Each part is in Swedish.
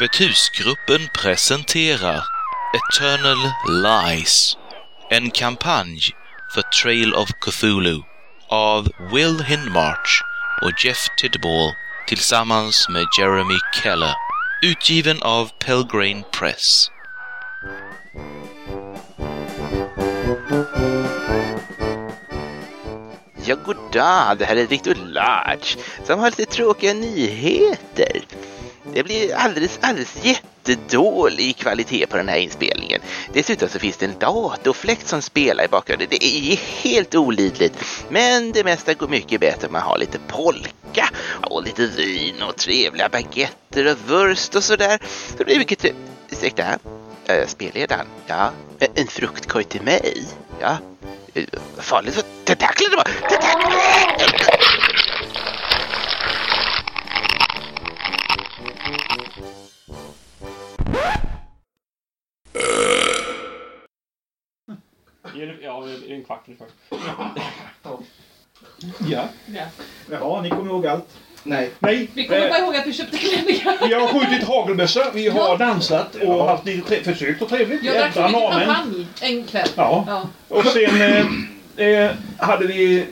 Öppet husgruppen presenterar Eternal Lies. En kampanj för Trail of Cthulhu av Will Hindmarch och Jeff Tidball tillsammans med Jeremy Keller. Utgiven av Pelgrane Press. Ja, goddag. Det här är Victor Large som har lite tråkiga nyheter. Det blir alldeles, alldeles jättedålig kvalitet på den här inspelningen. Dessutom så finns det en datorfläkt som spelar i bakgrunden. Det är helt olidligt. Men det mesta går mycket bättre om man har lite polka och lite vin och trevliga baguetter och wurst och sådär. Så det blir mycket trevligt. Ursäkta? Äh, spelledaren? Ja. Eh, en fruktkorg till mig? Ja. Vad farligt för tentaklerna var! Tentakler! Ja, en kvart ungefär. Ja. Jaha, ni kommer ihåg allt? Nej. Nej. Vi kommer eh, bara ihåg att vi köpte klänningar. vi har skjutit hagelbössa, vi har Ja. dansat och haft lite tre- försökt och trevligt. Jag drack lite namen. champagne en kväll. Ja. Ja. Och sen eh, eh, hade vi...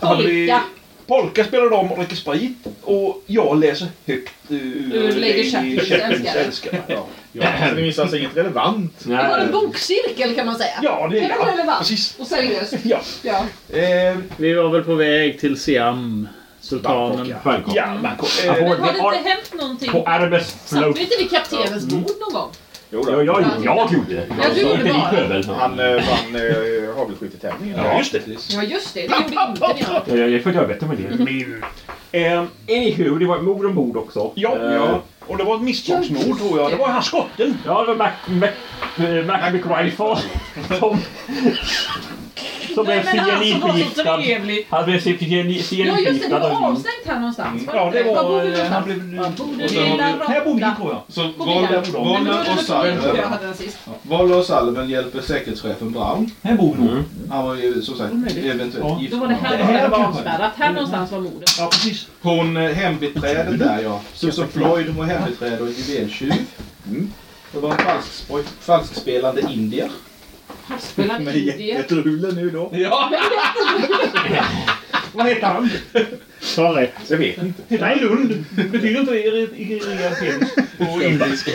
Hade vi Polka. Polka spelar de och dricker sprit. Och jag läser högt uh, Ur Lady Chatterleys älskare. Ja. Ja, det finns alltså inget relevant. Det var en bokcirkel kan man säga. Ja, det är väl relevant Precis. och seriöst. Ja. Ja. Eh, Vi var väl på väg till Siam, sultanen. Bangkok. ja, Bangkok. Jag Eh, får- Men har det inte hänt någonting? På Arbes Satt vi inte vid kaptenens bord någon gång? Jo då. jag, jag gjorde det. Ja, du gjorde pöbel. Han eh, vann eh, hagelskyttetävlingen. ja, just det. Ja just det, det gjorde inte ni. Ja, jag, jag får göra bättre med det. Min. Eh, Anywho, det var ett mord ombord också. ja, Eh, ja. Och det var ett misstagsmord tror jag. Det var han skotten. Ja, det var Mac, Mac, eh, Mac McRifle som, som blev Nej, men han blev Ja just det, det var avstängt här någonstans. Ja, det Var eh, Han blev... Här bor vi tror jag. Så det och Salven. Voller och Salven hjälper säkerhetschefen Brown. Här bor vi nog. Mm. Han var ju som sagt eventuellt gift. Då var det här var avspärrat. Här någonstans var mordet. Ja, precis. Hon eh, hembiträdet där ja. Susan Floyd hon var hembiträde och juveltjuv. Mm. Det var en falskspelande indier. Spelar Med indier. jättetrule nu då. Ja! Vad heter han? Ta rätt. Jag vet inte. Han Lund? Betyder inte det i, realiteten? På indisk.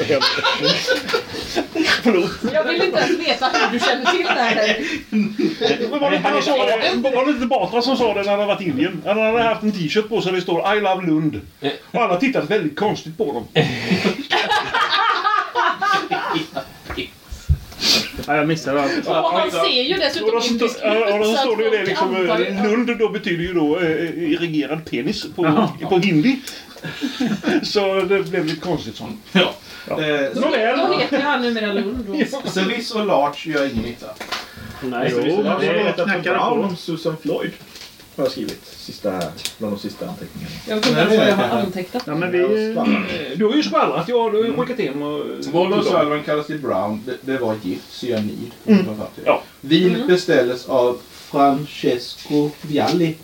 Förlåt. Jag vill inte ens veta hur du känner till det här. Men var det inte han sa det? Var det inte Batra som sa det när han varit i Indien? Han hade haft en t-shirt på sig där det står I love Lund. Och alla tittat väldigt konstigt på dem. Ja, jag missade allt. Och han ser ju Och dessutom då, stå, indisk ja, och då står det ju det liksom. eh, Lund då betyder ju då eh, erigerad penis på, på hindi. Så det blev lite konstigt så. ja. Ja. Eh, Då Nåväl. heter han numera Lund. och- Service och Larch gör ingen nytta. Nej, Jo, det knackade på på. om Susan Floyd. Har jag skrivit. Sista. Bland de sista anteckningarna. Jag ens vad jag har antecknat. Ja, men vi... Eh, Du har ju skvallrat. Ja, du har ju skickat in och... Salven kallas till Brown. Det, det var ett gift, cyanid. Mm. Ja. Vinet Mm. beställdes av Francesco Vialli,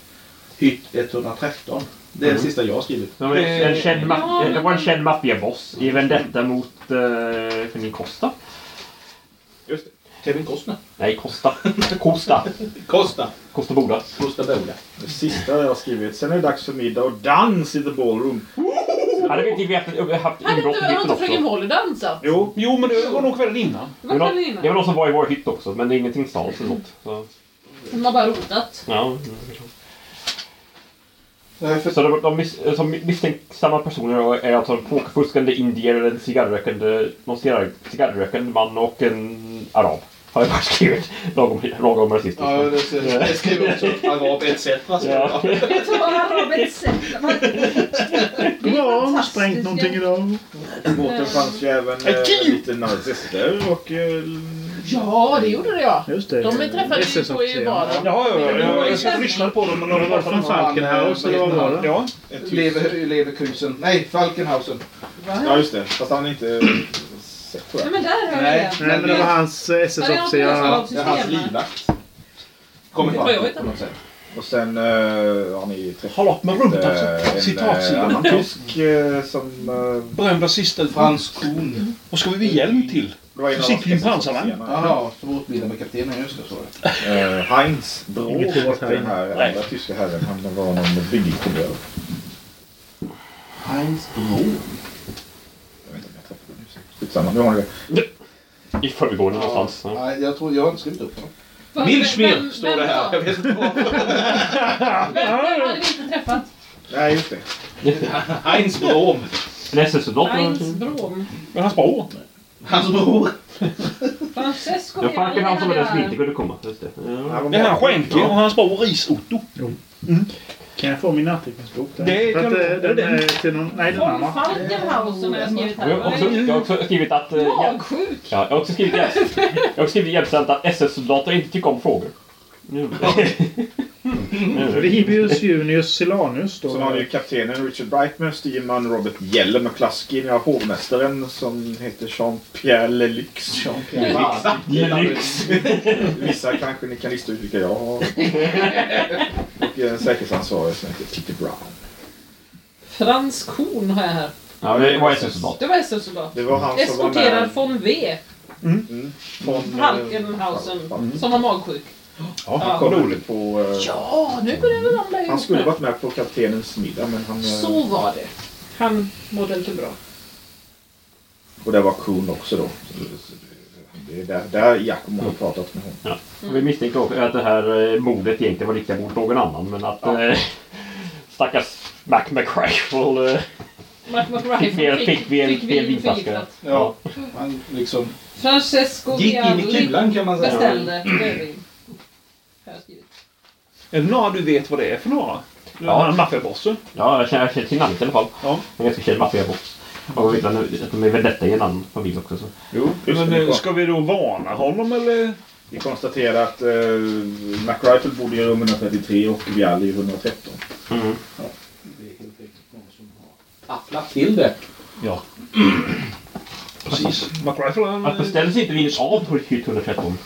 hytt 113. Det är det sista jag har skrivit. Det var en känd, Ja, ma- var en känd maffiaboss i vendetta mot uh, Fenin Costa. Kevin Costner. Nej, Costa. Costa. Costa. Costa Boda. Costa Boda. Det sista jag har skrivit. Sen är det dags för middag och dans i the ballroom. Hade vi inte haft, haft Hade inbrott i inte, har hytten inte fröken också? Volley dansat? Jo. Jo, men det var nog kvällen innan. Det var, väl det var innan? någon som var i vår hytt också, men det är ingenting stals eller något. Så, Hon har bara rotat. ja. Nej, Så de, de mis, som misstänksamma personer är alltså en pokerfuskande indier, en cigarrökande, någon cigarrökande man och en arab. Har jag bara skrivit. Lagom, lagom rasistiskt. Ja, det, ser- det skriver också arab etc. Ja. Jag tror sett. Bra, har sprängt någonting idag. I båten fanns ju även eh, lite nazister och... Eh, Ja, det gjorde det ja. Just det. De träffades ju på i baren. Ja, ja, ja. Jag, jag lyssnade på dem. Men Var det från Falkenhaus eller vad var det? Ja. Leverkusen. Nej, Falkenhausen. Ja, just det. Fast han är inte sett tror Nej jag. men där hör Nej. jag Nej, men det var hans eh, SS-officer. Ja, Det är hans livvakt. Kommer fram var på något sätt. Och sen eh, har ni träffat Håll upp med eh, alltså. en eh, annan tysk eh, som... Eh, Berömda sista. Frans Kuhn. Vad ska vi med hjälm till? var en de pansarvagn. Jaha, som utbildad med kaptenen. Just det, så var det. Heinz Brå hette den här Nej. andra tyska herren. Han var någon byggingenjör. Heinz Brå. Jag vet inte om jag träffade honom. Skitsamma, nu har ni det. I förbigående någonstans. Ja. Nej, jag tror jag har inte skrivit upp. Vem- Milchmir står det här. var- Jag vet inte varför. Vem vem hade vi inte träffat? Nej, just det. Heinz Brom. En SS-soldat? Heinz Brom. Men hans bror. Hans bror. Francesco Ja, Falkenhaus var Vialli den som inte kunde komma. Just det. Ja. var Det är han. Schenke och hans bror Ris-Otto. Kan jag få min anteckningsbok? Det kan du- eh, det är den är till någon... Nej, den Von andra. Falkenhausen har jag skrivit här. Jag har, också, jag har också skrivit att... eh, Magsjuk. ja, jag har också skrivit, jag har också skrivit jämställt att SS-soldater inte tycker om frågor. Nu. Ribius Junius Silanus Sen står har vi ju kaptenen Richard Brightman, styrman Robert Jeller McCluskey. Ni har hovmästaren som heter Jean-Pierre Lelux. Lelux. Vissa kanske ni kan lista ut vilka jag har. Och en säkerhetsansvarig som heter Peter Brown. Frans Korn har jag här. Ja, det var SS-soldat. Det var SS-soldat. Det var han som var Eskorterad med von V. mm, från... eh, Falkenhausen. Som var magsjuk. Ja, han kom roligt på... eh, Ja, nu börjar vi ramla ihop. Han skulle här. varit med på kaptenens middag men han... eh, Så var det. Han mådde inte bra. Och det var Kuhn också då. Det är där, där Giacomo har pratat med honom. Ja. Vi misstänkte också att det här eh, mordet egentligen var lika mot någon annan men att eh, stackars Mac McRifle eh, Mark McRae fick fel, fick fel, fick fel vin vinflaska. förgiftat. Ja, han liksom Francesco gick in i Vialli kulan kan man säga. beställde rödvin. Har jag skrivit. Är det några du vet vad det är för några? Ja. Ja. Maffiabossen. Ja, jag känner, jag känner till namnet i alla fall. Ja. En ganska känd maffiaboss. Och vet att att de är väl detta i en annan familj också. Så. Jo, Men det. eh, ska vi då varna honom eller? Vi konstaterar att uh, McRifle bodde i rum 133 och Vialli 113. Mm. Det är helt enkelt någon som har tafflat till det. Ja. Precis. McRifle han... Att beställdes inte vinet av på hytt 113?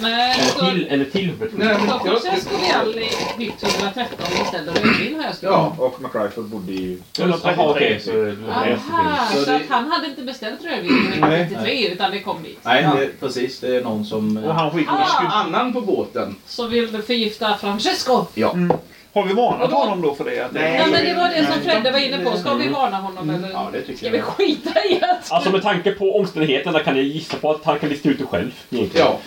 Nej, Eller så... till, eller till 113? Nej, men Så jag, Francesco Vialli hytt 113 beställde rödvin har jag skrivit. ja, Och McRifle bodde i... Jaha, okej. så det som Aha, Så så det- att han hade inte beställt rödvin 1993 utan det kom dit. nej, det, precis. Det är någon som... Och han skickade Ah. Annan på båten. Så ville förgifta Francesco. Ja. Har vi varnat honom då för det? Att det Nej. Ja, men det var det som. Fredde var inne på. Ska vi varna honom eller Ja, det tycker ska jag. vi skita i att... Alltså med tanke på omständigheterna kan jag gissa på att han kan lista ut det själv. Egentligen. Ja.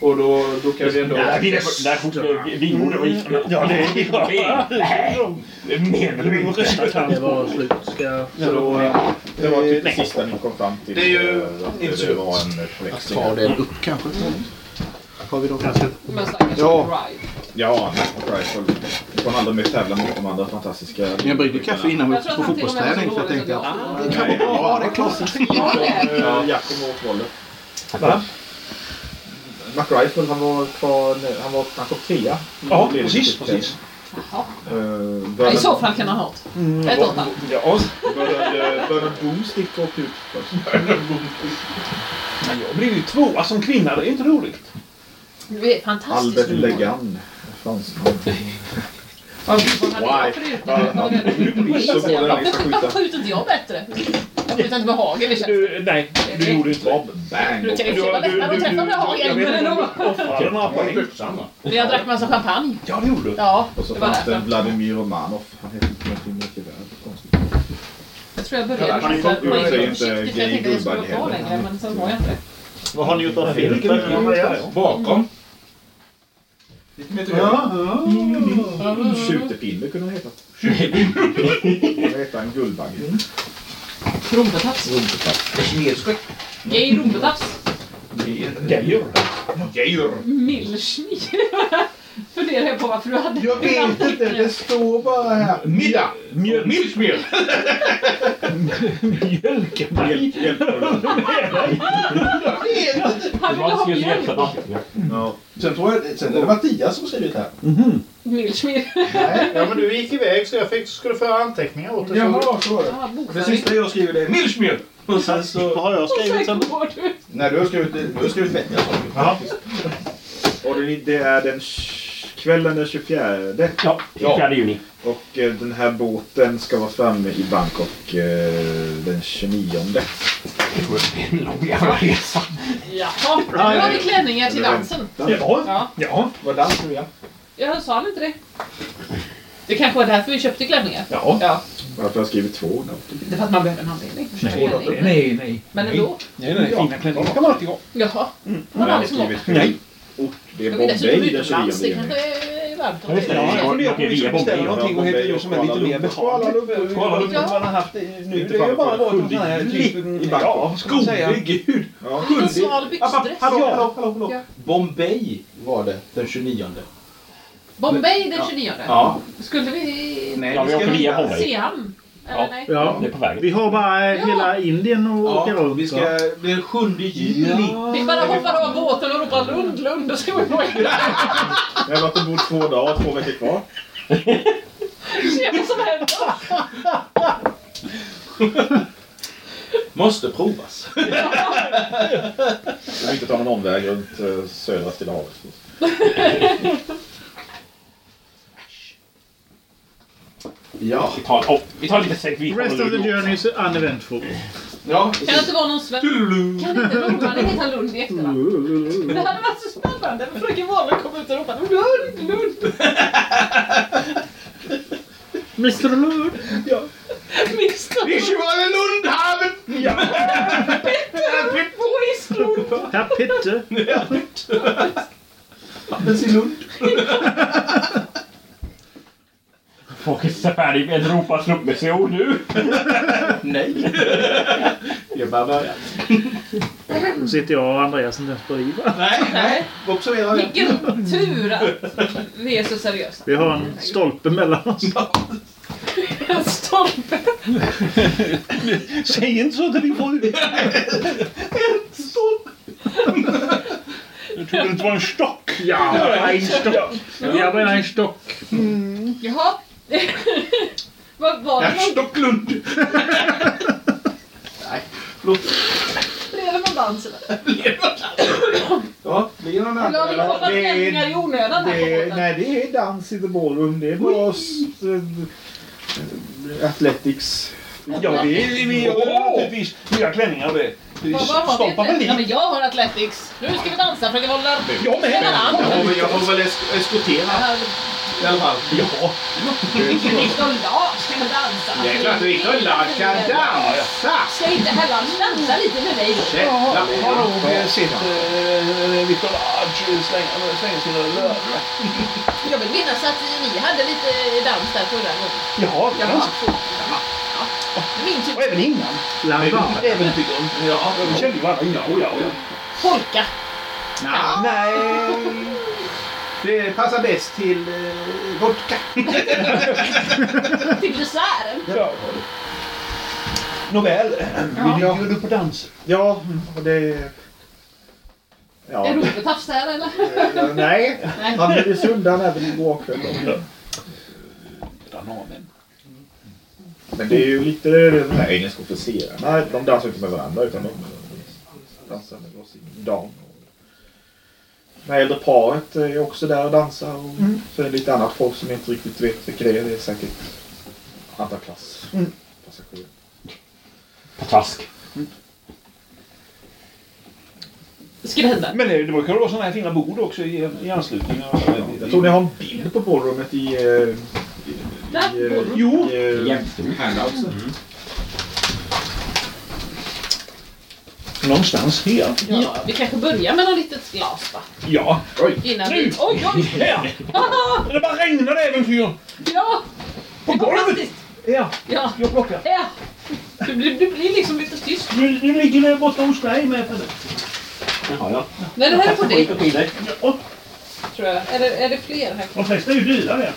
Och då, då kan vi ändå... Ja, det där vinbordet var gift. Ja, det är... Det menar du inte? Det var slut. Ska jag... Så då, eh, Det var typ det sista ni kom fram till. Det är ju eh, att inte det var en eh, förväxling. den upp kanske. Har vi då Men stackars Ja. Ja, McRifle. Du får aldrig mer tävla mot de andra fantastiska... Jag brygger kaffe innan vi på fotbollsträning så för jag tänkte att jag- det kan vara bra, det är klart. Ja, det är. Ja, Giacomo och Wolle. Va? McRifle, han var kvar... Han, var, han kom trea. Ja, precis. precis. Jaha. Eh, Ja, Bernard- I så fall kan han ha det. Ett åt. Ja, Bernard, Boomstick åkte ut först. Men jag blev ju tvåa som kvinna. Det är inte roligt. Det är fantastiskt Albert. Legan. Fransman. Vad hade jag för yrke? Är. Varför skjuter inte jag bättre? Skjuter inte med hagel i. Du, nej, du gjorde inte det. Bob Bang. Du kan ju se vad lättare att träffa med hagel. Jag drack massa champagne. Ja, det gjorde du. Ja, Och så fanns det. Vladimir Romanov. Han hette inte någonting med gevär. Konstigt. Jag tror jag började är en säger gång inte försiktigt. för Jag tänkte att jag skulle vara kvar längre, men sen var jag inte det. Vad har ni gjort av filmen? mycket Ja, Skjutepinne kunde den heta. Det hette en guldbagge. Rumpetafs. Schmierskräck. Gay rumpetafs. Geijer. Geijer. Milchschmier. Funderar jag på varför du hade Jag vet inte, det står bara här. Middag! Milchsmör! Mjölkmaj. Han Det ville var ha skrevet mjölk. Ja. Sen, tror jag, sen är det Mattias som skrivit här. Milchschmier. Nej. Ja, men du gick iväg så jag fick, skulle föra anteckningar åt dig. Jaha, så var det. Ja, Det sista jag skriver är milchsmör. Och sen så... Har jag Och skrivit sen sen? går du. Nej, du har skrivit, du har skrivit vettiga saker. Ja. Och det, det är den kvällen den 24. Ja, 24 juni. Och eh, den här båten ska vara framme i Bangkok eh, den 29. Det får bli en lång jävla resa. Jaha, nu har vi klänningar till dansen. Ja. Ja, Ja. Vad dansar vi? jag sa han inte det? Det kanske var därför vi köpte klänningar. Ja. Ja, Varför har jag skrivit två? det är för att man behöver en anledning. Nej, nej, nej. Men ändå. Nej, nej, fina klänningar kan man alltid ha. Jaha. Man har har liksom skrivit Nej. Det är Bombay den utomlands? 29 Det kanske juni. är varmt. Ja, just det. Ja, jag funderar på om vi ska beställa Bombay. någonting och heter som är lite mer behagligt. Kolla hur man har haft det nu. Det har ju bara varit en sån här typ... Ja, säga? Gud! Byxdress. Hallå, hallå. Bombay var det den 29. Bombay den 29. Ja. Skulle vi... Nej, vi ska via. Bombay. Siam? Ja. nej? Ja. Det är på vägen. Vi har bara Ja. hela Indien att åka Ja, runt. vi ska... Det är den 7 juli. Vi bara hoppar av båten och ropar Lund, Lund. Då ska vi vara Jag har varit ombord två dagar, två veckor kvar. Se vad som händer. Måste provas. Jag vill inte ta någon omväg runt eh, södra Stilla havet. Ja. Vi tar, oh, vi tar lite sänkt vit. Rest of the journey is uneventful. Ja, Kan det inte vara någon svensk? Kan inte romarna heta Lund i efternamn? Det hade varit så spännande. Men fröken Wahlberg kom ut och ropade Lund, Lund. Mr Lund! Mr. Vischevale Lundhaven! Ja. Boris Lund. Herr Pitte. Apelsinlund. Folk är färdig med Europa slumpmuseum nu. Nej. Jag bara börjar. Då sitter jag och Andreas inte ens bredvid. va? Nej, nej. Observera det. Vilken tur att vi är så seriösa. Vi har en stolpe mellan oss. En stolpe. Säg inte så till din fru. Jag trodde det var en stock. Ja, en stock. Har bara en stock. Jaha. Vad var det? Någon- Stocklund. Nej, förlåt. Blev det någon dans eller? Ja, det är någon Eller har vi annan. hoppat Det är- klänningar i onödan här på nej, det är dans i the ballroom. Det är bara eh, athletics. Ja, vi, vi, vi har naturligtvis nya klänningar och det. Har vi? väl Ja, men dit. jag har Athletics. Nu ska vi dansa fröken Wollner. Jag med. Hela Ja, land. men jag får väl eskortera i alla fall. Ja. Viktor Lars kan dansa. Det är klart Viktor Lars kan dansa. Ska inte Hellan dansa lite med mig då? Jag har nog eh, sett eh, Victor Large slänga, slänga sina lövar. Jag vill minnas att ni hade lite dans där förra gången. Jaha. fanns. Ja. Min Och även innan. Lambada. Äventyren. Ja, vi kände ju varandra innan. Ja, ja. polka. Nej. Det passar bäst till eh, vodka. Till desserten. Ja. Nåväl, vi ligger du på dans. Ja, och det... Ja, Är Ropetafs där eller? eh, nej. Nej. Han blev sundan även igår kväll. Granamen. Men det är ju lite de här engelska officerarna. De dansar inte med varandra utan de dansar med varsin dam. Det äldre paret är också där och dansar. Och så är det lite annat folk som inte riktigt vet vilka det är. Det är säkert andra klass passagerare. Patrask. Ska det hända? Men det, det brukar vara sådana här fina bord också i, i anslutning. Jag tror ni har en bild på ballroomet i... eh, i, i, eh, ballroom. Jo. i, eh, Jämstort. handoutsen. Någonstans här. Ja, vi kanske börjar med något litet glas va? Ja. Oj. Innan Nu! vi... Oj, oj! Här! Det bara regnade äventyr. Ja! På Det golvet. Ja, Ja. jag plockar. Ja! Du blir, du blir liksom lite tyst. Nu, nu ligger det borta hos dig med Pelle. Jaha, ja. Nej, det här är på dig. Ja, tror jag. Är det, är det fler här? de flesta är ju. Ja, det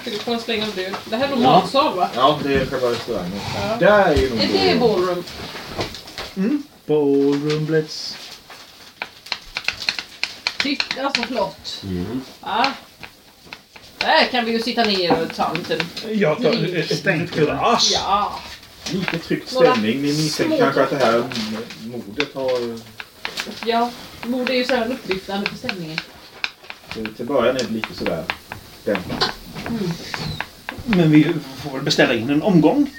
skulle få en släng av död. Det här är nog Ja. matsal va? Ja, det är själva restaurangen. Där är ju nog... Är det ballroom? Ballroom Blitz. Titta så flott. Ja. Där kan vi ju sitta ner och ta en liten... Jag tar ett- ett litet glas. Ja. Lite tryckt Några stämning. Ni misstänker små kanske att det här mordet har... Ja. Mord är ju så här upplyftande för stämningen. Till till början är det lite sådär dämpat. Men vi får väl beställa in en omgång.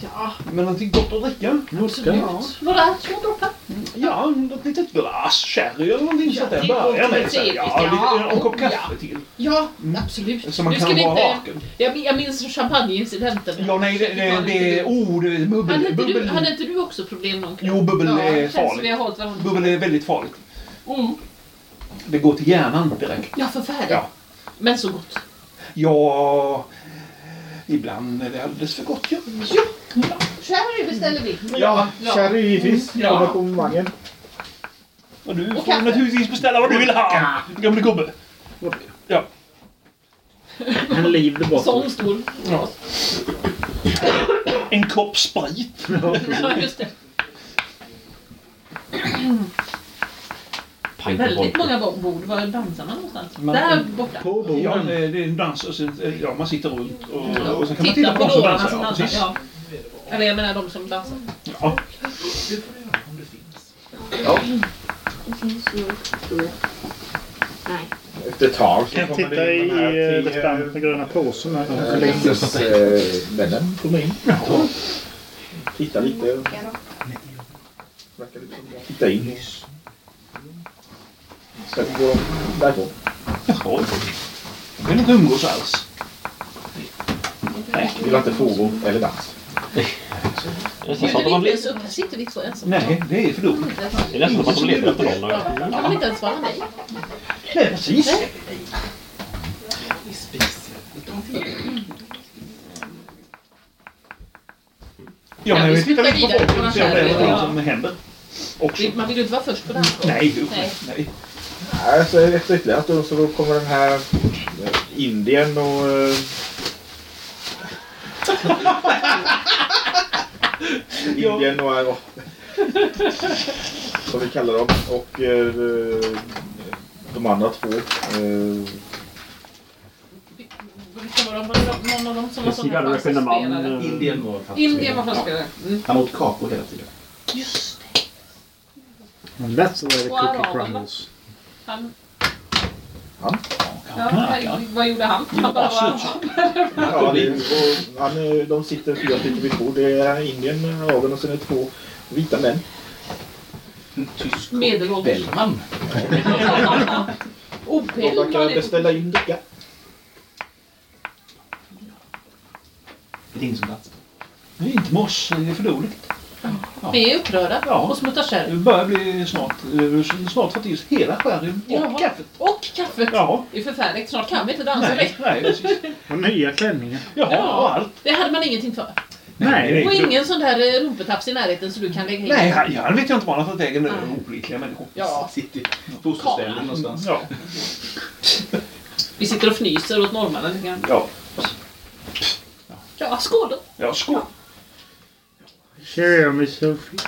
Ja, Men någonting gott att dricka. absolut. Några små droppar. Ja, något litet glas sherry eller någonting Ja, sånt där. det Börja låter med. så Ja, ja. lite, en kopp kaffe ja. till. Ja, absolut. Så man Du kan vara inte- vaken. Jag, jag minns champagneincidenten. Ja, nej, det, det, det är... Oh, det är Hade bubbel. inte, du, bubbel. hade inte du också problem någon kväll? Jo, bubbel ja, är farligt. Bubbel är väldigt farligt. Mm. Det går till hjärnan direkt. Ja, förfärligt. Ja. Men så gott. Ja... Ibland är det alldeles för gott ju. Ja. Sherry beställer vi. Ja, sherry givetvis. Ja. Kommer på vagnen. Och du får kaffe. naturligtvis beställa vad du vill ha. Gamle gubbe. Ja. En leave the bottle. Sån stor. ja. En kopp sprit. Ja, just det. Väldigt många bo- bord. Var dansar man någonstans? Man- Där borta. På bordet. Ja, det det är en dans och sen, ja, man sitter runt och, och sen kan man Titta titta på på dem som några dansar. som Ja, dansar. precis. Ja. Eller jag menar de som dansar. Ja. Ja, Nej. efter ett tag så Jag kommer tittar det i in de här eh, den där gröna påsen. här. eh, Lexus-männen kommer in. Ja. Tittar lite. Titta in. Går de därifrån. Jaha. Jag vill inte umgås alls. Nej, vill inte frågor eller dans. Det är Bjuder vi inte le- ens upp? Här sitter vi två ensamma. Nej, det är för dumt. det är nästan som att man letar efter någon. Ja, Kan inte ens svara nej? Nej, precis. Ja, men vi vi tittar lite på folk och ser om det är ja. som händer. Också. Vi- Man vill ju inte vara först på dansgolvet. Nej, usch, Nej. Nej. Nej, så efter ytterligare en stund så då kommer den här eh, Indien och... eh, Indien och... och som vi kallar dem. Och eh, de andra två. Eh, Vilka var de? Var det någon av dem som var sån Indien var fast. Indien var fastspelare. Mm. Han åt kakor hela tiden. Just det. And that's the way the cookie crumbles. Han... Han? Ja, vad, vad gjorde han? Han bara var... ja, det, och han, de sitter fyra stycken vid ett bord. Det är Indien, araben och sen är det två vita män. Tysk Medelålders. Bellman. Och beställa in dricka. Det är ingen som dansar. Det är inte med oss, det är för dåligt. Vi är upprörda Ja. och smuttar Det sherry. börjar bli snart, eh, snart fått i oss hela sherryn och Jaha. kaffet. Och kaffet. Ja. Det är förfärligt. Snart kan vi inte dansa Nej, längre. nej, precis. Och nya klänningar. Jaha, och allt. Det hade man ingenting för. Nej. Och ingen sån där eh, rumpetaps i närheten så du kan lägga in. Nej, han, han vet jag inte var han har tagit vägen. Nej. Opålitliga människor. Ja, Sitter i fosterställning någonstans. Ja. vi sitter och fnyser åt grann. Ja. Ja, skål då. Ja, skål. Cheerio Miss Sophie.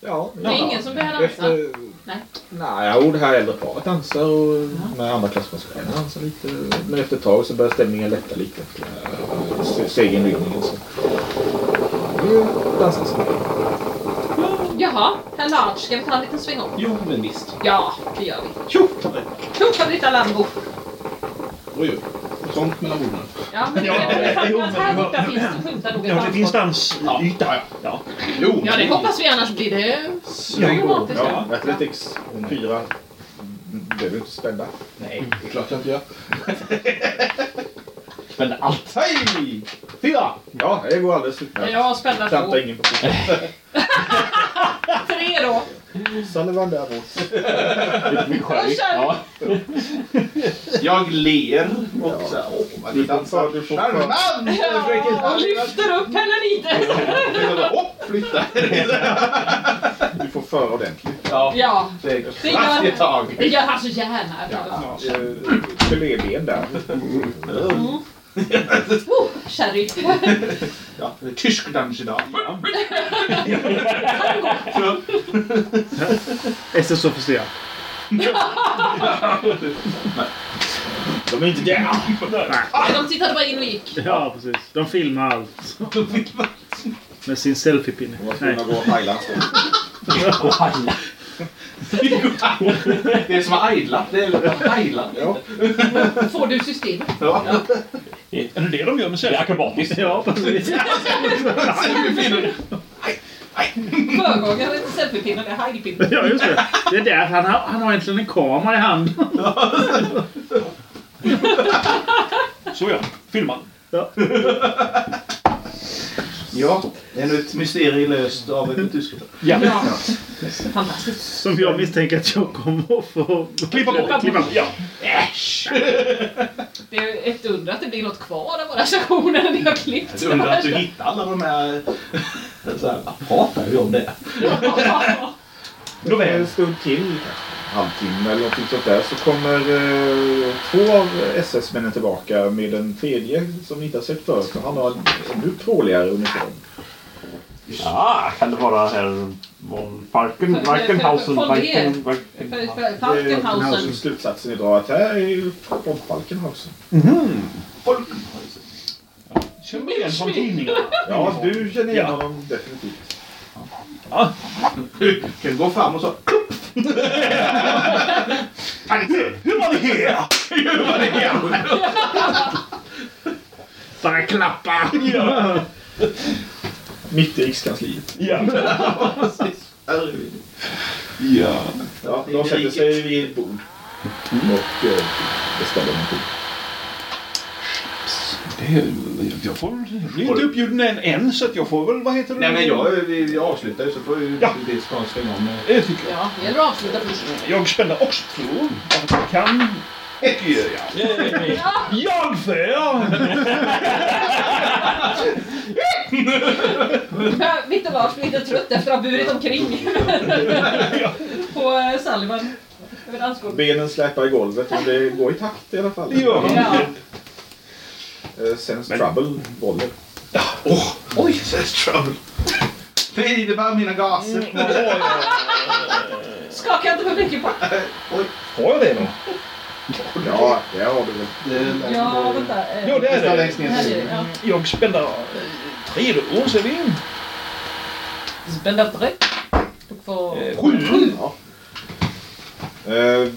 Ja, Det är ingen som behöver dansa. Efter, Nej. Nej, jo, det här äldre paret dansar och med andra klasspensionärer dansar lite. Men efter ett tag så börjar stämningen lätta lite. Se- Segerinryckningen så. Nu dansar så. Jaha, herr Large, ska vi ta en liten sväng om? Jo, men visst. Ja, det gör vi. Tjo! Tjo, Fabrita Lambo. Oj, oj. Trångt mellan borden. Ja, men Ja, här borta finns det skymtar nog Ja, det finns dansyta. Ja. Jo. Ja, det hoppas vi annars blir det problematiskt. Ja, Athletics. Fyra. Det är du inte spända. Nej, det är klart jag inte gör. Spände allt. Hej! Fyra! Ja, det går alldeles utmärkt. Jag spelar Klantar två. ingen på. Tre då. Sullivan. Lite mycket skärg. Ja. Ja. Jag ler och så här, åh vad ni dansar. för- du får Charmant! Ja, och lyfter upp henne lite. Hopp, flytta! Du får föra ordentligt. Ja, Ja, det är Det gör- kraftigt tag. det gör han så gärna. Eh, Gelében där. Oh, sherry. Ja, det är tysk dans idag. SS officer. De är inte där. De tittade bara in och gick. Ja, precis. De filmar allt. Med sin selfiepinne. De var Nej. tvungna att gå Highlands. Och hajla. Det är som att idla. Det är idla. Ja. Får du systemet? Ja. Är det det de gör med Det är selfie? akrobatiskt. Ja, precis. Föregångaren till selfiepinnen är Heidi-pinnen. Ja, just det. Det är där. Han har, han har egentligen en kamera i handen. Så ja, filmar. Ja, ännu ett mysterium löst av ett tyskar. Ja. Ja. Fantastiskt. Som jag misstänker att jag kommer att få... Klippa bort. Klippa bort. Ja. Det är ett under att det blir något kvar av våra sessioner när ni har klippt. Jag undrar att du hittar alla de här... Så här pratar vi om det? Om en stund till, halvtimme eller någonting sånt där, så kommer eh, två av SS-männen tillbaka med den tredje som ni inte har sett förut. Och Han har en ännu tråligare uniform. Ja, kan det vara här von Falken, Falkenhausen, Falken, är Falkenhausen. slutsatsen ni drar att här är ju von Falkenhausen. Känner igen från tidningarna. Ja, du känner igen Ja. honom definitivt. Kan du gå fram och så... Hur var det här? Bara klappa! Ja. Mitt i Rikskansliet. Ja. Ja. ja de sätter sig vid ett bord och eh, beställer någonting. Är, jag får, jag blir inte uppbjuden än, än så att jag får väl, vad heter det? Nej men jag, vi, vi avslutar ju så får ju Ja. det ska svänga om. Det tycker jag. Ja, det gäller att avsluta först. Jag spelar också två. Jag kan. Och ja. Jag för! Viktor Lars blir lite trött efter att ha burit omkring på eh, Sullivan. Benen släpar i golvet och det går i takt i alla fall. Ja. Ja. Eh, Sense Trouble håller. Oj, says trouble. Nej, det var mina gaser. Skaka inte för mycket på. Har jag det då? Ja, det har du väl. Ja, vänta. eh, Ja, det är det. längst ner. ja. Jag spelar eh, tre då, ser vi. Spända tre. Du får... Eh, Sju. Eh,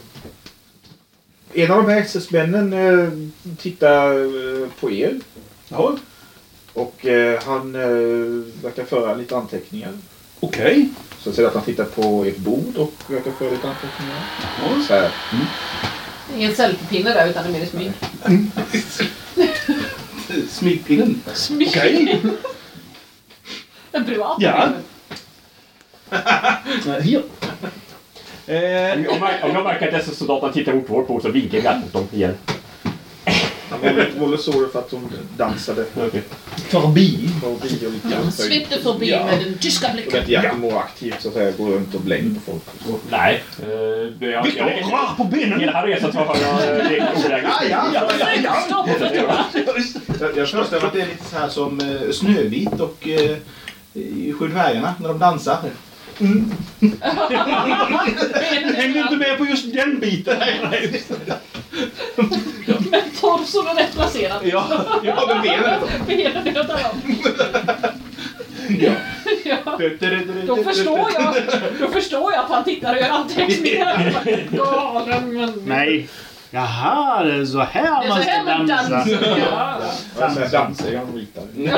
en av de här SS-männen eh, tittar eh, på er Ja, och eh, han eh, verkar föra lite anteckningar. okej. Så jag ser att han tittar på ert bord och verkar föra lite anteckningar. Så här. Ingen selfiepinne där utan det är mer smyg. Smygpinnen. Smyg. Okej. En privat Ja. pinne. Eh, Om jag, om jag märker att SS-soldaterna tittar mot vårt bord så vinkar jag mot dem igen. Han håller, håller så för att hon dansade Okej. förbi. förbi och lite Han svepte förbi Ja. med den tyska blicken. att Giacomo aktivt så att säga går runt och blänger på folk. Nej. Uh, det, jag, Viktor, jag, rör på benen! hela den här resan så har jag lekt olägligt. Ja, ja, ja. Jag, föreställer mig att det är lite så här som eh, Snövit och eh, Sju dvärgarna när de dansar. Hängde inte med på just den biten. Men torson är rätt placerad. Ja, ja men benen. Benen är åt alla håll. Ja. Då förstår jag, då förstår jag att han tittar och gör anteckningar. Galen men... Nej. Jaha, det är så här Det är man så ska här man dansa. dansar. Ja. Sen dansar och ritar. Ja.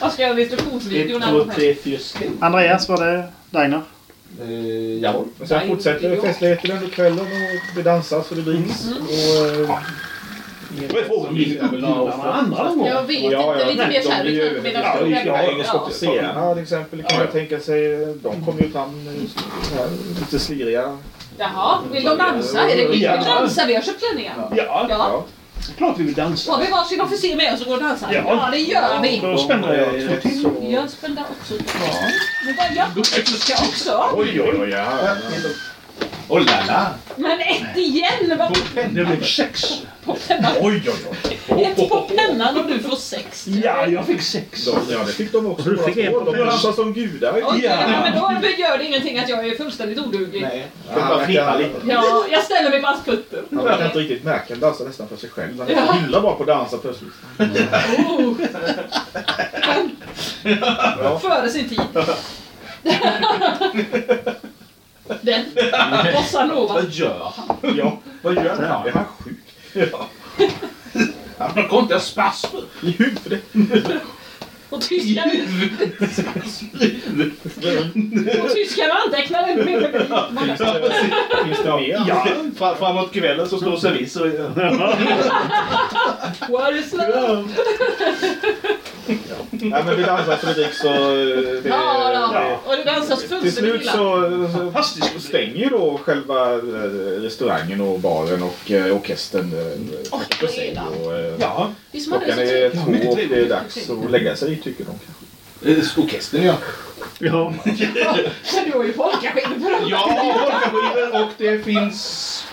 Vad ska jag göra instruktionsvideon två, här? tre, fyra, skål. Andreas, var det Diner? Eh, jawohl. Och sen fortsätter festligheten under kvällen och det dansas och det dricks. Och, eh, frågan, andra? Jag vet inte, lite mer kärlek kanske medan Ja, ja, till exempel kan jag tänka sig. De kommer ju fram eh, lite sliriga. Jaha, vill de dansa? Är det vi Ja. vill dansa? Vi har köpt klänningar. Ja, Ja. klart vi vill dansa. Har vi varsin officer med oss och går och dansar? Ja. Ja, det gör vi. Då spänner jag två till. så... Jag spänner också. Men vad jag ska också. Oj, oj, oj. Ja. Oh la la! Men ett igen! Vad Det blev sex. på pennan? Oj, oj, oj. Ett på pennan och du får sex. Ja, jag fick sex. De, ja, det fick de också. Du fick en på De pennan. dansar som gudar. Ja. ja. men då gör det ingenting att jag är fullständigt oduglig. Nej. Ja, han verkar, Ja, jag ställer mig på hans han verkar inte riktigt märka. Han dansar nästan för sig själv. Han är så himla bra på att dansa plötsligt. Oh. Ja. Före sin tid. Den. Bossa Nova. Vad gör han? Ja, vad gör han? Är han sjuk? Han har konstiga spasmer. I huvudet? Och tyskarna, och tyskarna antecknar ännu mer. Finns det mer? Ja, Fra- Framåt kvällen så står servis och... What is love? Nej, men vi dansar Fredrik så... eh, Det, Ja, det, då. Och det dansas till slut illa. så, så fantastiskt. stänger ju då själva eh, restaurangen och baren och eh, orkestern eh. Och, eh, Ja, Klockan det så är två och det är dags att lägga sig tycker de kanske. Eh, Orkestern ja. Ja. Men du har ju dem. Ja, polkaskivor och det finns...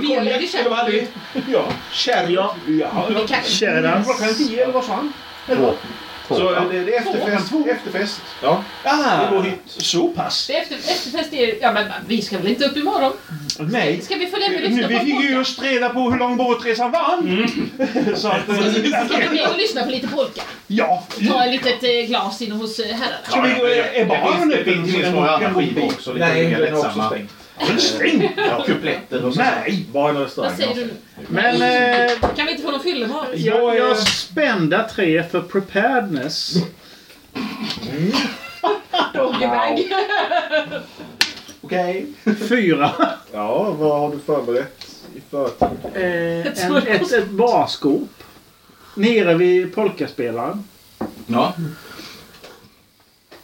Vi har Lady Eller vad hade vi? ja. Sherry. Ja. Kärdans. Klockan tio eller vad fan? Två. Så eh, det det är efterfest. efterfest. Ja, Ah, vår hytt. så pass. Det är Efter, efterfest är... Ja, men vi ska väl inte upp imorgon? Nej. Ska vi följa med och Nu, lyssna vi fick ju just reda på hur lång båtresan var. Så att... Ska vi eh, ner och lyssna på lite polka? Ja. Ta ett litet eh, glas inne hos eh, herrarna. Ska vi gå... Är baren Det öppen? det finns några andra skivor också. Lite nej, den är också stängd. Ja, kupletter och så. Nej. Bara en Vad restaurang. säger du nu? Men Nej. eh, Kan vi inte få någon fyllemat? jag, jag spända tre för preparedness. Doggebag. Okej. Fyra. Ja, vad har du förberett i förtid? Eh, en, ett, ett barskåp. Nere vid polkaspelaren. Ja.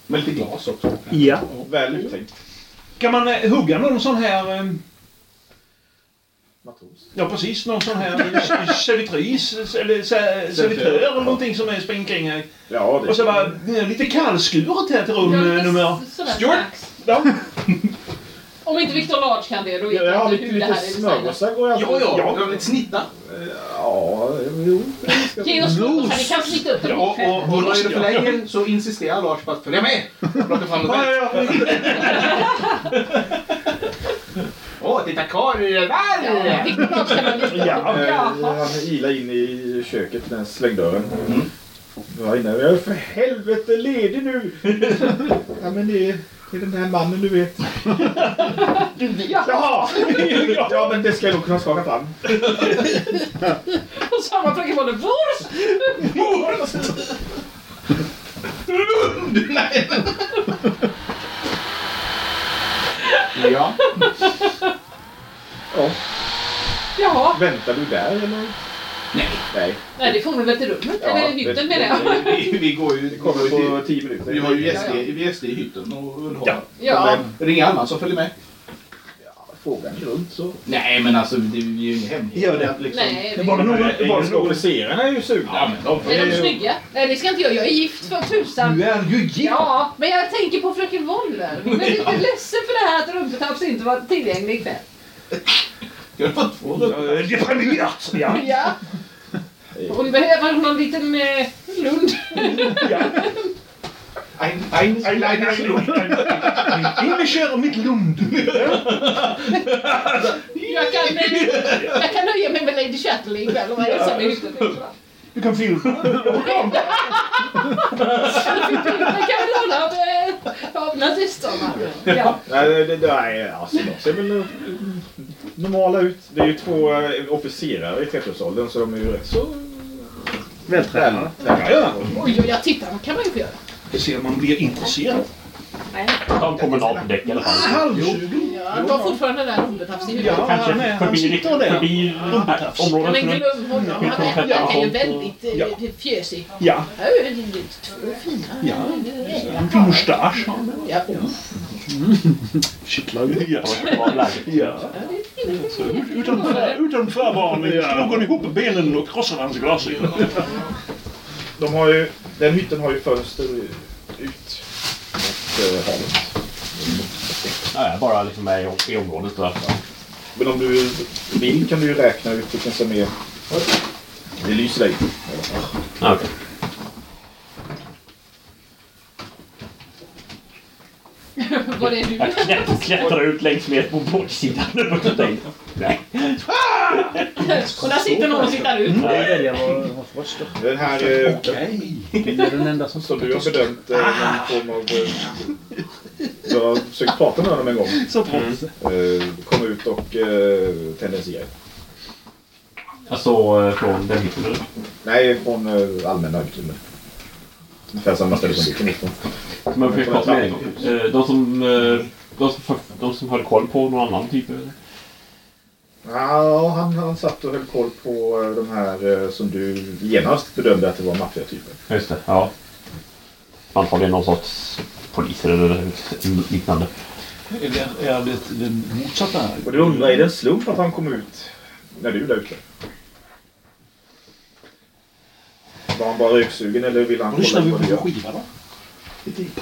Med lite glas också. Ja. Väl uttänkt. Kan man eh, hugga någon sån här... eh, Matros. Ja, precis. Någon sån här eh, servitris eller se- servitör eller någonting som är springer kring här. Ja, det Och så bara eh, lite kallskuret här till rum eh, nummer... Sådär Stuart? Ja. Om inte Victor Large kan det, då vet Ja, jag jag har inte hur det här är designat. går jag Ja, ja. ja. Lite snitta. Ja, jo. Ge oss smörgåsar, ni kan snitta upp dem Ja, och, och det för länge så insisterar Lars på att följa med. Plocka fram. Åh, titta på. Ja. Eh, Jaha. Han ilar in i köket, den är inne. Jag är för helvete ledig nu! ja, men det det är den här mannen du vet. Jaha! Ja, men det ska jag nog kunna skaka fram. Och samma fråga var det vår. Ja. Ja. Jaha. Väntar du där eller? Nej. Nej. Nej, det får vi väl till rummet. Ja, Eller hytten menar jag. Vi, vi går ju... Det kommer på tio minuter. Vi har ju gäster, vi har gäster i hytten och underhåller. Ja. Ring Alma som följer med. Frågan runt så. Nej, men alltså det är ju ingen hemlighet. Gör det. Liksom, Nej, det någon... Var det Engelska någon... officerarna är ju sugna. Ja, men de får Är de snygga? Nej, det ska inte jag. Jag är gift för tusan. Du är ju gift! Ja, men jag tänker på fröken Woller. Hon är lite ledsen för det här att rumpetaps inte var tillgänglig ikväll. Jag har två rum. Eh, Deprimerat! Ja. Ja. Hon behöver någon liten eh, lund. Ein, ein, ein, ein, In vi kör mitt Lund! Jag kan, eh, jag kan nöja mig med Lady Chatterley ikväll och vara ensam i hytten. Du kan filma. Det kan vi låna av, eh, av nazisterna. Ja. Nej, det, det, nej, alltså normala ut. Det är ju två eh, officerare i 30-årsåldern så de är ju rätt så Vältränade. Ja, ja. Oj, oj, jag tittar. Vad kan man ju få göra? Det ser man blir intresserad. Nej. Ta en promenad på däck i alla fall. Halvtjugo. Han var fortfarande där i huvudet. Ja, Kanske han är- han förbi, sitter där. förbi Rumpetafs. Ja, området men glöm honom. Han, är- han ju väldigt eh, Ja. fjösig. Ja, Ja, det är Två fina. Ja. en fin mustasch. Ja, oh. Kittlar ju. Ja. Ja. Ja. Utan, utan förvarning slog hon ihop benen och krossade hans glasögon. De har ju, den hytten har ju fönster ut mot eh, havet. Ja, jag bara liksom är i, i området där. Men om du vill kan du ju räkna ut vilken som är... Det lyser dig. Ja, okej. Var det du? Jag klättrar, klättrar ut längs med på båtsidan. Nej. Och där sitter någon och tittar ut. Jag väljer vad vad för röster. Den här eh, Det är den enda som som du har bedömt eh, någon form av... Eh, du har försökt prata med honom en gång. Så. Eh, kom ut och tände en cigarett. Alltså från den hytten? Nej, från allmänna utrymmen. Ungefär samma ställe som du. Jag fick prata med en gång. Eh, De som, eh, de som, de som höll koll på någon annan typ? eller? Ja, han, han satt och höll koll på eh, de här eh, som du genast bedömde att det var maffiatyper. Just det, ja. Antagligen någon sorts polis eller liknande. Eller är det den motsatta? här? Och du undrar, är det en slump att han kom ut när du är där ute? Var han bara röksugen eller ville han Lyssnar vi på skiva då?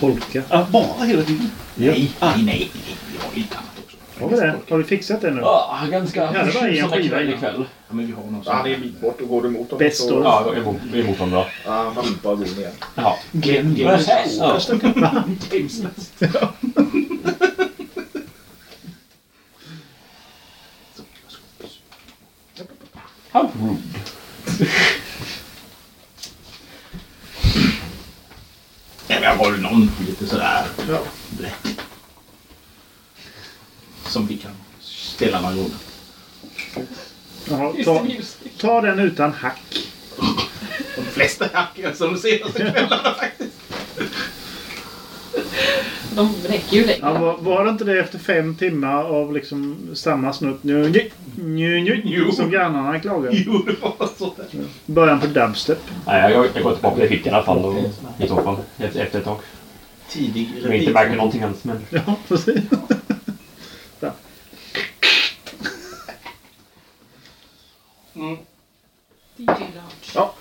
Polka. Ja, bara hela tiden? Nej, nej, nej. Vi har lite annat också. Har vi det? Har vi fixat det nu? Ja, ganska Ja, det var en skiva ikväll. Ja, men vi har någon Ja, han är en bit bort och går du emot honom Bäst då. Ja, jag är emot, honom då. Ja, vill bara gå in igen. Ja. Glenn Ja. How rude. Nej, men jag har ju någon lite sådär. Ja. Som vi kan spela någon gång. Jaha, ta, ta den utan hack. De flesta hackar som de senaste kvällarna faktiskt. De räcker ju längre. Ja, var, var det inte det efter fem timmar av liksom samma snutt nju, nju, nju, nju, Jo. som grannarna klagade? Jo, det var där. Början på dubstep. Nej, jag, jag går tillbaka till hytten i alla fall. Och, I så fall. Efter ett tag. Tidig Jag inte märker någonting alls. Men... Ja, precis. DJ Lounge. Ja.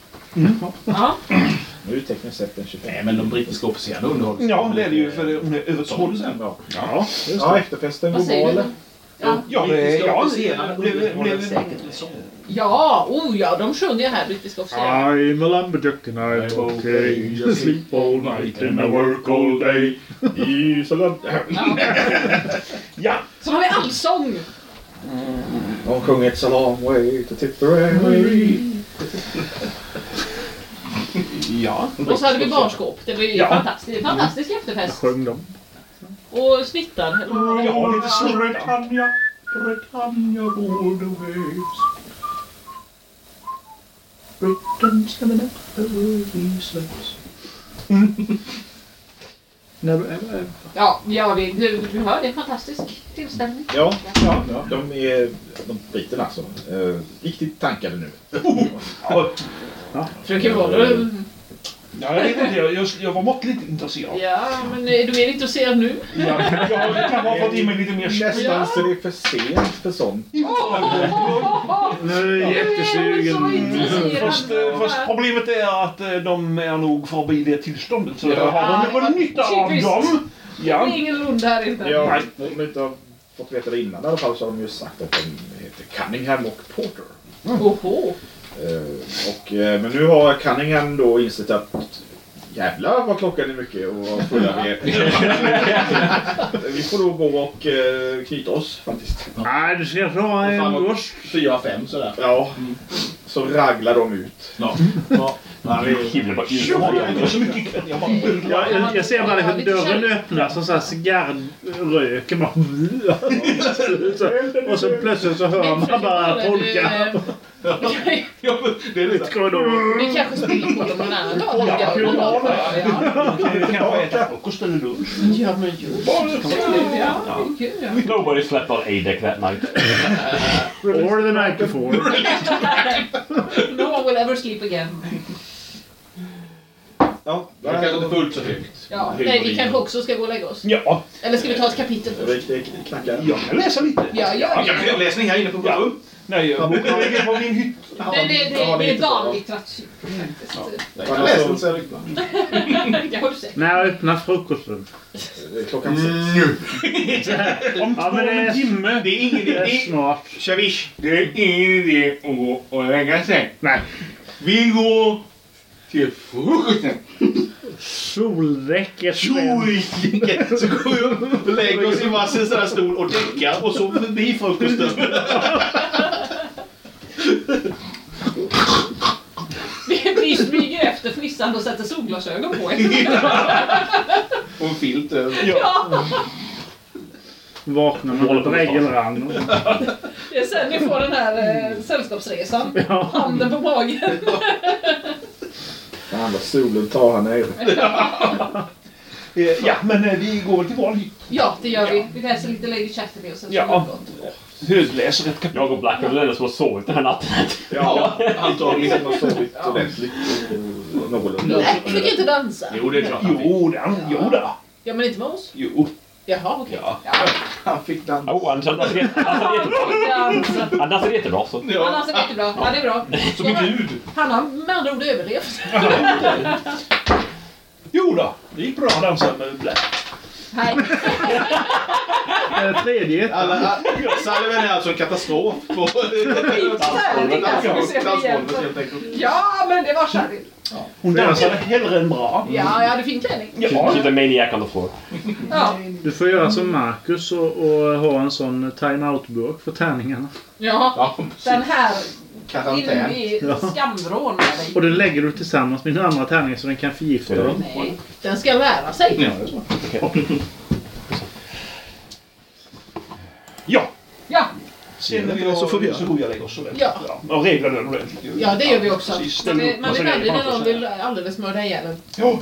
Ja. Nu är det tekniskt sett den 25. Nej, men de brittiska officerarna underhålls. Ja, det är det ju för hon är över 12 sen. Ja, Ja, ja efterfesten går bra eller? Ja. Ja, det, ja. Ja, oh ja, de sjunger ju här, brittiska officerare. I'm a lumberjack and I'm okay. I sleep all night and I work all day. Ja, Så har vi allsång. De sjunger It's a long way to Tipperary. ja. Och så hade vi barnskåp. Det var ju Ja. fantastiskt. Fantastisk efterfest. Sjöng de. Och snittar. Ja, lite snurrigt. Britannia, all the waves. Britain's coming up the äh, äh, Ja, ja vi, du, du hör, det är en fantastisk tillställning. Ja, ja, de är de britterna alltså. Eh, riktigt tankade nu. Fröken Woller. Ja, jag vet inte. Jag, jag, jag var måttligt intresserad. Ja, men är du mer intresserad nu? Ja, jag kan ha fått i mig lite mer Nästan så det är för sent för sånt. nu är jag jättesugen. Fast, eh, fast problemet är att eh, de är nog förbi det tillståndet. Så jag har de någon nytta av dem? Det Ja. är ingen Lund här inte. Ja, om de inte har fått veta det innan i alla fall så har de ju sagt att de heter Cunningham och Porter. Oho. Eh, och, eh, men nu har Cunningham då insett att jävlar vad klockan är mycket och fulla vi är. vi får då gå och eh, knyta oss faktiskt. Nej, du ska ta en gors. fyra, fem sådär. Ja, så raglar de ut. Ja. Jag ser bara hur dörren öppnas och så här cigarrröken bara... Och så plötsligt så hör man bara polka. Ja, det är lite... Vi kanske spelar på dem någon annan dag. Ja, Ja, ja, ja. Kan vi kanske äta frukost eller lunch? Ja, men just det. Ja, ja. Nobody slept on A-deck that night. Or the night before. No one will ever sleep again. Ja, Det kanske inte fullt så högt. Ja, nej, vi kanske också ska gå och lägga oss. Ja, Eller ska vi ta ett kapitel först? knackar. jag kan läsa lite. Ja, Jag det. kan läsa här inne på vårt Ja. rum. Nej, jag ligger på min hytt. Det, det, det, det är barnlitteratur faktiskt. Jag läser inte så jävla ibland. Det har du sett. När öppnas frukosten? Klockan sex. Om Ja, två men det är- timme. Det är ingen Det är idé. snart. Shavish. Det är ingen idé att gå och lägga sig. Nej. Vi går till frukosten. Soldäcket. Tjoing! Så går vi upp och lägger oss i varsin sån här stol och däckar och så förbi frukosten. Vi, vi smyger efter fnissande och sätter solglasögon på er. Och en filt över. Ja, Vaknar man med drägelrand. det är sen ni får den här eh, sällskapsresan. Ja. Handen på magen. Den andra solen tar han nere. Eh, Ja, men eh, vi går till vår hytt. Ja, det gör vi. Vi läser lite Lady Chatterley och sen så Ja. går vi. Högläser ett kapitel. Jag och Black är väl enda som har sovit den här natten. Ja, antagligen har sovit ordentligt. Någorlunda. Nej, vi fick inte dansa. Jo, det är klart. Jo, den, jo då. Ja, men inte med oss. Jo. Jaha, okej. Ja. Ja. Han fick dansa. Oh, han dansade jätte- han dansade jättebra. Han dansade jättebra. Så. Han dansar jättebra. Ja, det är bra. Som en gud. Han har med andra ord överlevt. Jo då. Det gick bra att dansa med Black. Nej. Eh, Tredje. Alla, Sullivan är alltså en katastrof på dansgolvet helt enkelt. Ja, men det var kärligt. Hon dansade hellre än bra. Ja, jag hade fin klänning. Ja. The maniac on the floor. Ja. Du får göra som Marcus och, och ha en sån time-out-burk för tärningarna. Ja, Ja, den här Karantän. i skamvrån med dig. Och den lägger du tillsammans med den andra tärningen så den kan förgifta dem. Nej, den ska lära sig. Ja, det är smart. Ja. Ja, Sen är det så får vi göra. så går jag och lägger oss ordentligt. Ja. Och reglar den ordentligt. ja det gör vi också. Precis, Man så är det aldrig när någon vill alldeles mörda ihjäl en. Ja.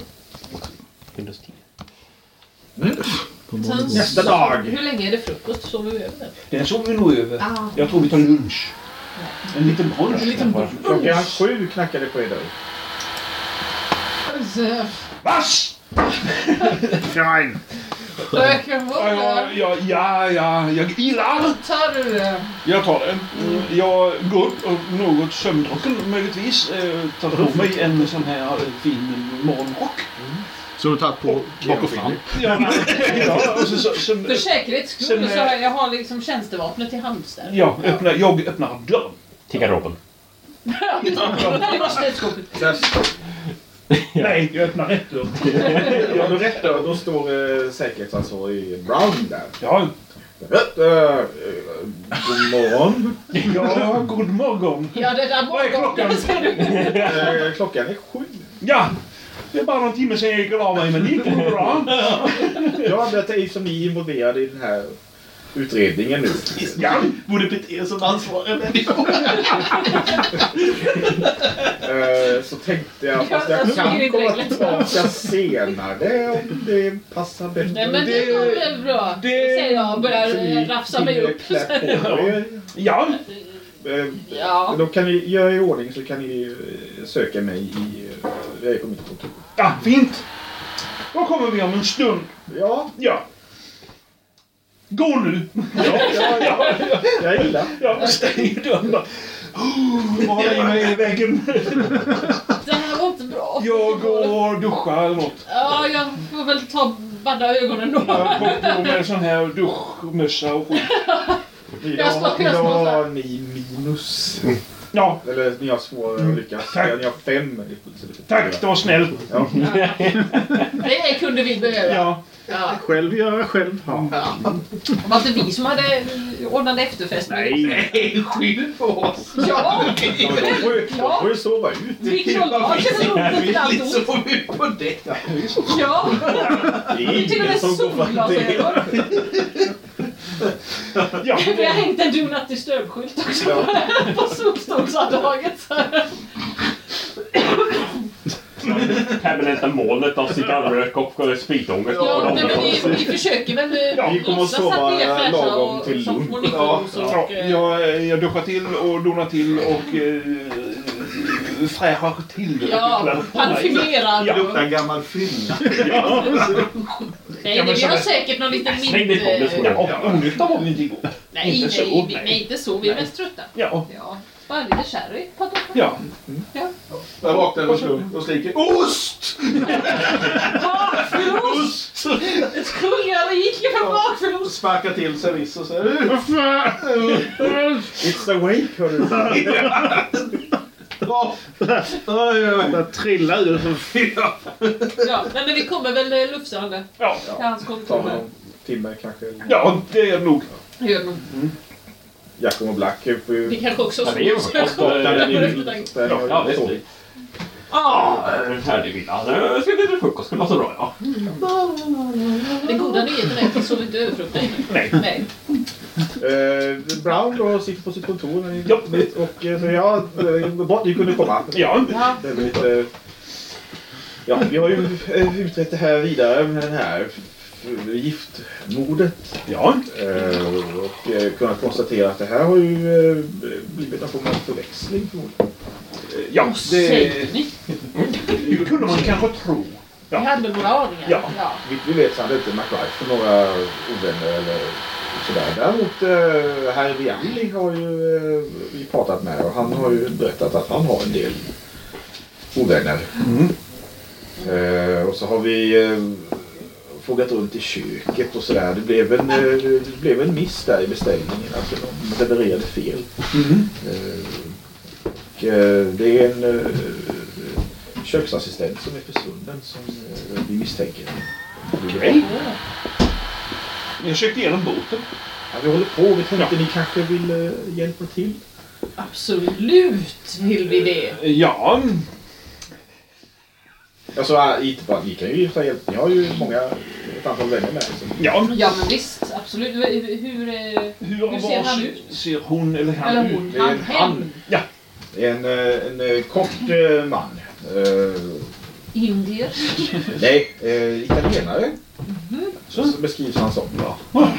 Windows 10. Sen Nästa så- dag. Hur länge är det frukost? Sover vi över den? Den sover vi nog över. Ah. Jag tror vi tar lunch. En liten brunch. En liten kanske. Klockan sju knackade på er dörr. Vass! Fine. Ja, ja, ja, ja, ja, jag gillar. Tar du det? Jag tar den. Jag går upp och något sömndrucken möjligtvis. Eh, tar på mig en sån här fin morgonrock. Som du tagit på bak och fram. Ja, ja och så, så, så, För säkerhets skull så har jag har liksom tjänstevapnet i hands där. ja öppnar, jag öppnar dörren. Till garderoben. Nej, jag öppnar rätt dörr. Ja, då rätt dörr, då står eh, säkerhetsansvarig Brown där. Ja, Rätt, eh, eh, god morgon. ja, god morgon. Ja, det där Vad är klockan? du. Eh, klockan är sju. Ja, det är bara någon timme sedan jag gick och la mig, men det gick bra. Ja, det är som ni är involverade i den här utredningen nu. Ja, Borde bete er som ansvariga människor. Eh, så tänkte jag, fast Ja, jag är kan komma tillbaka senare om det passar bättre. Nej men det väl bra. Det säger jag och börjar eh, rafsa mig upp. ja, Eh, Ja. Då kan ni göra i ordning så kan ni eh, söka mig i... är på mitt kontor. ja, fint. Då kommer vi om en stund. Ja, Ja. Gå nu. ja, ja, ja. Jag gillar. Jag stänger dörren bara. Oh, Mala i mig i väggen. Det här var inte bra. Jag går och duschar eller något. Ja, jag får väl ta badda ögonen då. Jag går på med sån här duschmössa och skit. Idag, idag har ni minus. Ja, Eller ni har svårare att lyckas. Tack. Ni har fem. det får tack. Det var snällt. Ja. Det kunde vi behöva. Ja. Ja. Själv göra själv ha. Det var inte vi som hade ordnat efterfest. Nej. Skyll på oss. Ja, Ja, De får ju- får ju sova ut. vi roligt till allt så mycket på det. Ja, Det är vi till och med ingen som går er. solglasögon. Ja, Vi har hängt en Do Not Disturb-skylt också Ja. på solstolsavdraget. Permanenta molnet av cigarrök och spritångest. Ja, men vi, vi försöker väl Ja, eh, vi kommer att sova att är lagom till lunch. Ja, Ja, eh, jag, jag duschar till och donar till och eh, fräschar till. Ja, parfymerad. Ja. Luktar gammal fylla. Ja, Nej, nej, vi har säkert någon liten mint... Släng dig på det, så jag- ja, onytta var vi inte igår. Nej, Inte så, nej, vi, nej. inte så. Vi är mest trötta. Ja, Ja, bara lite sherry på toppen. ja. Ja. Där vaknar en slump och skriker OST! Bakfyllos! Kungariket för bakfyllos! Sparkar till service och säger? It's the wake, hörru. Ja. Oj, oj, oj. Där trillar ur som fyra. Ja, nej, men vi kommer väl eh, lufsande Ja, till hans kontor. någon timme kanske. ja det är nog. Det gör nog. Jackson och Black är på Vi kanske också Ja, det är ju har Ja, ju det så. är. Ah, en härlig middag. Nu ska vi till frukost. Det låter bra, ja. Den goda nyheten är att vi sover inte överfruktat ännu. Nej. Nej. Eh, Brown då sitter på sitt kontor. när ni- Ja. Och eh, så ja, eh, du kunde komma. Ja, Ja. Det är lite... Ja, vi har ju eh, utrett det här vidare med den här giftmordet. ja. Eh, Och eh, kunnat konstatera att det här har ju eh, blivit någon form av förväxling förmodligen. Ja, Vad det, det kunde man kanske tro. Vi hade några aningar. Ja. ja. Vi, vi vet så hade inte McRife några ovänner eller sådär. Däremot eh, herr Vialli har ju eh, vi pratat med och han har ju berättat att han har en del ovänner. Eh, och så har vi eh, frågat runt i köket och sådär. Det blev en, eh, det blev en miss där i beställningen. Alltså de levererade fel. Eh, och, eh, det är en eh, köksassistent som är försvunnen som eh, vi misstänker. Okej. Vi har sökt igenom båten. Ja, vi håller på. Vi tänkte ni kanske vill eh, hjälpa till. Absolut vill vi det. Ja, Alltså, äh, inte bara, ni kan ju ta hjälp. Ni har ju många, ett antal vänner med. Så. ja. Ja, men visst. Absolut. Hur, hur, eh, Hur, Hur ser han ut? Ser hon eller han eller ut? hon, det är han, en hen, han. Ja. Det är en, eh, en eh, kort eh, man. Eh, indier. nej, eh, italienare. Mhm. Så beskrivs han som. Ja. Eh,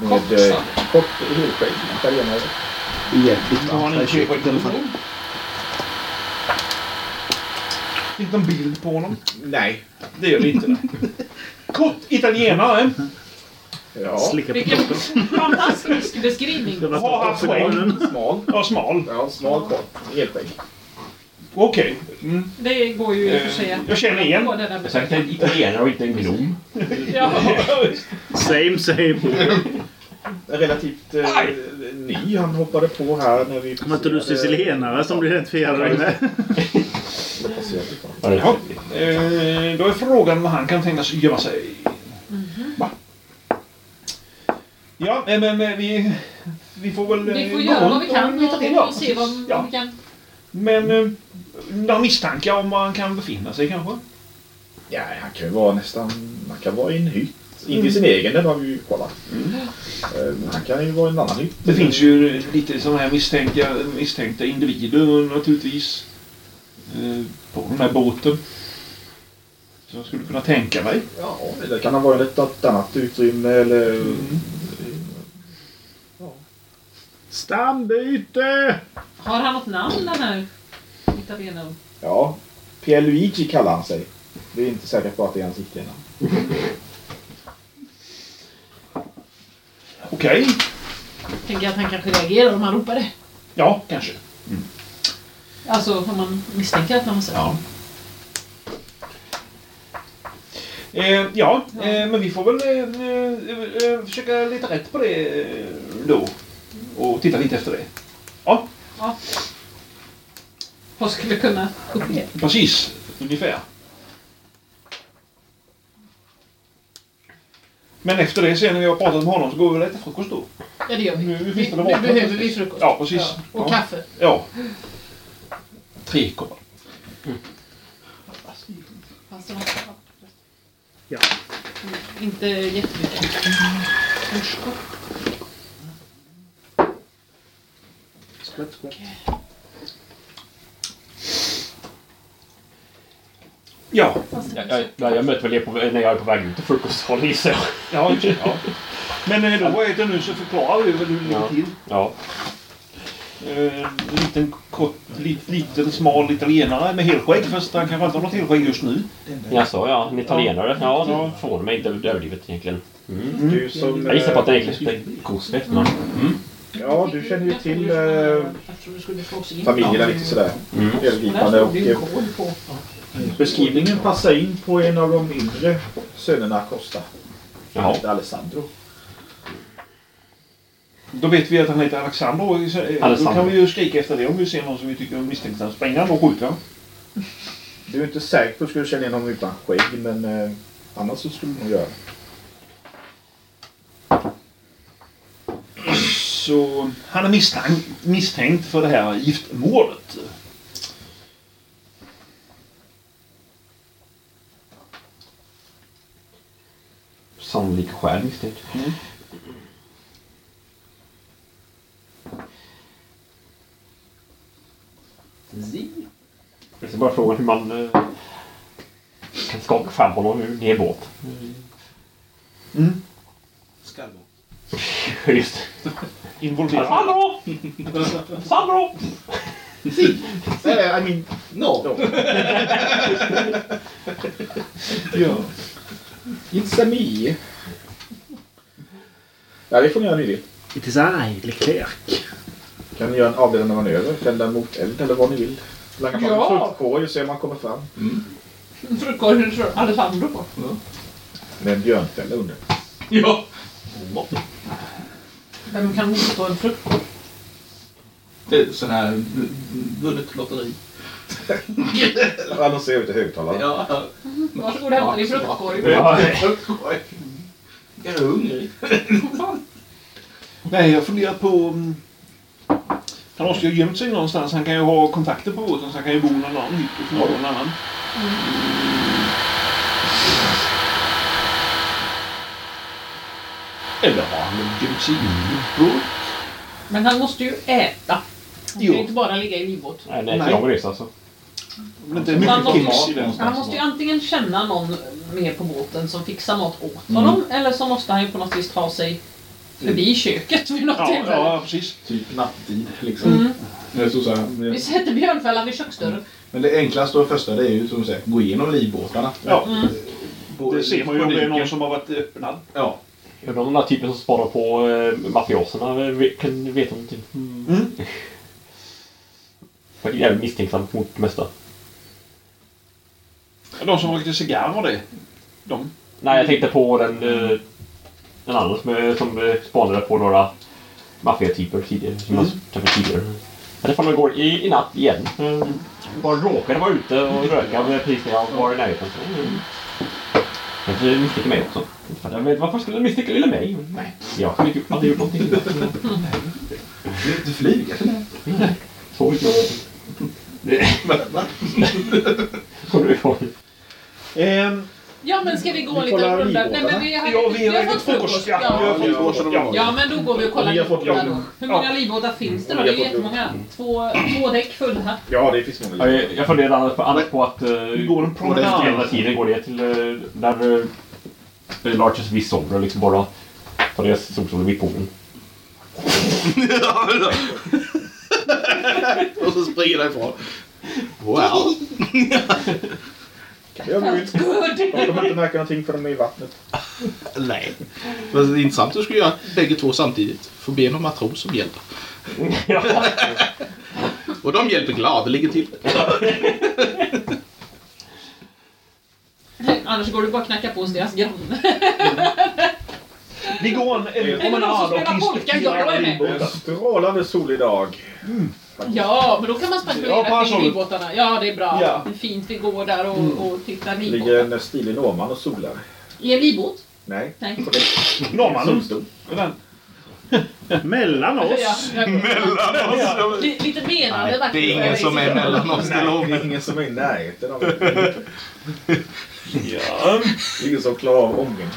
med Kort, eh, så. kort helskägg. Italienare. Bra. en på telefon? Finns det någon bild på honom? Nej. Det gör det inte. Kort italienare. Ja. Slicka på Vilken fantastisk beskrivning. Har haft skägg. Smal. Ja, smal. Ja, smal kort. Helskägg. Okej. Mm. Det går ju i och för sig Eh, att- jag känner igen. på det där Säkert en italienare och inte en gnom. Ja. Same same. Relativt eh, ny. Han hoppade på här när vi Var inte du sicilienare som du identifierade dig med? Jaha. Eh, då är frågan vad han kan tänkas gömma sig. Va? Ja, eh, men eh, vi, vi får väl... eh, Vi får gå göra vad runt vi kan och hitta till, och se vad, Ja. vad vi kan. Men eh, några misstankar om var han kan befinna sig kanske? Ja, han kan ju vara nästan... Han kan vara i en hytt. Inte i sin egen, den har vi ju kollat. Eh, men Han kan ju vara i en annan hytt. Det finns ju lite sådana här misstänkta, misstänkta individer naturligtvis. eh, På den här båten. Så jag skulle kunna tänka mig. Ja, det kan ha varit ett annat utrymme eller... Stambyte! Har han något namn den här italienaren? Ja, Pierluigi kallar han sig. Vi är inte säkra på att det är hans riktiga namn. Okej. Tänker att han kanske reagerar om han ropar det. Ja, kanske. Alltså om man misstänker att någon sett Ja. Eh, ja, eh, men vi får väl eh, eh, eh, försöka leta rätt på det eh, då. Och titta lite efter det. Ja, Ja. Vad skulle kunna ske? precis. Ungefär. Men efter det sen när vi har pratat med honom så går vi och äter frukost då. Ja, det gör vi. Nu finns det nu behöver vi frukost. Ja, precis. Ja. Och Ja. kaffe. Ja. Tre koppar. Något? Ja. Inte jättemycket. Skvätt, skvätt. Ja. Jag, jag, jag, jag möter väl er på, när jag är på väg ut till frukostsalen gissar jag. Ja, just ja. Men eh, då är det nu så förklarar vi väl hur det ligger till. Ja. Eh, En liten, kort, lit, liten smal italienare med helskägg. Fast han kanske inte har något helskägg just nu. Jaså, ja. En italienare. Ja, det förvånar mig inte överdrivet egentligen. Mm. Du som... Jag gissar på att det eh, egentligen är kostet efternamn. Mm. Ja, du känner ju till eh, familjerna lite sådär Mm. övergripande. Och Beskrivningen passar in på en av de yngre sönerna Costa. Han heter Alessandro. Då vet vi att han heter Alexander. eh, Då Alexander. kan vi ju skrika efter det om vi ser någon som vi tycker är misstänksam. Spränga honom och skjuta. Du är inte säker på att du skulle känna igen honom utan skägg, men eh, annars så skulle du nog göra. Så han är misstänkt, misstänkt för det här giftmordet. Sannolik själ misstänkt. Jag ska bara fråga hur man eh, kan skaka fram honom ur ner båt. Skallgång. Just det. Involverad. Sandro! Sandro! Eh, I mean, No. ja. It's a me. Ja, det får ni göra ni vill. It is I, Leclerc. Kan ni göra en avledande manöver, tända mot eld eller vad ni vill. Langa fram Ja. en fruktkorg och se om man kommer fram. Frukost tror Alessandro på. Med en björnfälla under. Ja. Vem kan motstå en frukost? Det är sån här vunnet lotteri. Annonserar ut i högtalaren. Ja. Varsågod och hämta din fruktkorg. Ja. Jag är hungrig. Nej, jag funderar på... mm, Han måste ju ha gömt sig någonstans. Han kan ju ha kontakter på båten så han kan ju bo någon annan hytt och förmodligen någon annan. Eller har han gömt sig i en båt? Men han måste ju äta. Han kan Jo. ju inte bara ligga i livbåt. Nej, det är en Nej. lång resa alltså. Men inte Han mycket måste, den. han måste ju antingen känna någon mer på båten som fixar mat åt honom eller så måste han ju på något vis ta sig förbi köket vid något Ja, tillfälle. ja, precis. Typ natttid liksom. Mm. Det är så så här, Vi men- sätter björnfällan vid köksdörren. Men det enklaste och första det är ju som du säger, gå igenom livbåtarna. Ja, Mm. Det ser man ju om det är någon som har varit öppnad. Ja. Är det någon där typen som sparar på eh, mafioserna vet- kan veta någonting? Mm. Jag är jävligt misstänksam mot det mesta. De som lite cigarr och det. De. Nej, jag tänkte på den, eh, den andra som, eh, som eh, spanade på några maffiatyper tidigare. Som jag träffade tidigare. Jag träffade honom igår i, i natt igen. Mm. Bara råkade vara ute och röka med precis när jag var i närheten. Så, mm. Kanske misstänker mig också. Jag vet, varför skulle de misstänka lilla mig? Nej, jag har aldrig gjort någonting. Du vill inte flyga för det. Så inte jag. Kommer du ihåg? Ehm, Ja men ska vi gå Vi en kollar liten runda? Nej, men vi har, ja, vi har ätit frukost. Ja, vi har Ja. fått frukost. Ja. ja men då går vi och kollar Ni har fått livbåtar. Hur många livbåtar finns det då? Det är fått jättemånga. Två, två däck fulla. Ja, det finns många. Jag, jag funderar på, annars på att uh, Vi går en promenad. hela tiden går ner till uh, där uh, Larches Viss sover och liksom bara tar deras solstol vid poolen. och så springer därifrån. Wow. Roligt. Good! De kommer inte märka någonting för de är i vattnet. Nej. Men det är intressant att du skulle göra bägge två samtidigt. Få be någon matros som hjälper. Och de hjälper gladeligen till. Annars går du bara och knackar på hos deras granne. Vi går en, en någon promenad som och spelar polka? Ja, jag är med. En strålande solig dag. Ja, men då kan man Ja, spekulera kring livbåtarna. Ja, det är bra. Ja. Det är fint. Vi går där och, och tittar Det ligger livbåtar. en stilig norrman och solar. I en livbåt? Nej, Nej. Norrmannen. Mellan oss. Ja, ja. Mellan oss. Li- Lite menande Nej, det är ingen som är mellan oss, det Nej, det är ingen som är i närheten av. Ja, Det är ingen som klarar av ången.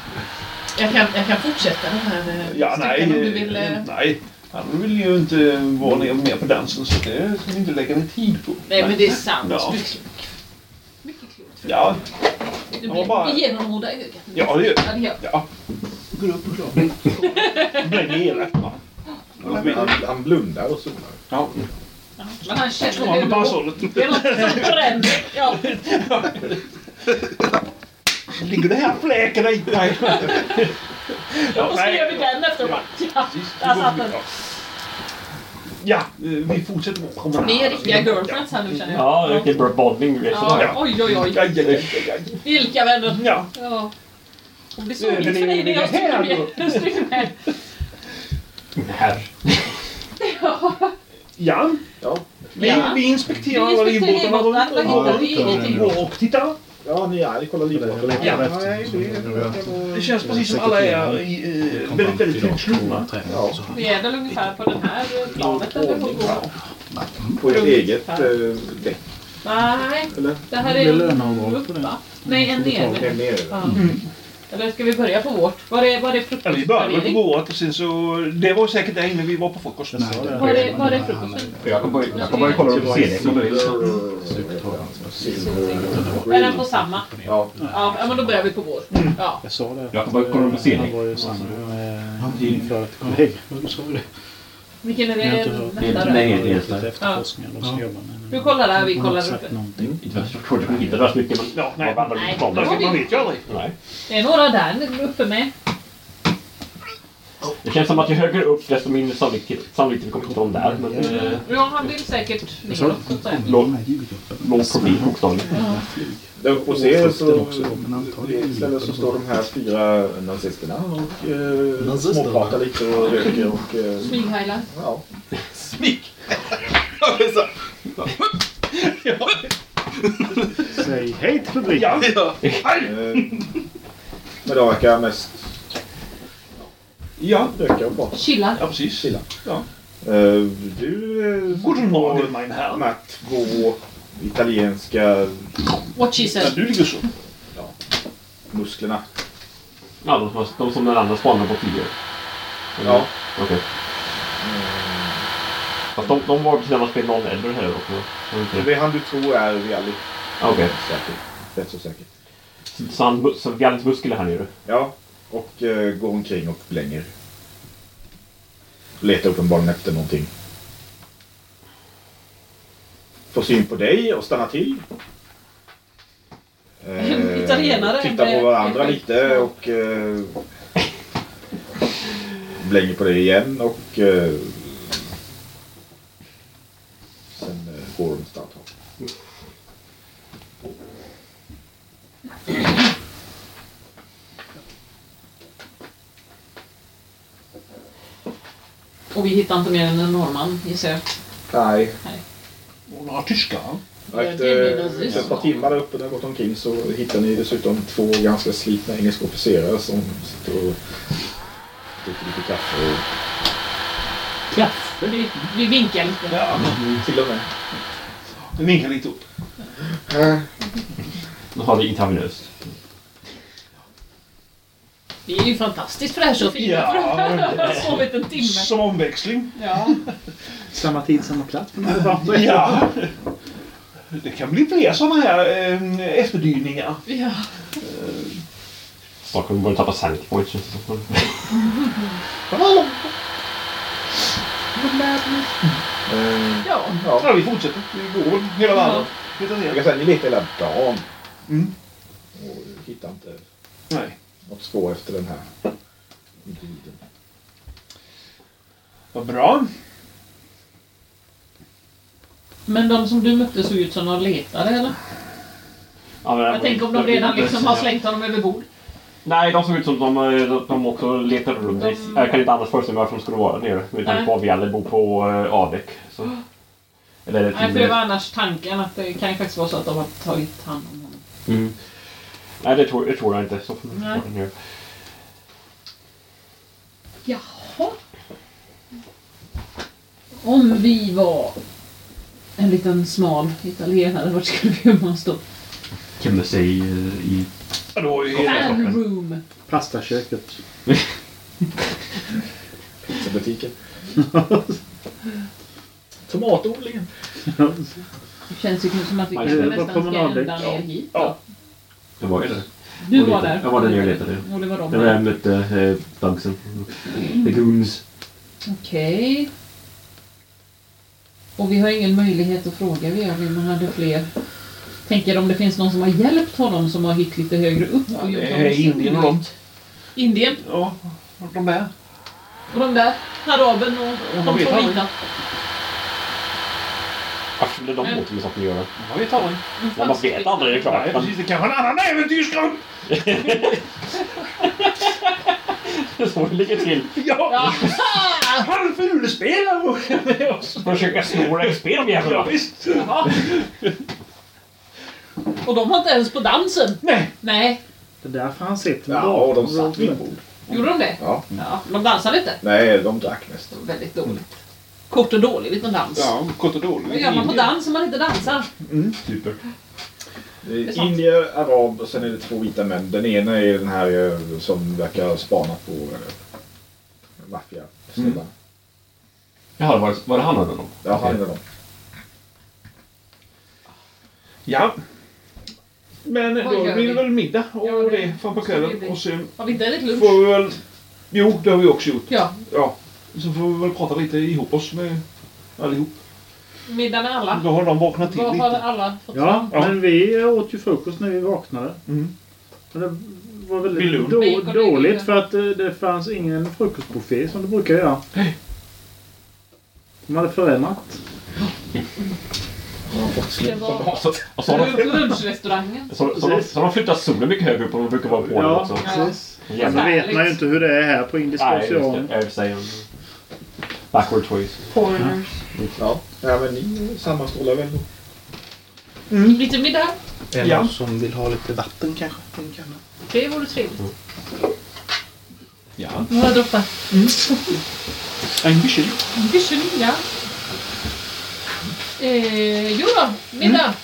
Jag kan, jag kan fortsätta den här eh, ja nej. om du vill. eh, Nej. Han vill ju inte vara ner med på dansen så det ska vi inte lägga ner tid på. Nej men det är sant. Ja. Du är klok. Mycket klokt. Ja, Du blir bara- genommåda i ögat. ja det gör Ja, det gör jag. Ja. Blir elakt va? Han, han, han blundar och solar. Ja. Ja, Men han känner det med parasollet. Det är något som bränner. Ja. Ligger det här fläken i? Nej. Ja, Och så gör vi den efter ja, där satt den. Ja, eh, vi fortsätter vår promenad. Ni är riktiga girlfriends här nu känner jag. Ja, riktigt bra bonding. Ja, oj, oj, oj. Aj, aj, aj, aj. Vilka vänner. Ja. Ja. Och det Eh, såg men inte för är dig när det jag här styrde med. Här. Ja, Ja. vi, Ja. vi inspekterar alla livbåtarna. runt. Och titta. Ja, ni är, ni kollar livbåten. Ja. Det, Det känns precis som alla är i, eh, väldigt, väldigt ja, Vi är väl ungefär på den här planet eller på gå. på ert eget eh, däck. Nej, Eller? det här är en upp va? Nej, en nere. Det. Eller ska vi börja på vårt? Var är, var är Ja, vi började på vårt och sen så... Det var säkert där inne vi var på frukost. Den här Var är, var är frukosten? Jag kan börja, jag kan börja kolla på CD. Är den på samma? Ja, Ja, men då börjar vi på vår. Ja. Jag sa det. Jag kan bara kolla på CD. Han var ju sambo med din före kollega. Det. Vilken är Jag har det inte hört. då? det är efterforskningar. De med. Du kollar där, vi Jag kollar uppe. någonting. Inte värst, jag man mycket, men Ja, nej. vet ju aldrig. Det är några där uppe med. Det känns som att ju högre upp desto mindre sannolikhet sannolikt vi kommer hitta dem där. Men eh, Ja, han vill säkert neråt så att säga. låg, låg profil bokstavligen. där uppe hos er så... också då, men antagligen I ett ställe så står de här fyra nazisterna och eh, småpratar lite och röker och... Eh, ja. Säg hej till publiken. Ja. Eh, men de verkar mest Ja, röka och prata. Chilla. ja precis. Chilla. Ja. Eh, du... Eh, Guten Morgen, mein Herr. Matt, gå italienska What she Ja, said. du ligger så. musklerna. Ja, de, som- de som den andra spanade på. Eller? Ja. Okej. Fast de, de var tillsammans med någon äldre här också. Var det Det det? är han du tror är Vialli. Okej. Säkert. Rätt så säkert. Så han, så Gallens muskel är här nere? Ja, och eh, går omkring och blänger. Letar uppenbarligen efter någonting. Får syn på dig och stannar till. Eh, Italienare Tittar på varandra lite och eh, blänger på dig igen och eh, sen eh, går de ett tag. Och vi hittar inte mer än en norrman gissar jag. Nej, Och några tyskar. Efter, ett par timmar där uppe när gått omkring så hittar ni dessutom två ganska slitna engelska officerare som sitter och dricker lite kaffe. Och, Kaffe. Vi, vi vinkar lite. Ja, till och med. vi vinkar lite upp. Då har vi intravenöst. Det är ju fantastiskt fräscha och fina Ja, sovit en timme. Som omväxling. Ja. Samma tid, samma plats. på något sätt. Ja. Det kan bli fler sådana här eh, efterdyningar. ja. Snart kommer vi börja tappa sanity points känns det som. Ja. ja. Ja, vi fortsätter. Vi går hela världen. Jag kan säga ni letar hela dagen Mm. och hittar inte Nej. Något spår efter den här individen. Vad bra. Men de som du mötte såg ut som de letade eller? Ja, men- Jag tänker om de redan liksom har slängt honom över bord. Nej, de såg ut som de, eh, de också letade runt. De- Jag kan inte annars föreställa mig varför de skulle vara där nere. Med tanke på att vi alla bor på uh, A-däck. Så. Eller Nej, för det var annars tanken att det kan ju faktiskt vara så att de har tagit hand om honom. Mm. Nej, det tror, det tror jag inte. Så får Nej. Jaha. Om vi var en liten smal italienare, vart skulle vi gömma oss då? Gömmer sig eh, i... Ja, då är Fan room. Pastaköket. Pizzabutiken. Tomatodlingen. Det känns ju som att vi kanske nästan ska ända ner hit. Ja. Jag var ju där. Du var där. Jag var där nere och letade. Och det var de Det var där jag mötte eh, Bugsen. The Goons. Okej. Och vi har ingen möjlighet att fråga vi om man hade fler. Tänker om det finns någon som har hjälpt honom som har hytt lite högre upp och gjort är Indien och dem. Indien Ja, de där. och de där. Araben och Ja, de två vita. Varför skulle de åt med saker att göra? Jag vet aldrig. Ja, man vet aldrig, det är klart. Nej, precis. Det kanske är en annan äventyrsgrupp. så det ligger till. Ja. Han fulspelare var med oss. Försöka sno XP de Ja, jävlarna. visst. Jaha. Och de var inte ens på dansen. Nej. Nej. Det är därför han sitter Ja, och de satt vid bord. Gjorde de det? Ja. Ja. De dansade lite. Nej, de drack mest. Väldigt dåligt. Kort och dålig liten dans. Ja, kort och dåligt. Vad gör man på dans om man inte dansar? Är sant. indier, arab och sen är det två vita män. Den ena är den här eh, som verkar spana på eh, maffia. Mm. Jaha, var, var det han eller någon? Ja, han är dem. Ja. Men då gör blir det vi? väl middag och Ja, det det fram på kvällen. Och sen Har vi inte ätit lunch? får vi väl... Jo, det har vi också gjort. Ja. Ja. Så får vi väl prata lite ihop oss med allihop. Middag med alla. Då har de vaknat till Vad har lite. alla fått Ja, Ja. men vi åt ju frukost när vi vaknade. Mm. Men det var väldigt då, dåligt för att det, det fanns ingen frukostbuffé som det brukar göra. De hade förändrat. Det var- mat. Och så har de, lunchrestaurangen. så, så, de, så har de flyttat solen mycket högre upp än de brukar vara på den Ja, också. precis. Ja. Men så vet man ju inte hur det är här på Indiska Nej, just oceanen. det. Jag vill säga backward ways. Foreigners. Ja. ja, men ni sammanstrålar väl då? Lite middag. Är det Ja. någon som vill ha lite vatten kanske? på en kanna? Det vore trevligt. Ja. Några droppar. En kyl. Vision, ja. Eh, jo då, middag.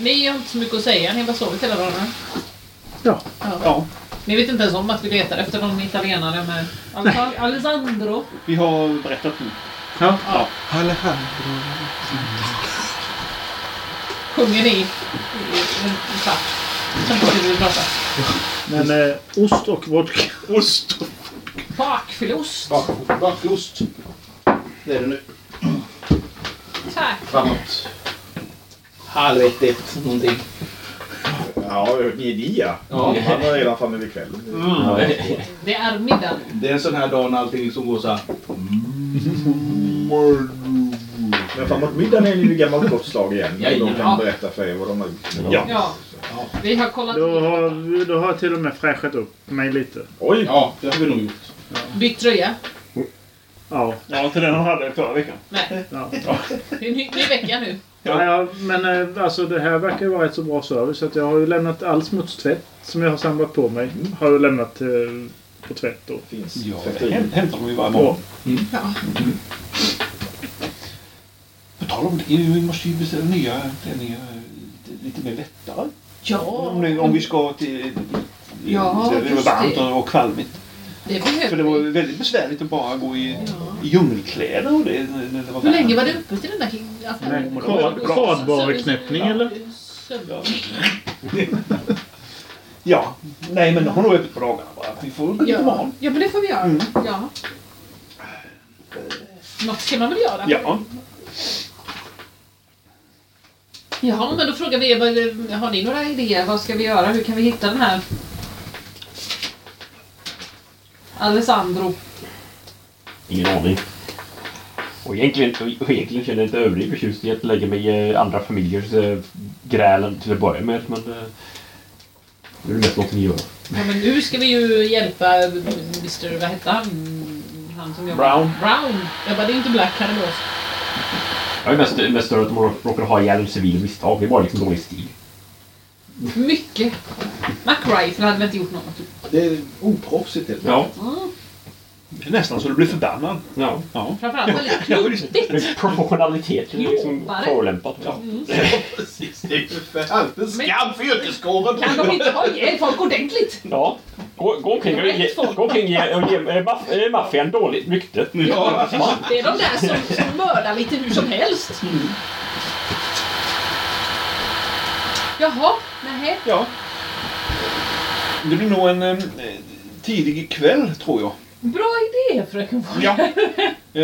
Ni har inte så mycket att säga. Ni har bara sovit hela dagen. va? Ja. Ja. Ni vet inte ens om att vi letar efter någon italienare med Alessandro. Vi har berättat nu. Ja. Alejandro. Sjunger ni i en kvart. Sen börjar vi prata. Men eh, ost och vodka. Ost. Bakfylost. Bak- Bakost. Det är det nu. Tack. Framåt. Halv ett, ett, någonting. Ja, ni är ni ja. Ja. Han var redan framme vid kvällen. Det är middag. Det är en sån här dag när allting som går så här. Men framåt middagen är ni ju gammalt gott slag igen. Och de kan berätta för er vad de har gjort. Ja. Ja. Vi har kollat Då har, då har jag till och med fräschat upp mig lite. Oj! Ja, det har vi nog gjort. bytt tröja. Ja. Ja, inte den han hade förra veckan. Nej, ja. det är en ny, ny vecka nu. Ja, ja, men eh, alltså det här verkar ju vara ett så bra service så att jag har ju lämnat all smutstvätt som jag har samlat på mig. Har jag lämnat eh, på tvätt då. Finns Ja, häm- hämtar de ju varje morgon. Ja. På tal om det, vi måste ju beställa nya klänningar lite, lite mer lättare. Ja, Om, om vi ska till... Ja, varmt det. och, och kvalmigt. Det För det var väldigt besvärligt att bara gå i, Ja. i djungelkläder och det när det var Hur länge var det uppe till den där affären? Kardborreknäppning eller? Söndag. Ja, nej men de har nog öppet på dagarna bara. Vi får gå dit Ja. imorgon. ja, men det får vi göra. Mm. Ja. Något ska man väl göra? Ja. Jaha, men då frågar vi vad- har ni några idéer? Vad ska vi göra? Hur kan vi hitta den här Alessandro? Ingen aning. Och egentligen, och egentligen känner jag inte förtjust i att lägga mig i andra familjers äh, gräl till att börja med. Men äh, det är mest något ni gör. Ja, men nu ska vi ju hjälpa Mr. Vad hette han? Han som jobbar... Brown. Brown! Jag bara, det är inte Black han är med oss. Jag är mest, mest störd att de råkar ha ihjäl en civil misstag. Det är bara liksom dålig stil. Mycket. McRifle hade väl inte gjort något? Det är oproffsigt helt Ja. Mm. Det är nästan så du blir förbannad. Ja. Ja. Framförallt väldigt klumpigt. Med professionalitet är liksom förolämpat. Ja. Precis, det är ju för alltid skam för yrkeskåren. Kan de inte ha ihjäl folk ordentligt? Ja. Gå, gå omkring och ge, gå omkring och ge, och ge maff, maffian dåligt rykte. Ja, Det är de där som, som mördar lite hur som helst. Jaha, nähä. ja. Det blir nog en eh, tidig kväll, tror jag. Bra idé fröken. Ja. Eh,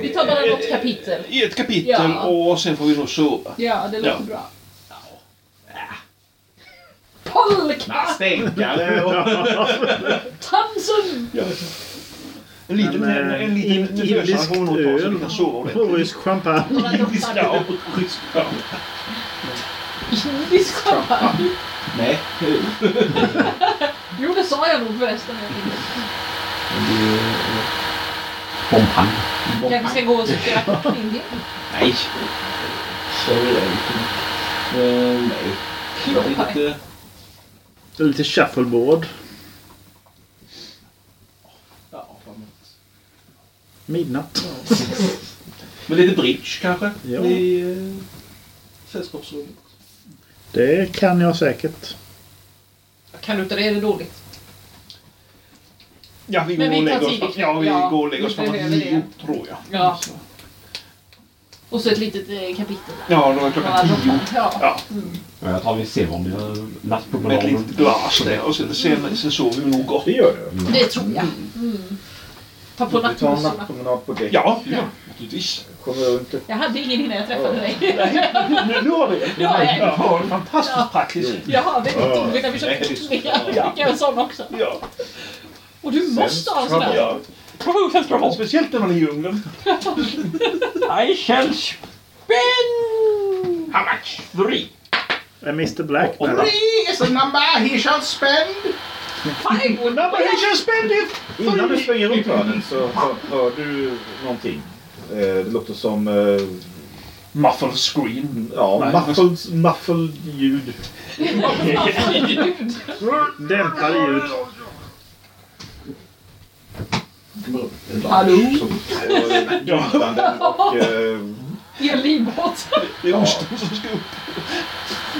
Vi tar bara något kapitel. I ett kapitel Ja. och sen får vi nog sova. Ja, det låter Ja. bra. Polka! Stänkare och... Tansen! En liten, Men, en, eh, en liten in- indisk får vi nog ta så vi kan sova och ordentligt. rysk champagne. Några doppar. Ja, ja. Indisk champagne. Nej. Jo, det sa jag nog förresten. Pompan. Kanske ska gå och sortera bort Indien. Nej. Så är det inte. Eh, nej. Jag inte... Lite shuffleboard. Midnatt. Men lite bridge kanske? Ja. I eh, sällskapsrummet. Det kan jag säkert. Kan du inte det är det dåligt. Ja, vi går Men vi och tar lägger oss. tidigt. Ja, vi Ja, går och lägger oss vi framåt behöver nio, det. tror jag. Ja. Så. Och så ett litet eh, kapitel. Ja, då är Några klockan tio. droppar. Ja. Ja, Ja, Jag tar min sedvanliga med ett litet glas där och sen, sen, sen sover vi nog gott. Det gör du. Det tror jag. Mm. Ta på Vi tar en nattmössorna. nattpromenad på däck. Ja, ja, naturligtvis. Kommer runt Jag hade ingen innan jag träffade dig. Nu, nu har vi det. Ja, ja. Ja, fantastiskt praktiskt. Jaha, det är roligt när vi så. Fick jag en sån också. Ja, Och du måste ha en sån där. ja. Speciellt när man är i djungeln. I shall spend... How much? Three. Mr Black? Three is the number he shall spend. Five Number he shall spend it! Innan du springer runt hörnet så hör, hör du någonting. Eh, det låter som eh, Muffled scream. ja, Nej, muffled, muffled ljud. Dämpade ljud. Hallå? Och ljudanden och eh, I en livbåt. Det är osten som ska upp.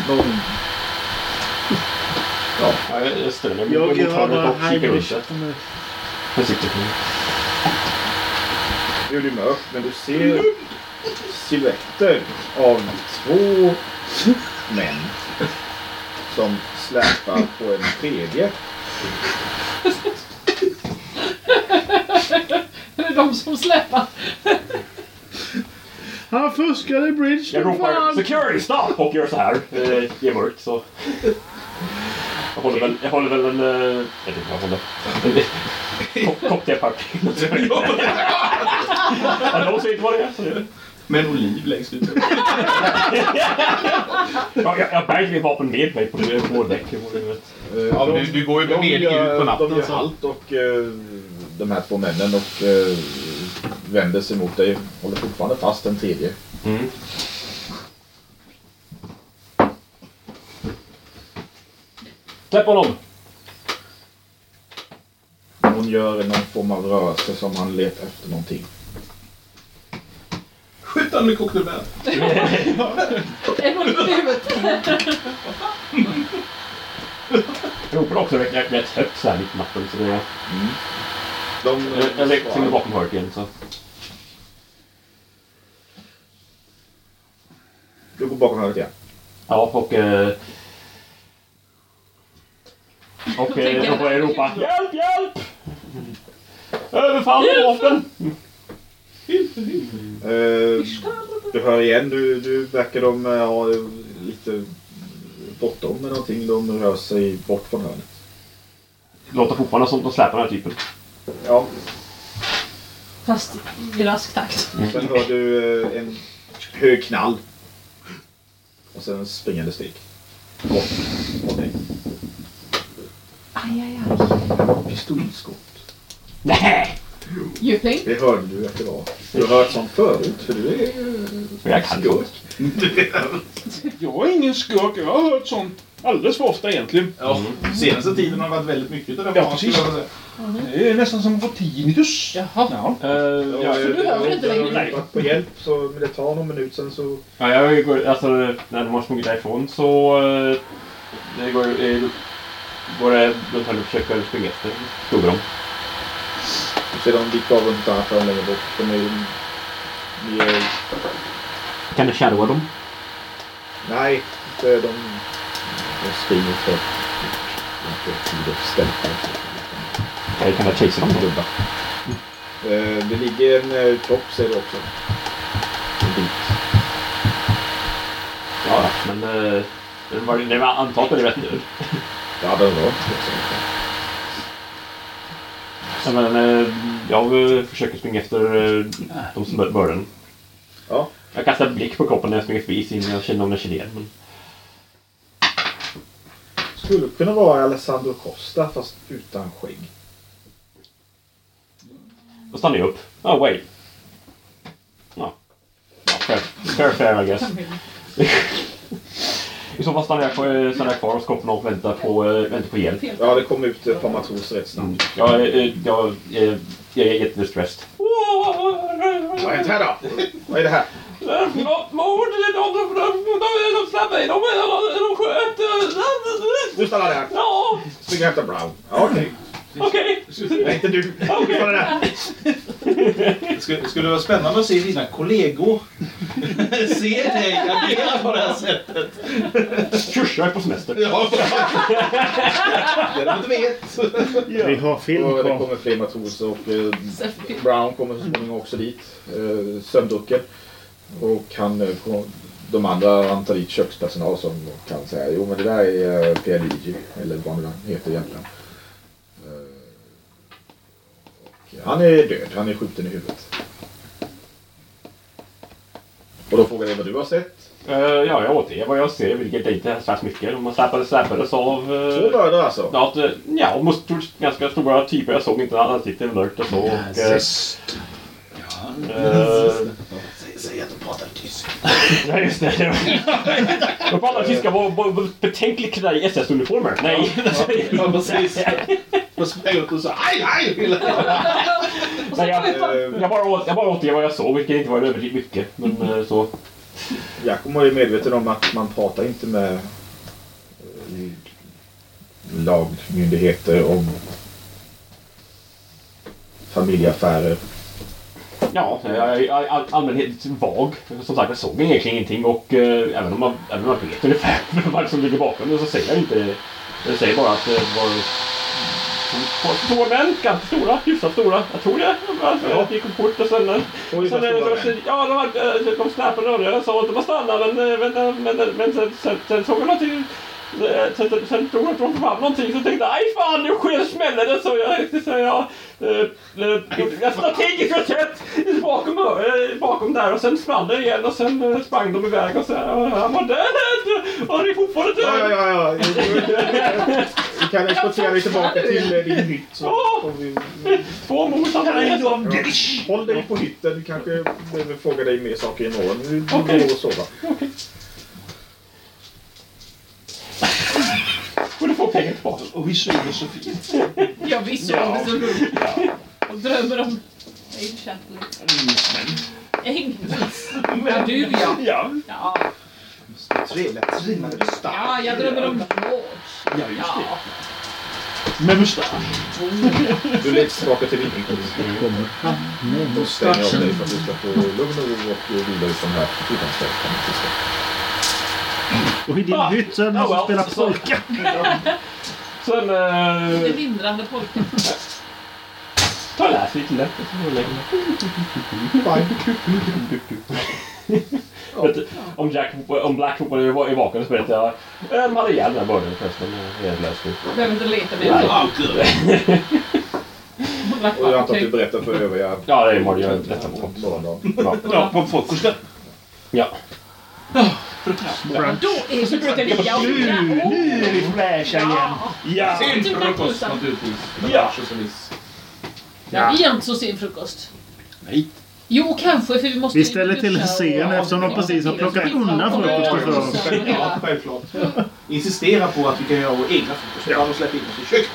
någon... Ja, jag ställer mig Jag mot hörnet och kikar ut. Det blir mörkt men du ser silhuetter av två män som släpar på en tredje. Det är de som släpar. Han fuskade bridge. Jag ropar security stop och gör så här. Eh, det är mörkt så. Jag håller väl, jag håller väl en... Jag vet inte vad jag håller. En Cocktailparty. Ja, De ser inte vad det är. så det- Med en oliv längst ut. Ja, jag, jag bär mitt vapen med mig på det vårdäck. Eh, Ja, men du, du går ju med gör- på natten. De gör halt och eh, de här två männen och eh, vänder sig mot dig. Håller fortfarande fast den tredje. Mm. Släpp honom! Hon gör någon form av rörelse som han letar efter någonting. Skjut han med cocktailbär. En och i huvudet. Jag ropar också rätt, rätt, högt så här mitt i natten. Så det, De, jag jag lägger mig bakom hörnet igen. Så. Du går bakom hörnet igen. Ja, och... Eh, och eh, då får jag ropa Hjälp, hjälp! Överfall med vapen! Eh, du hör igen, du, du verkar de eh, ha lite bråttom med någonting. De rör sig bort från hörnet. Låter fortfarande som de släpar den här typen. Ja, Fast i rask takt. sen hör du eh, en hög knall. Och sen en springande steg. Bort från dig. Aj, aj. Pistolskott. Nej! Djupling. Det hörde du att det var. Du har hört sånt förut, för du är Jag kan skurk. Jag är ingen skurk. Jag har hört sånt Alldeles för ofta egentligen. Ja, senaste tiden har det varit väldigt mycket av det. Ja, precis. Det är nästan som att få tinnitus. Jaha. Ja. Ja. ja, Så du hör inte längre? Jag har på hjälp så men det tar någon minut sen så... ja, jag går, alltså, när de har smugit därifrån så... eh, Det går, här och försöker springa efter. Stod de. Så är de bit av runt där för längre bort. De är, de är, Kan du shadowa dem? nej, inte de... De springer ställa Eller kan jag chasa dem? då? Dubba. Eh, Det ligger en eh, kropp ser du också. En bit. Ja, men... eh, Det var, det var antagligen rätt nu. Ja, den var Ja, men, eh, jag försöker springa efter eh, de som bär börden. Ja. Jag kastar en blick på kroppen när jag springer förbi så jag känner om jag känner igen. Men... Skulle kunna vara Alessandro Costa fast utan skägg. Då stannar jag upp. Oh, wait. Ja. ja fair, fair, fair I guess. I så fall stannar jag, kvar- stannar jag kvar hos koppen och väntar på, eh, väntar på hjälp. Ja, det kom ut ett par matroser rätt snabbt. Jag, eh, jag, eh, jag är jättestressad. Vad har hänt här då? Vad är det här? Mord! De släppte mig. De sköt. Du stannar där. Ja, Spring och hämta Brown. Ja, okej. Okej. Nej, inte du. Där. Det skulle, det skulle vara spännande att se dina kollegor se dig agera på det här sättet. Är på semester. Ja. Det de inte vet. Vi har film Och det kommer fler matroser och eh, Brown kommer så småningom också dit. Eh, sömndrucken. Och han, eh, kom- de andra antar dit kökspersonal som kan säga jo men det där är eh, Pierre Luigi. Eller vad han heter egentligen. Eh, och han är död. Han är skjuten i huvudet. Och då frågar jag vad du har sett. Eh, ja, jag återger vad jag ser, vilket inte är särskilt mycket. De släpades, släpades av... eh, Två mördare alltså. Ja, att, eh, ja måste, ganska stora typer. Jag såg inte ansikten mörkt och så. Och, eh, eh, Säg, säg att de pratar tyska. Ja, just det. De pratar tyska var var- var betänkligt klädda i SS-uniformer. Nej. Ja, precis. Och sprang ut och sa aj, aj! Nej, jag, jag, bara åt, jag bara återger vad jag såg, vilket inte var överdrivet mycket. Men eh, så. Giacomo är medveten om att man pratar inte med eh, lagmyndigheter om familjeaffärer. Ja, jag är all, allmänhet vag. Som sagt, jag såg egentligen ingenting och eh, även, om man, även om man vet ungefär vad som ligger bakom det så säger jag inte... Jag säger bara att det var två- män, ganska stora, hyfsat stora. Jag tror det. Alltså, Jag gick fort och sen... eh, Oj, sen eh, ja, de, eh, de snappade och jag sa att de var stanna men, eh, men, eh, men, men sen, sen, sen såg jag någonting Eh, Sen, tog jag tog fram någonting så tänkte jag aj fan nu sker smällen det så jag, så jag eh, eh, strategiskt reträtt bakom, eh, bakom där och sen small det igen och sen sprang de iväg och så eh, han var död och han är fortfarande Ja, ja, död. ja. ja. Vi kan exportera dig tillbaka till din hytt. Så Ja. får vi... Två samtidigt. Håll dig på hytten. Du kanske behöver fråga dig mer saker imorgon. Du du Okej. går och sova. Och du får pengar tillbaka. Och vi sover så fint. Ja, vi sover så lugnt. Och drömmer om Aid Shatley. Engelsmäns. Ja, du ja. Ja. Ja, Trevligt. Trimmade starkt. ja jag drömmer om George. Ja, just Ja. det. Med mustasch. Du leds tillbaka till din hytt. Och stänger av dig för att du ska få lugn och ro och vila ut de här utanför. Och i din hytt så är det någon som spelar polka. Sen... Det Eh, lindrande pojken. ta och läs lite lätt. Vet du, Om, Jack, om Black Hooper var i vaken så berättade jag eh, de hade ihjäl den här början förresten. Det är löst nu. Behöver inte leta mer. Och jag antar att du berättar för övriga Ja, det är Morgan. Jag rättar på. morgondagen. Ja. På frukosten. ja. Då är vi Tevilla och Nu, nu är vi fräscha igen. Ja. Sen frukost naturligtvis. Ja. Ja, vi är inte så sen frukost. Nej. Jo, kanske för vi måste... Vi ställer till scenen eftersom de precis har plockat undan frukosten för oss. Ja, självklart. insistera på att vi kan göra vår egna frukost. Ja. Och släppa in oss i köket.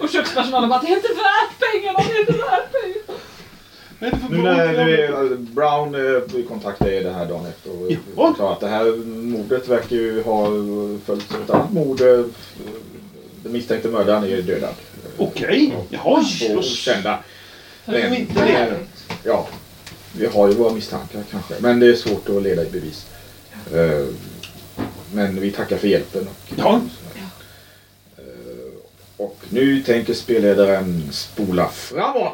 Och kökspersonalen bara, det är inte värt pengarna, det är inte värt pengarna. Nu när nu är Brown eh, kontaktade er den här dagen efter och Ja. sa att det här mordet verkar ju ha följts av ett annat mord. eh, Den misstänkte mördaren är dödad. Okej. Jaha, Och kända. Men, inte det. ja, vi har ju våra misstankar kanske. Men det är svårt att leda i bevis. Eh, Men vi tackar för hjälpen. Och, Ja. Och nu tänker spelledaren spola framåt.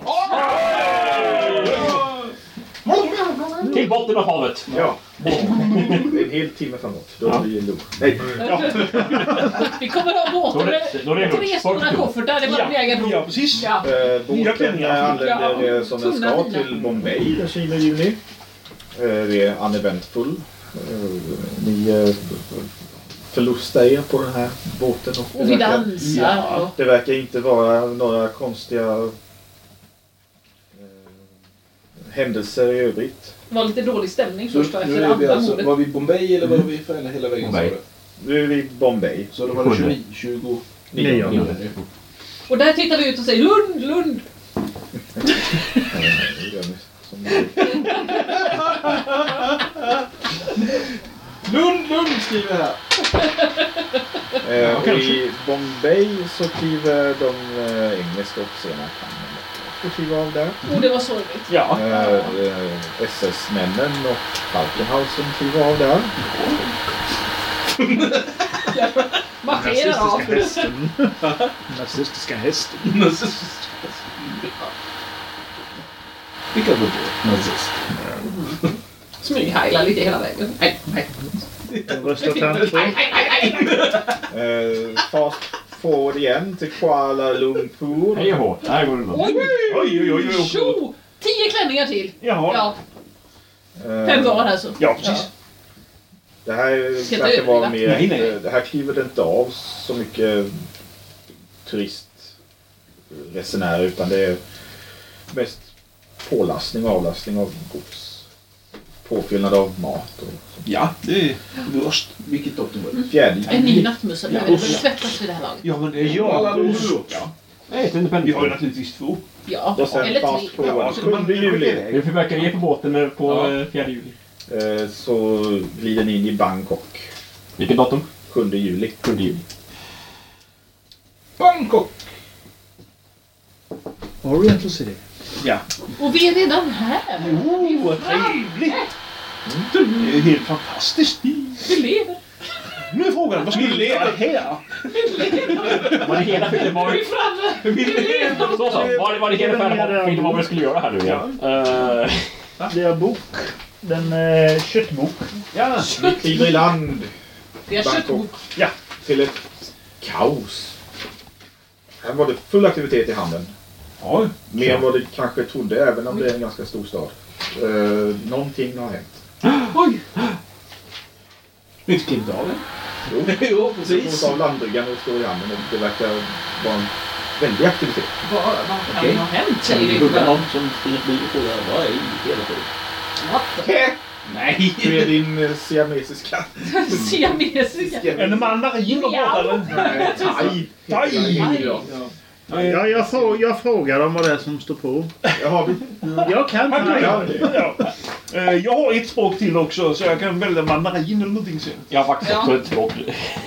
Till botten av havet. Ja. Det är en hel timme framåt. Då blir det lugnt. Nej. Vi kommer ha då är det med tre stora koffertar, det är bara Ja, egen ja, precis. Ja. Eh, Båten eh, anländer eh, som den ska till Bombay den 20 juni. Eh, Det är uneventful. Eh, Ni förlustar er på den här båten. Och Och vi dansar. Ja, det verkar inte vara några konstiga eh, händelser i övrigt. Det var lite dålig stämning först då, efter andra alltså, mordet. var vi i Bombay eller var vi för hela vägen? Bombay. Nu är vi i Bombay. Så då var det 29, 20... Nio. Och där tittar vi ut och säger Lund, Lund. Lund, Lund skriver jag här. Eh, och I Bombay så kliver de eh, engelska officerarna. Och kliver av där. Och det var sorgligt. Ja. Eh, eh, SS-männen och Falkenhausen kliver av där. Marscherar av. hästen. Nazistiska hästen. Vilka var det? Nazist. Smygheilar lite hela vägen. Nej, nej. Röstat han på. Eh, fast forward igen till Kuala Lumpur. Hej och hå. Här går det bra. Oj, Oj, oj, oj, oj. tjo! Tio klänningar till. Jaha. Ja, Eh, fem dagar alltså. Ja, precis. Det här Ska verkar vara mer... Nej, nej. eh, Det här kliver det inte av så mycket turistresenärer utan det är mest pålastning och avlastning av gods. Påfyllnad av mat och Ja, det är värst. Vilket datum var det? fjärde. En ny nattmössa. Ja, Ja, det usch. väl tvättas vid det här laget. Ja, men det är Ja, ja. usch. ja. Nej, ett Vi independent. har ju naturligtvis två. Ja, Och sen eller fast tre. så man- 7 juli. Vi försöker ge på båten på Ja. eh, 4 juli. Eh, Så glider ni in i Bangkok. Vilket datum? 7 juli. 7 juli. Bangkok. Oriental City. Ja. Och vi är redan här. Oh, vad trevligt. Det är helt fantastiskt. Vi lever. Nu är frågan, vad skulle vi göra här? Var det hela filmen var Vi är framme. Så så. Var det, var det hela filmen vad vi skulle göra här nu igen? Det är bok. Den eh, köttbok. Ja. I land Det är köttbok. till ett kaos. Här var det full aktivitet i handeln. Mer än vad du kanske trodde, även om det är en ganska stor stad. Uh, någonting har hänt. Oj. Lite Klimdalen. Jo, Jo, precis. precis. av landbryggan och står i handen och det verkar vara en väldig aktivitet. Vad, vad kan Okej. ha hänt? Säger vi. hugga någon som springer förbi och frågar vad är i hela tiden? What Nej. Hur är din eh, siamesiska? the- Siamesiska. En mandarin där borta eller? Nej, thai. Thai. Ja. Ja, jag, frå jag frågar dem vad det är som står på. Jaha, vi... Jag kan. Ja. Eh, Jag har ett språk till också så jag kan välja mandarin eller någonting sen. jag har faktiskt Ja. också ett språk.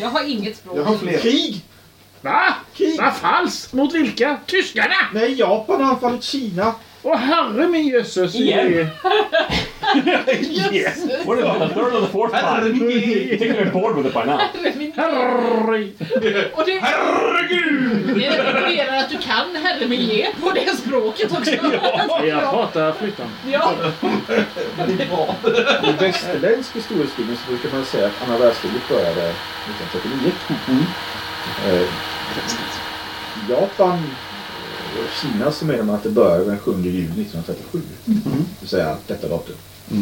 Jag har inget språk. Jag har fler. Krig! Va? Krig! Vad falskt? Mot vilka? Tyskarna? Nej, Japan har anfallit Kina. Åh herre min jösses. Igen. Yes. What is it? The third or the fourth time? You think they're bored with it by now? Herre. Och det, Herregud! det rekommenderar att du kan herre min ge på det språket också. Jag pratar flytande. Ja. I västerländsk historieskrivning så brukar man säga att andra världskriget började 1939. Eh, Japan eh, och Kina så menar man att det började den 7 juli 1937. Det vill säga detta datum.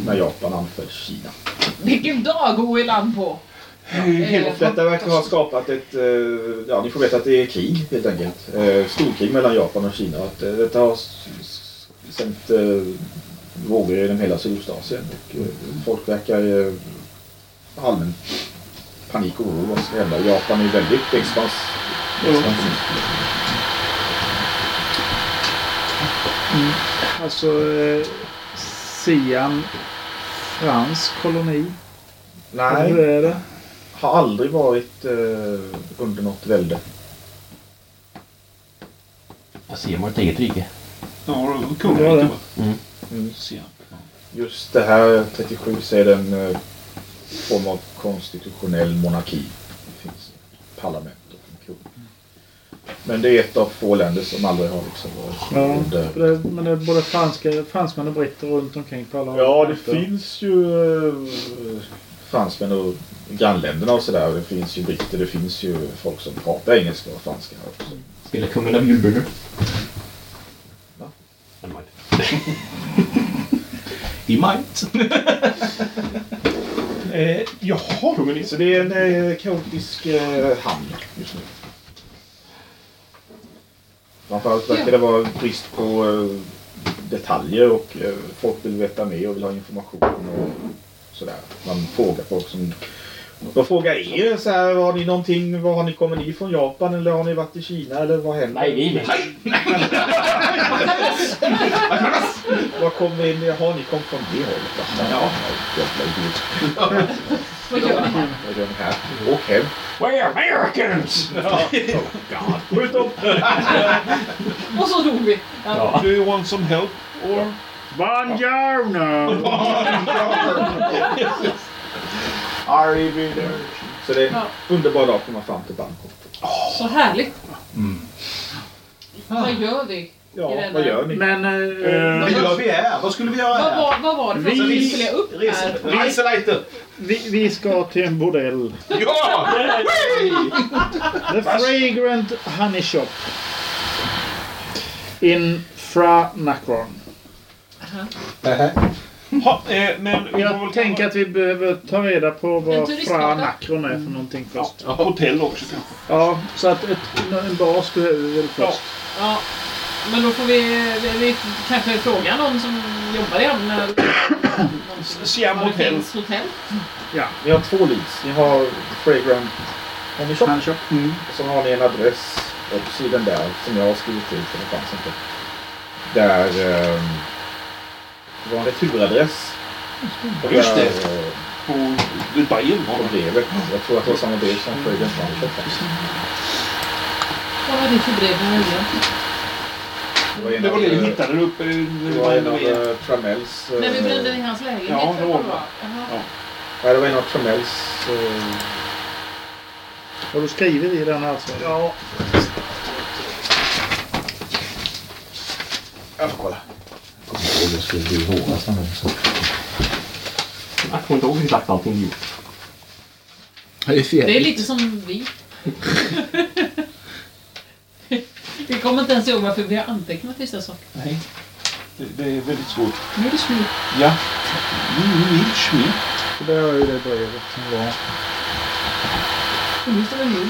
När Japan anföll Kina. Vilken dag går vi i land på? Eh, Detta verkar ha skapat ett, eh, ja ni får veta att det är krig helt enkelt. Eh, Storkrig mellan Japan och Kina. Att, detta har sänt vågor genom hela Sydostasien. Och, eh, folk verkar allmän panik och oro vad som ska hända. Japan är väldigt expans. Expansivt. Alltså, eh, Siam, fransk koloni. Nej, Hur är det? har aldrig varit eh, under något välde. Ser man ett eget rike. Ja, det. inte va? Mm. Se. Just det här 37 så är det en eh, form av konstitutionell monarki. Det finns parlament. Men det är ett av få länder som aldrig har liksom varit Ja, under... det, men det är både franska, fransmän och britter runt omkring på alla Ja, det finns ju eh, fransmän och grannländerna och sådär. Det finns ju britter, det finns ju folk som pratar engelska och franska här också. Spelar kungen av julbulor. Va? He might. Eh, jaha, så det är en eh, kaotisk eh, hamn just nu. Framförallt verkar det vara brist på eh, detaljer och eh, folk vill veta mer och vill ha information och sådär. Man frågar folk som de frågar er så här, har ni någonting, var har ni, kommer ni från Japan eller har ni varit i Kina eller vad händer? Nej, vi Vad kommer ni, har ni kommit från det hållet? Ja. Vad gör ni här? Vad gör ni här? Åk hem. We're Americans! Skjut dem! Och så dog vi. Ja. Do you want some help? Or? Buongiorno! Så det är en Ja. underbar dag att komma fram till Bangkok. Så härligt. Vad gör vi? Ja, vad gör ni? Men... Eh, Vad gör vi här? Vad skulle vi göra Vad här? var, vad var det för Vi- vi skulle upp här? Reselajter! Vi, vi ska till en bordell. Ja! The Fragrant Honey Shop. In Fra Nacron. Ha, eh, men vi får Jag väl tänker att vi behöver ta reda på En vad turistkarta. Fra Nacron är för någonting först. Ja, hotell också kanske. Ja, så att ett, en bas behöver vi väl först. Ja. Men då får vi, vi, vi kanske fråga någon som jobbar i hamnen. Siam var det Hotel. hotell. Ni har två leads. Ni har Fragrant Honey Shop. Honey Shop. Och så har ni en adress också i den där som jag har skrivit till för det fanns inte. Där eh, det var en returadress. Och Just där, det. eh, På Dubai var det. brevet. Jag tror att det var samma brev som Fragrant Honey Shop. Vad var det för brev? Det var Det var av, det du eh, hittade där uppe. Det var en av eh, Tramels... eh, När vi brände ner hans lägenhet? Ja, det var det. Jaha. Nej, det var en av Tramels... eh, Har du skrivit i den alltså? Ja. Jag får kolla. Det skulle bli hårdast någon Jag kommer inte ihåg exakt allting vi. Det är lite som vi. vi kommer inte ens ihåg varför vi har antecknat vissa saker. Nej. Det, det är väldigt svårt. Nu är det slut. Ja. Mm, Nils Schmidt. Så där har ju det brevet som var. Och nu står det jul.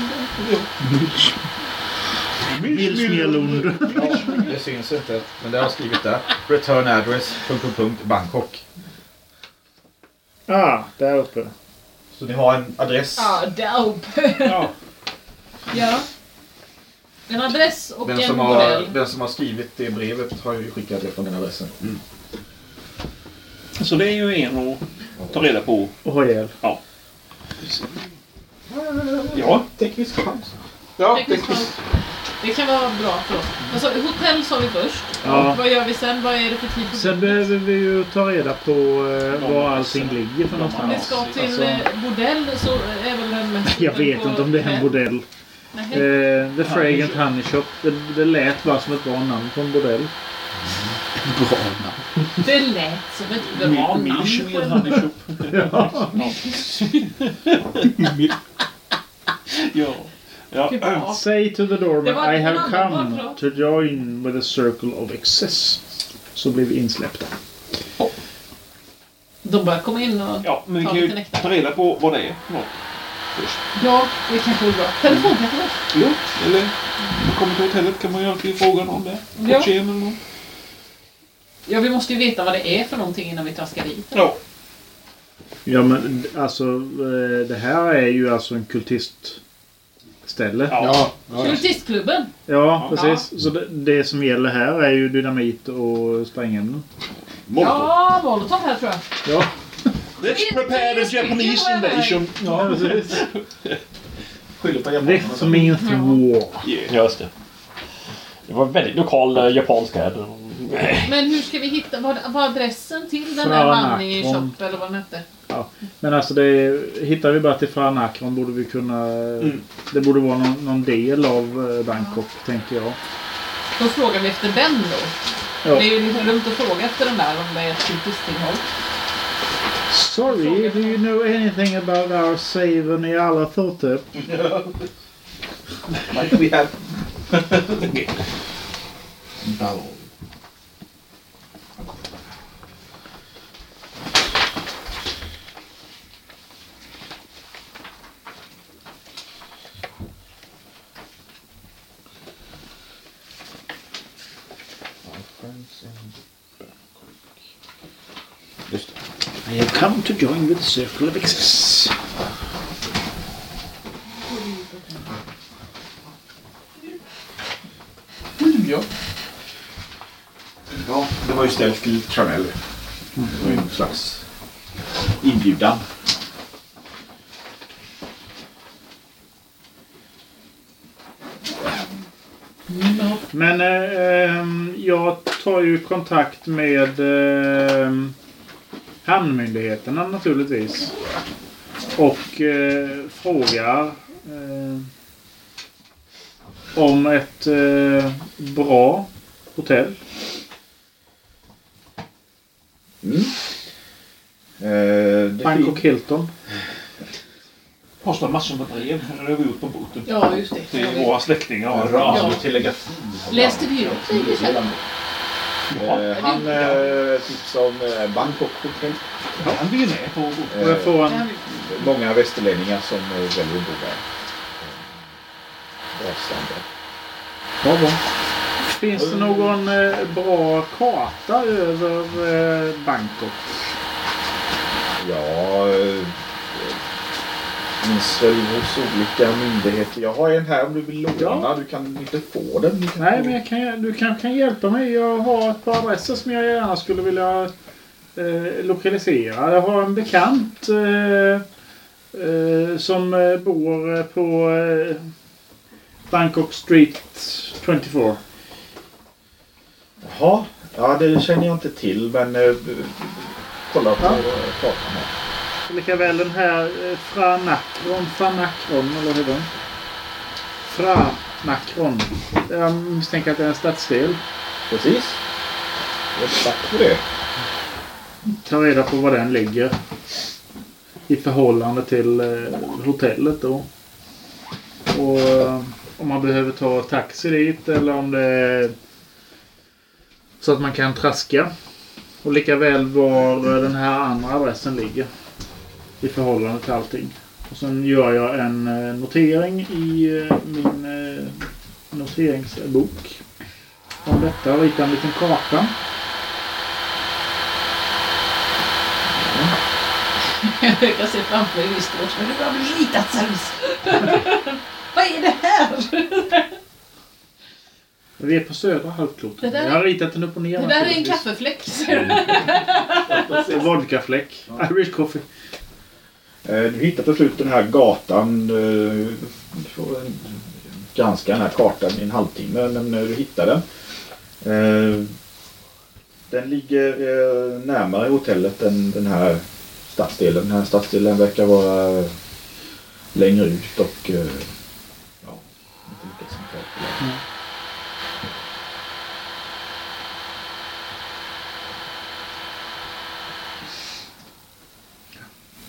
Nils Mjellund. Ja, det syns inte. Men det har jag skrivit där. Return address... Punkt, punkt, punkt, Bangkok. Ah, där uppe. Så ni har en adress. Ja, där uppe. Ja. ja. En adress och Den en som, har, den som har skrivit det brevet har ju skickat det från den adressen. Så det är ju en att ta reda på. Och ha ihjäl. Ja. Teknisk chans. Ja, Teknisk chans. Det kan vara bra för oss. Alltså, hotell sa vi först. Ja. Vad gör vi sen? Vad är det för tid Sen behöver vi ju ta reda på eh, var allting ligger för Om vi någonstans. ska till Alltså, eh, bordell så är väl den mest... jag vet inte om det är en hotell. bordell. Eh, The Fragrant Honey Shop. Det, det lät bara som ett bra namn på en bordell. Det lät som ett bra namn. På med en- Honey Shop. Ja. Ja. Av- Say to the doorman I have come to join with a circle of excess. Så blir vi insläppta. De börjar komma in och... Ja, men vi Ta kan lite ju ta reda på vad det är. Ja. Ja, det kanske är bra. Telefonkatalog. Jo, eller man kommer till hotellet kan man ju alltid fråga någon där. Ja. Eller någon. Ja, vi måste ju veta vad det är för någonting innan vi traskar dit. Ja. Ja men alltså eh, det här är ju alltså en kultistställe. Ja. ja. Kultistklubben. Ja, precis. Så det, det som gäller här är ju dynamit och sprängämnen. Ja, Molotov här tror jag. Ja. Let's prepare the Japanese invasion. Ja, precis. Skyller på This means war. Ja, just det. Det var väldigt lokal eh, japansk härd. Men hur ska vi hitta, vad var adressen till den där mannen i shop eller vad den hette? Men alltså det, hittar vi bara till Franakron borde vi kunna... Det borde vara någon, någon del av eh, Bangkok, tänker jag. Då frågar vi efter den då. Ja. Det är ju lite dumt att fråga efter den där om det är ett kultisttillhåll. Sorry, do you know anything about our savern i alla Thorpe? Might we have... Bow. I have come to join with the Circle of Excess. Ja. Ja, det var ju ställt till Chanel. Det var ju en slags inbjudan. Men eh, ehm, jag tar ju kontakt med eh, hamnmyndigheterna naturligtvis. Och eh, frågar eh, om ett eh, bra hotell. Mm. Eh, Bangkok Hilton. Postar massor med brev. Det har vi gjort på båten. Ja, just det. Till våra släktingar. Ja, radiotelegrafi. Läste vi upp det Eh, Han eh, tipsade om eh, Bangkok Hotel. Han blir ju med på jag får en, Eh, många västerlänningar som eh, väljer att bo där. Bra standard. Bra, bra. Finns det någon eh, bra karta över eh, Bangkok? Ja, eh, väl hos olika myndigheter. Jag har en här om du vill låna. Ja. Du kan inte få den. Kan Nej, få... men jag kan, du kanske kan hjälpa mig. Jag har ett par adresser som jag gärna skulle vilja eh, lokalisera. Jag har en bekant eh, eh, som eh, bor eh, på eh, Bangkok Street 24. Jaha, ja det känner jag inte till men kolla på Ja. kartan här. Lika väl den här eh, Franakron, Franakron eller hur den? Franakron. Jag misstänker att det är en stadsdel. Precis. Exakt för det. Ta reda på var den ligger. I förhållande till eh, hotellet då. Och eh, om man behöver ta taxi dit eller om det är så att man kan traska. Och lika väl var den här andra adressen ligger. I förhållande till allting. Och sen gör jag en eh, notering i eh, min eh, noteringsbok. Om detta och ritar en liten karta. Jag ser framför mig Västerås, men det börjar bli litat service. Vad är det här? Vi är på södra halvklotet. Där Jag har ritat den upp och ner. Det där är en kaffefläck. ser du? Det är Vodkafläck. Irish coffee. Eh, du hittar till slut den här gatan. Du får granska den här kartan i en halvtimme men eh, du hittar den. Den ligger närmare hotellet än den här stadsdelen. Den här stadsdelen verkar vara längre ut och ja, inte lika centralt. Mm.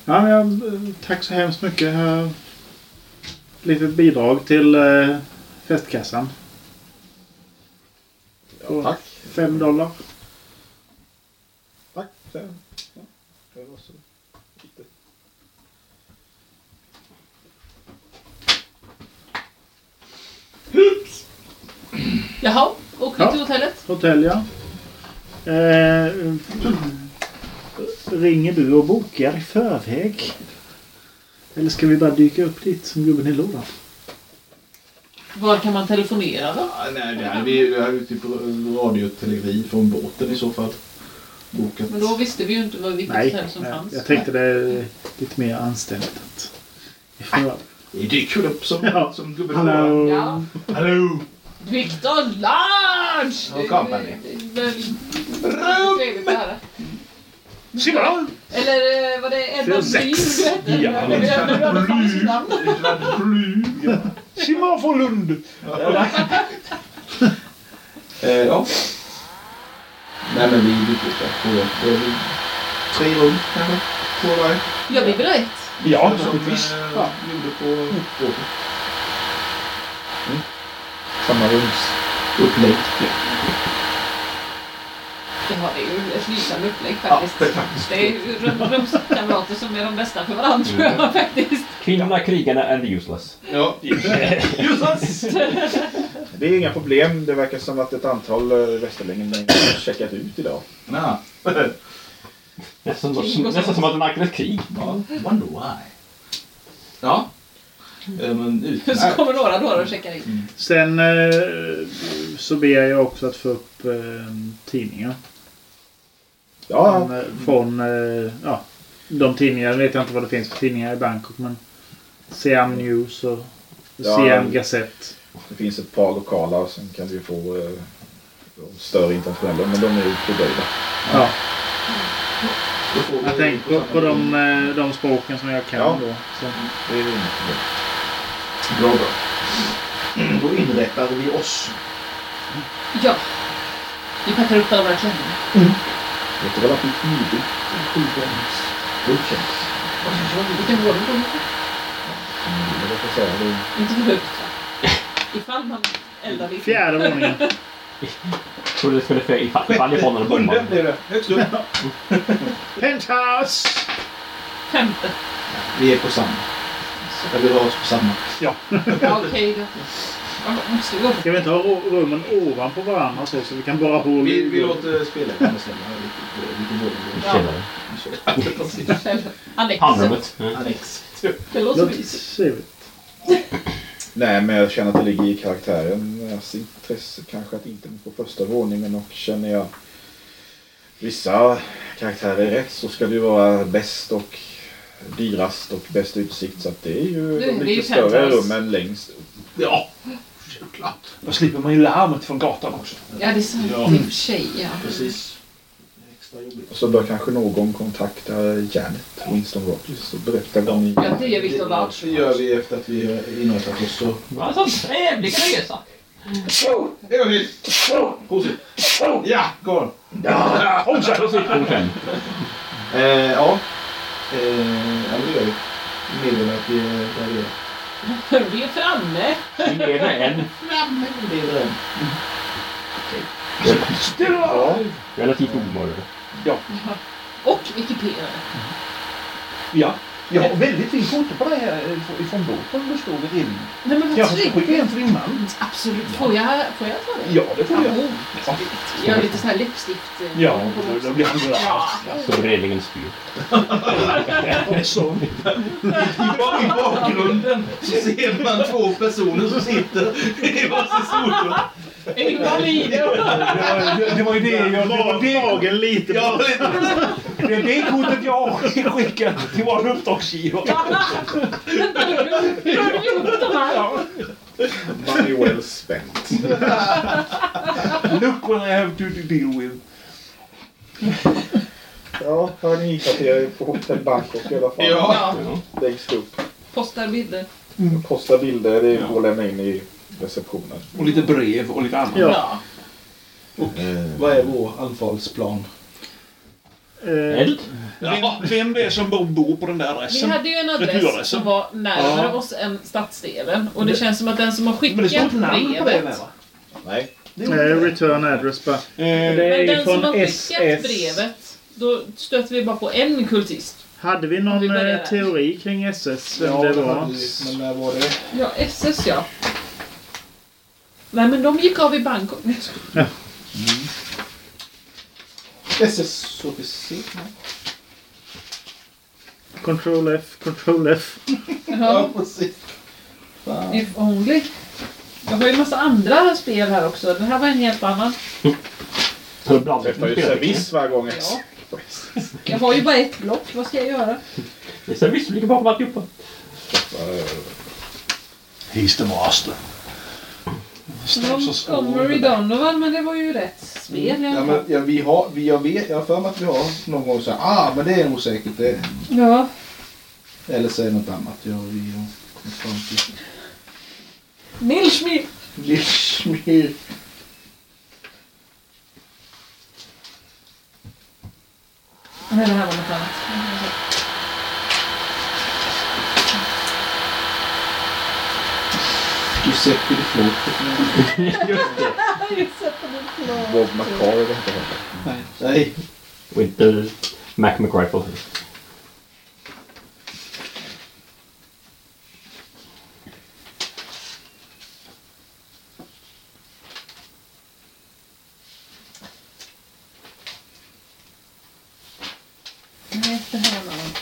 Ja, men jag, eh, tack så hemskt mycket. Litet bidrag till eh, festkassan. Ja, tack. Fem dollar. Tack. Så, ja, det var så lite. Jaha, åker vi Ja. till hotellet? Hotell ja. Eh, ringer du och bokar i förväg? Eller ska vi bara dyka upp dit som gubben i lådan? Var kan man telefonera då? Ah, nej, det här, vi, har ju typ radiotelegrafi från båten i så fall. Bokat. Men då visste vi ju inte vad vilket Nej, som nej, fanns. jag tänkte det är lite mer anständigt att... i förväg. Vi dyker upp som, Ja. som gubben i Hallå! lådan. Ja. Hallå! Victor Large! Och company. Det Simon! Eller eh, var det Edvard. Blym du hette? Ja. Fan sitt namn. Simon från Lund! Eh, ja. Nej men vi upp där. på- det är väl Tre rum kanske? Två varje. Gör vi berett? Ja, Som naturligtvis. eh, Ja. gjorde på båten. Samma rumsupplägg. Det har det ju ett lysande upplägg Ja, faktiskt. det är faktiskt. Det är ju rum- rumskamrater som är de bästa för varandra tror jag faktiskt. Kvinnorna, krigarna and useless. Ja. Det är inga problem. Det verkar som att ett antal eh, västerlänningar har checkat ut idag. Ja. Nästan, nästan som att det nackades krig. ja. Wonder why. Ja. Eh, Men. Så kommer några då och checkar in. Sen eh, så ber jag också att få upp eh, tidningar. Ja, Från, eh, från eh, ja, de tidningar, jag vet jag inte vad det finns för tidningar i Bangkok men Siam News och Ja. Siam Gazette. det finns ett par lokala. Sen kan vi få eh, större internationella. Men de är ju fördröjda. Ja, vi- jag tänker på, på de, de språken som jag kan Ja. då. Så. Det är ju inget problem. Bra, bra. Då inrättar vi oss. Ja. Vi packar upp alla våra klänningar. Vet väl att ditt nybyggd skivbänks godkänns? Vilken våning går det Mm, Jag får säga det. Inte för högt va? Ifall man eldar vid. Fjärde våningen. Trodde det skulle fä- ifall, ifall jag får någon Sjunde blev det. Högst upp. Penthouse! Femte. Vi är på samma. Jag vill ha oss på samma. Ja, okej då. Ska vi inte ha ru- rummen ovanpå varandra så, så vi kan bara hålla Vi, vi låter spelaren bestämma vilken våning vi. Precis. Annex. Det låter mysigt. trevligt. Nej, men jag känner att det ligger i karaktärens intresse kanske att inte på första våningen och känner jag vissa karaktärer rätt så ska det ju vara bäst och dyrast och bäst utsikt så att det är ju Det- de lite större rummen längst upp. Ja, självklart. Då slipper man ju larmet från gatan också. Ja, det är sant. Ja. I och för sig, ja. Precis. Så bör kanske någon kontakta Janet, Winston Rogers och berätta vad ni... Ja, det är Victor Det Large. gör vi efter att vi har inrättat oss. Så. Vad en sån trevlig resa. Det gör vi. Prosit. Ja, gå on. Ja, Prosit. Eh, ja. Eh, ja, det gör. Vi meddelar att vi är där vi är. Vi är framme. Lever än. Framme. Lever än. Ja, Relativt omöjligt. Och ekiperade. Ja. Jag har väldigt fint foto på det här ifrån- ifrån båten det står vid relingen. Nej men vad Jag ska skicka en till din man. Absolut. Får jag, får jag ta det? Ja, det får du göra. Ja. Gör lite sån här läppstift. eh, Ja, då, blir han glad. Ja. Så relingen styr. I bakgrunden så ser man två personer som sitter i varsin solglasögon. Invalider. Det var, det, det var ju det jag... Magen lite Ja, det är det kortet jag har skickat till vår uppdragsgivare. Money well spent. Look what I have to deal with. Ja, har ni hittat er på Hotell Bangkok i alla fall? Ja. Längst upp. postar bilder. Posta bilder, det går att lämna in i receptionen. Och lite brev och lite annat. Ja. Ja. Vad är vår anfallsplan? Eh, Eld? Vem, vem det är som bor, bor på den där Vi adressen. hade ju en adress som var närmare Ja. oss än stadsdelen. Och det känns som att den som har Men det står skickat inte namn på det brevet. där va? Nej. eh, return address bara. Eh, Det Men är den som från har skickat SS. brevet, då stöter vi bara på en kultist. Hade vi någon vi eh, teori kring SS? Vem Ja, det det var? vi, men när var det? Ja, SS ja. Nej men de gick av i Bangkok. SS officer. Control F, Control F. Ja, precis. Fan. if only. Jag har ju en massa andra spel här också. Det här var en helt annan. Blandat Träffar ju service varje gång. Ja. Jag har ju bara ett block. Vad ska jag göra? Det är service som ligger bakom alltihopa. He's the master. Montgomery Donovan, men det var ju rätt spel i Ja, men, ja, vi har, vi, jag, vet, jag har för mig att vi har någon gång så här, ah men det är nog säkert det. Ja. Eller det något annat. Ja, vi har fram till. Nilsmy. Lishmir. Nej, det här var något annat. Giuseppe di Flotte. Bob McCarr vet inte heller. Nej. Nej. With the Mac McRifle. Nej, det här var någon annan.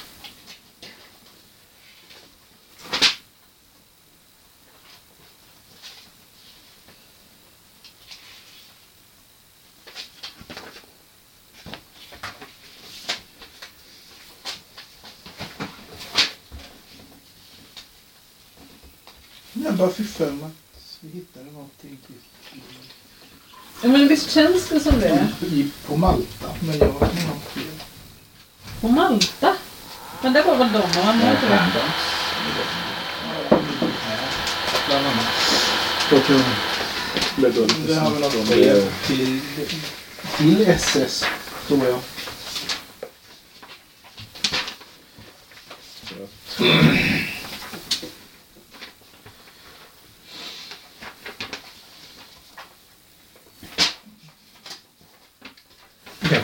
Jag bara fick för mig att vi hittade någonting Ja, men visst känns det som det? i, på Malta. Men jag har ingen fel. På Malta? Men det var väl Donovan? var inte det? Bland annat. Med Det har vi något brev till, till SS, tror jag.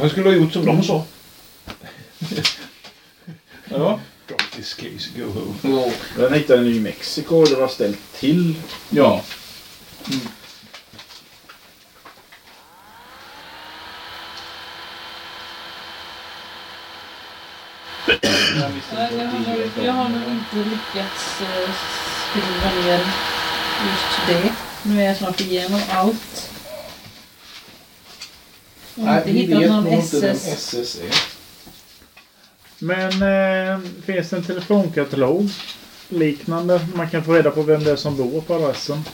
Kanske skulle ha gjort som de sa. Ja. Drop this case, go home. Ja. Den hittade i New Mexico och det var ställt till. ja. Nej, Jag har, nog, jag har nog inte lyckats eh, skriva ner just det. Nu är jag snart igenom allt. Nej, inte vi hittat någon SS. SS. Men eh, finns det en telefonkatalog liknande? Man kan få reda på vem det är som bor på adressen.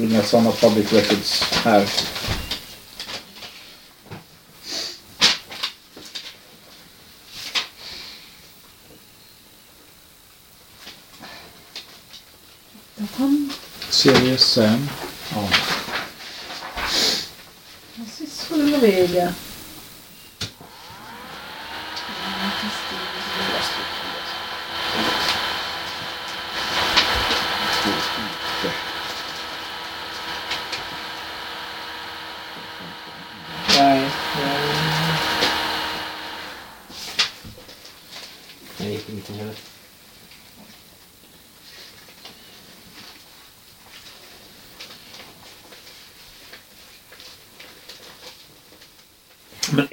Inga sådana public records här. Serious Sam. vermelha.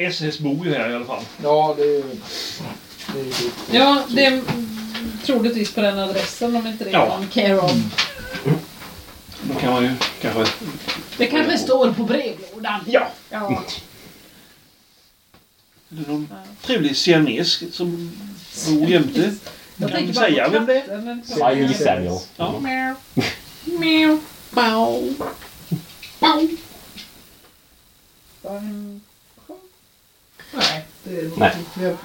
SS bor ju här i alla fall. Ja, det är ju... Det är ju Ja, det är troligtvis på den adressen om inte det är Ja. någon care of. Då kan man ju kanske... Det kanske står på brevlådan. Ja. Ja. Eller någon trevlig siames som bor jämte. Jag Kan tänker bara säga på vem det är? katten, men- Samuel. Ja. Meow. Meow. Bow. Mm. Nej, det är nog Nej. inte helt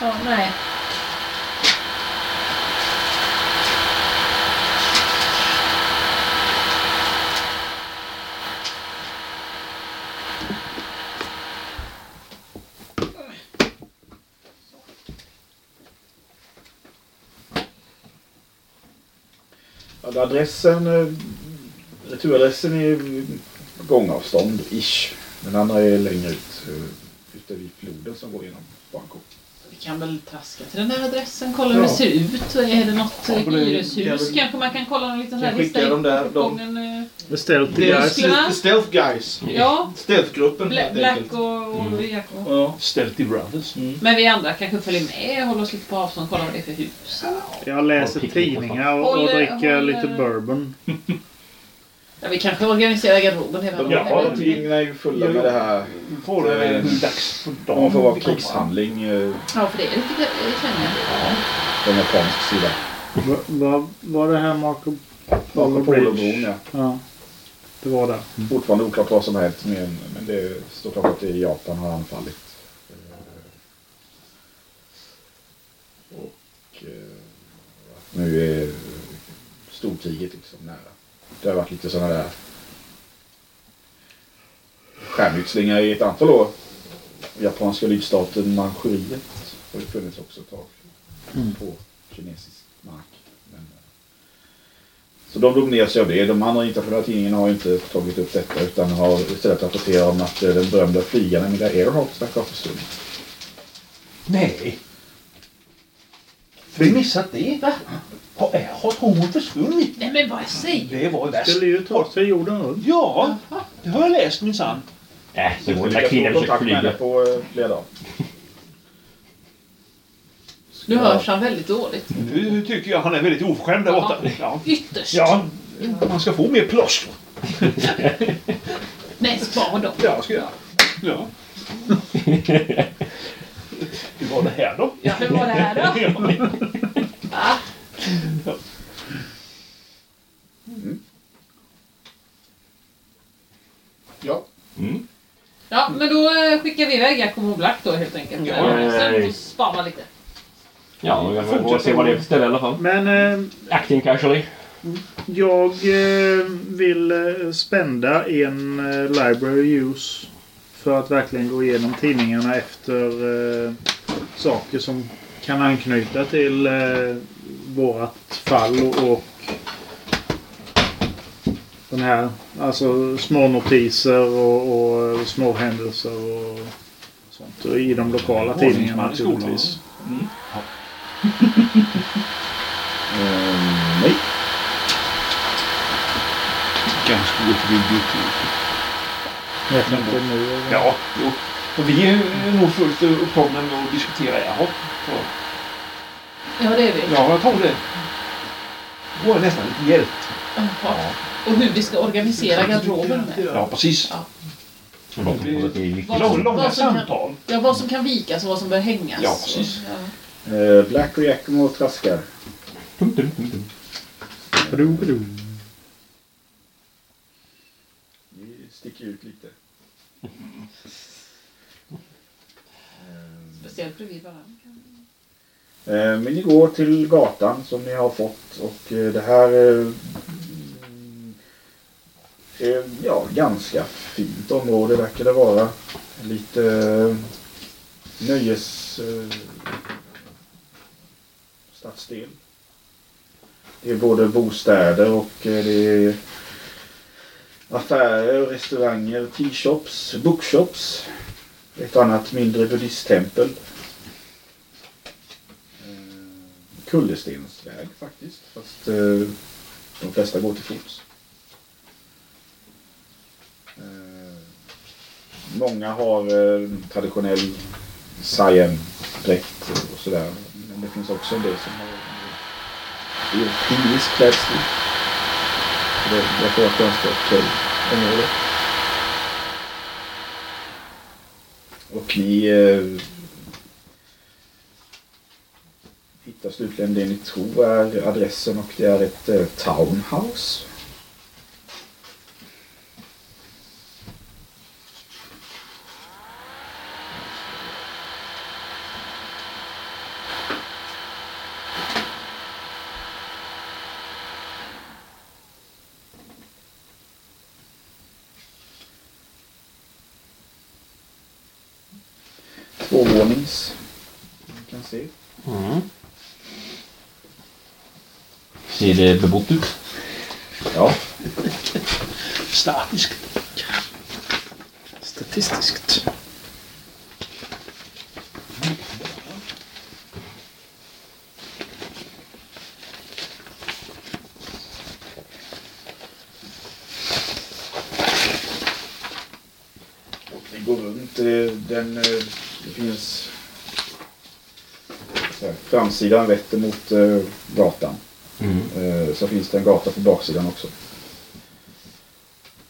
Ja, nej. Ja, adressen, eh, returadressen är gångavstånd, ish. Den andra är längre ut, eh, ute vid floden som går genom Bangkok. Vi kan väl traska till den här adressen, kolla hur det ser ut. Är det något Ja, det- hyreshus? kan- Kanske man kan kolla någon liten dem där, de- eh, Musklerna? the Stealth Guys. Ja, Stealthgruppen Bla- Black och, och Mm. Och... Ja. Stealthy Brothers. Men vi andra kanske följer med och håller oss lite på avstånd kolla vad det är för hus. Jag läser tidningar och, och Håller- dricker håller- lite bourbon. Ja, vi kanske organiserar garderoben hela dagen. ja, tidningarna är ju fulla med det här. Får det Eh, hur dags på Om dagen man får vara krigshandling eh, Ja, för det är lite känner jag. på japansk sida. Va, var det här Marco Polo Marco Bridge? Polo-bron, ja. Ja. Det var där. Fortfarande oklart vad som har hänt, men, men det står klart att det är Japan har anfallit. Eh, Och eh, nu är storkriget liksom nära. Det har varit lite sådana där skärmytslingar i ett antal år. Japanska lydstaten Manchuriet har ju funnits också ett tag Mm. på kinesisk mark. Eh, så de sig av det. De andra internationella tidningarna har inte tagit upp detta utan har istället rapporterat om att eh, den berömda flygaren Emilia Earhart verkar ha försvunnit. Nej. Vi missat det. Va? Har, är- har hon försvunnit? Nej men vad säger Det var värst. Skulle ju ta sig jorden runt. Ja, det har jag läst minsann. Äh, så går Jag den där kvinnan försöker kontakt med henne flyga. på eh, flera dagar. Nu hörs han väldigt dåligt. Nu tycker jag han är väldigt oförskämd där borta. Ja. Ytterst. ja, man ska få mer plåster. Nej, spar dem. Ja, ska jag. Ja. Hur var det här då? Ja, hur var det här då? Va? Ja. Mm. Ja, men då eh, skickar vi iväg Giacomo Black då helt enkelt. Ja. Eh, Sen får spara lite. Ja, vi får gå och se vad det är för ställe i alla fall. Men eh, Acting casually. jag eh, vill eh, spända en eh, library use för att verkligen gå igenom tidningarna efter eh, saker som kan anknyta till eh, vårat fall och, den här, alltså små notiser och, och små händelser och sånt. Och I de lokala tidningarna Ordningsman i skolan. naturligtvis. Eh, nej. Ganska gå till biblioteket. Jag inte nu. Ja, jo. Och vi är nog fullt upptagna med att diskutera. Jaha. Ja, det är vi. Ja, jag tror det. Hon är nästan lite hjälte. Jaha. Och hur vi ska organisera garderoben med. Ja, precis. Ja. Det det som- långa samtal. Ja, vad som kan vikas och vad som bör hängas. Ja, precis. Ja. Eh, Black och Giacomo traskar. Dum, dum, dum, dum. Badoo, badoo. Ni sticker ut lite. Speciellt bredvid varandra. Eh, Men ni går till gatan som ni har fått och eh, det här eh, är ja, ganska fint område verkar det vara. Lite eh, nöjes eh, stadsdel. Det är både bostäder och eh, det är affärer, restauranger, T-shops, bookshops. Ett annat mindre buddhisttempel. Eh, kullerstensväg faktiskt. Fast eh, de flesta går till fots. Många har traditionell Siam-dräkt och sådär. Men det finns också en del som har europeisk klädsel. klädstil. Det verkar vara ett ganska okej område. Och ni eh, hittar slutligen det ni tror är adressen och det är ett eh, townhouse. Ser det bebott ut? Ja. Statiskt. Statistiskt. Vi går runt eh, den... Eh, det finns... Framsidan vetter mot eh, gatan. Mm. Eh, så finns det en gata på baksidan också.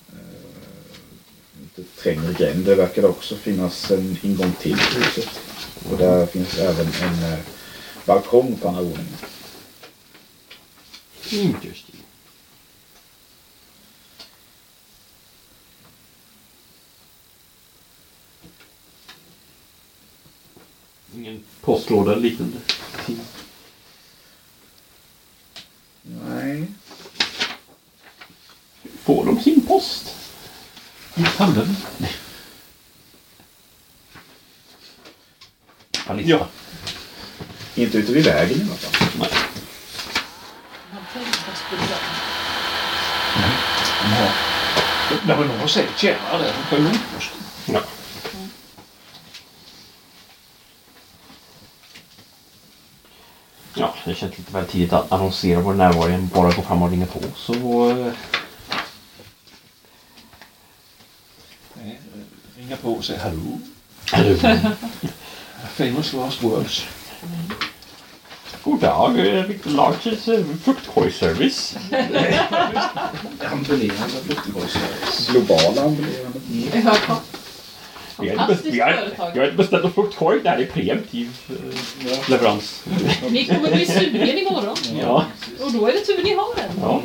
Eh, lite trängre gränd. Det verkar det också finnas en ingång till i huset. Och där finns även en eh, balkong på andra våningen. Interesting. Ingen postlåda eller liknande. Nej. Får de sin post? I handen? Ja. Vid vägen i alla fall. Nej. Det var någon sett tjänare där på Nordposten. Ja. Ja, det känns lite väl tidigt att annonsera vår närvaro. Bara gå fram och ringa på. Så... eh, Nej, eh, Ringa på och säga hallå. Hallå. Famous last words. God dag, Victor Larches eh, fruktkorgsservice. Ambulerande flyktingborgsservice. Globala ambulerande. Ja. Vi har inte vi har- vi har inte beställt någon fruktkorg. Det här är preemptiv eh, leverans. Ni kommer bli sugen imorgon. Ja. Och då är det tur ni har den. ja.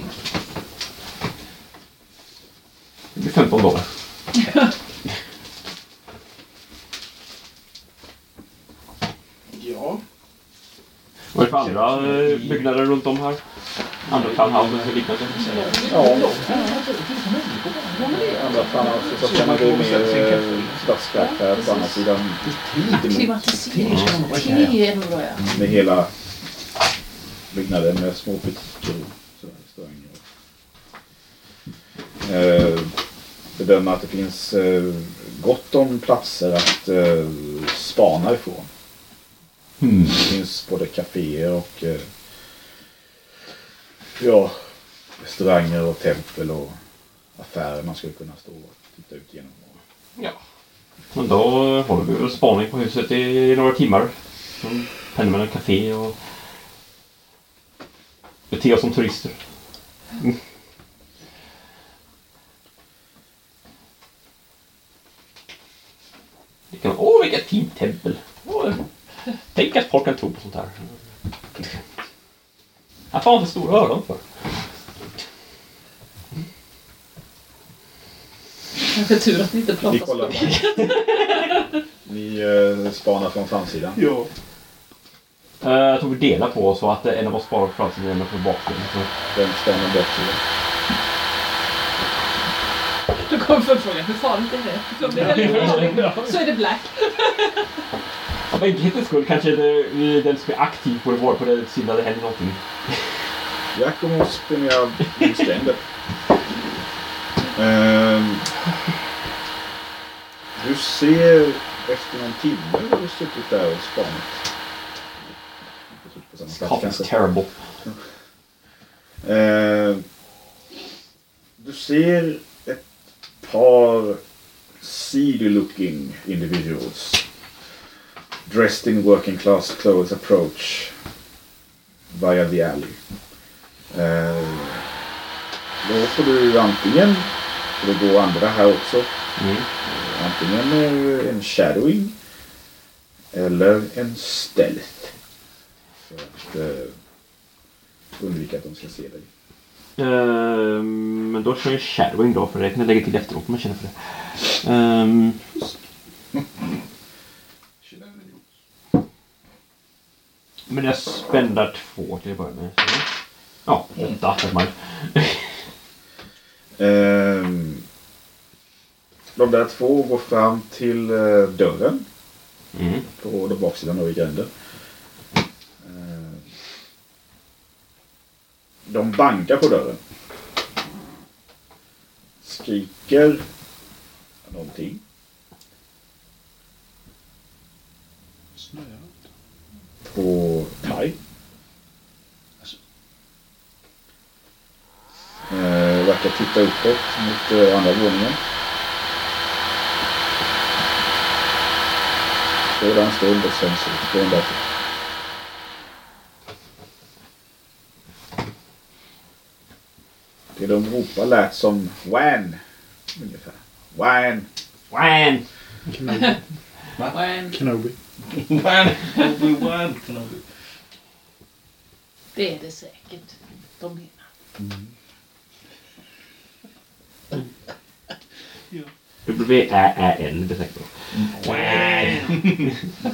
Det blir 15 dollar. Ja. Vad är det för andra eh, byggnader runt om här? Andra townhouses och liknande? Ja. Andra framåt så kan man gå mer eh, stadskaraktär på andra sidan. Klimatisering. Med hela byggnaden med små butiker och restauranger. Eh, bedömer att det finns eh, gott om platser att eh, spana ifrån. Mm. Det finns både kaféer och eh, ja, restauranger och tempel och affärer man skulle kunna stå och titta ut genom. Ja. Men då håller vi väl spaning på huset i några timmar. Pendlar mellan café och Bete oss som turister. Mm. Åh, vilket fint tempel! Åh, tänk att folk kan tro på sånt här. Varför har han så stora öron för? Kanske tur att ni inte pratar kollar språk. Ni eh, spanar från framsidan. Ja. Eh, Jag tror vi delar på så att en av oss sparar på framsidan och en på baksidan. Så- Den spanar baksidan. Då kommer följdfrågan, hur farligt är det? Om det är väldigt farligt så är det black. För enkelhetens skull kanske det, den som är aktiv borde vara på den sidan det händer någonting. Giacomo springer mot stränder. Ehm, du ser efter någon timme har du suttit där och spanat. Coffee's terrible. Ehm, du ser ett par seedy looking individuals. Dressed in working class clothes approach via the alley. Eh, då får du antingen, för det går andra här också, Mm. eh, antingen en shadowing eller en stealth. För att eh, undvika att de ska se dig. Ehm, men då kör jag shadowing då för det kan jag lägga till efteråt om jag känner för det. Ehm, men jag spännar två till att börja med. Så. Ja, åtta. mind. Ehm, de där två går fram till eh, dörren Mm. på den baksidan av i gränden. Ehm, de bankar på dörren. Skriker någonting. På thai. Eh, verkar titta uppåt mot eh, andra våningen. Står där en stund och sen så går hon därifrån. Det de ropar lät som WAN. Ungefär. WAN. WAN! Men Kenobi. Wan, Obi-Wan Kenobi. det är det säkert. De menar. W-Ä-Ä-N det säkert.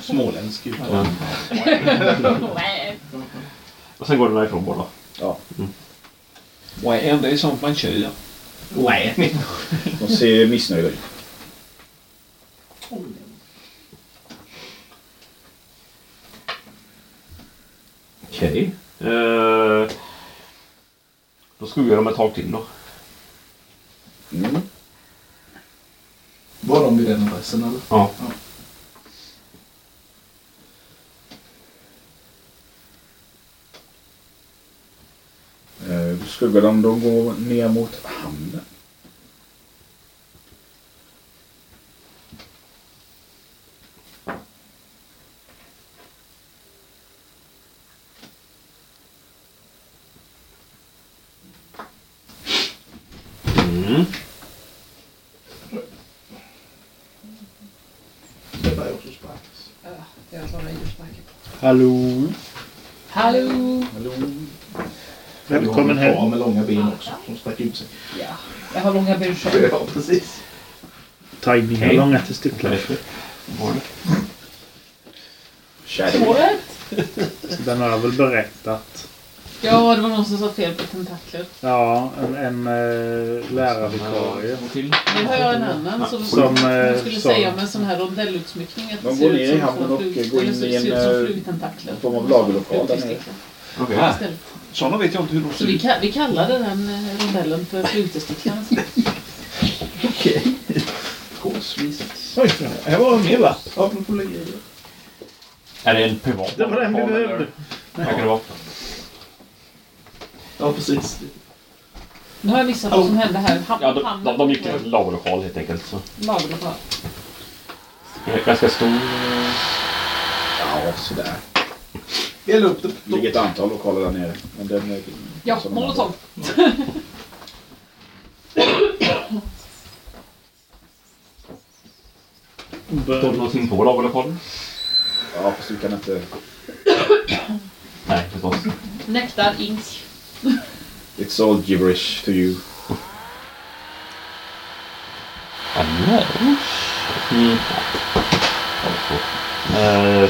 Småländsk uttal. Ja. Och sen går den därifrån båda. WAN, det är sånt man kör. Wan. De ser missnöjda ut. Okej. Eh, då skuggar de ett tag till då. Mm. Var de vid den adressen eller? Ja. Eh, Skuggar de, de går ner mot hamnen. Mm. Det börjar också sparkas. Ja, jag tar mig djursparken. Hallå? Hallå! Välkommen hem. karl med långa ben också som sträcker ut sig. Ja, jag har långa ben själv. Ja, precis. Tiny har långa testiklar. What? Den har jag väl berättat. Ja, det var någon som sa fel på tentakler. Ja, en, en äh, lärarvikarie. Till. Nu har jag en annan som, Som, som eh, skulle som- säga om en sån här rondellutsmyckning. Att De det ser går ut ner som i hamnen små och flug- går eller in så i ser en, ut som eh, flugtentakler. en form av lagerlokal där nere. Okej. Sådana vet jag inte hur de Så ser vi, ut. ka- vi kallade den eh, rondellen för flugtestiklarna. Gåsvis. Oj, här var en mer lapp. Är det en privat Det var den vi behövde. Kan det vara? Ja, precis. Nu har jag missat vad som hände här. Ham- Ja, de, de, de gick till en lagerlokal helt enkelt. Så. Lagerlokal. Det är Ganska stor. eh, Ja, sådär. Häll upp det. Det ligger ett antal lokaler där nere. Men den är, Ja, som- molotov. Står det någonting på lagerlokalen? Ja, fast du kan inte... Nej, förstås. Nektar ink. It's all gibberish to you. Annars? Mm. Eh.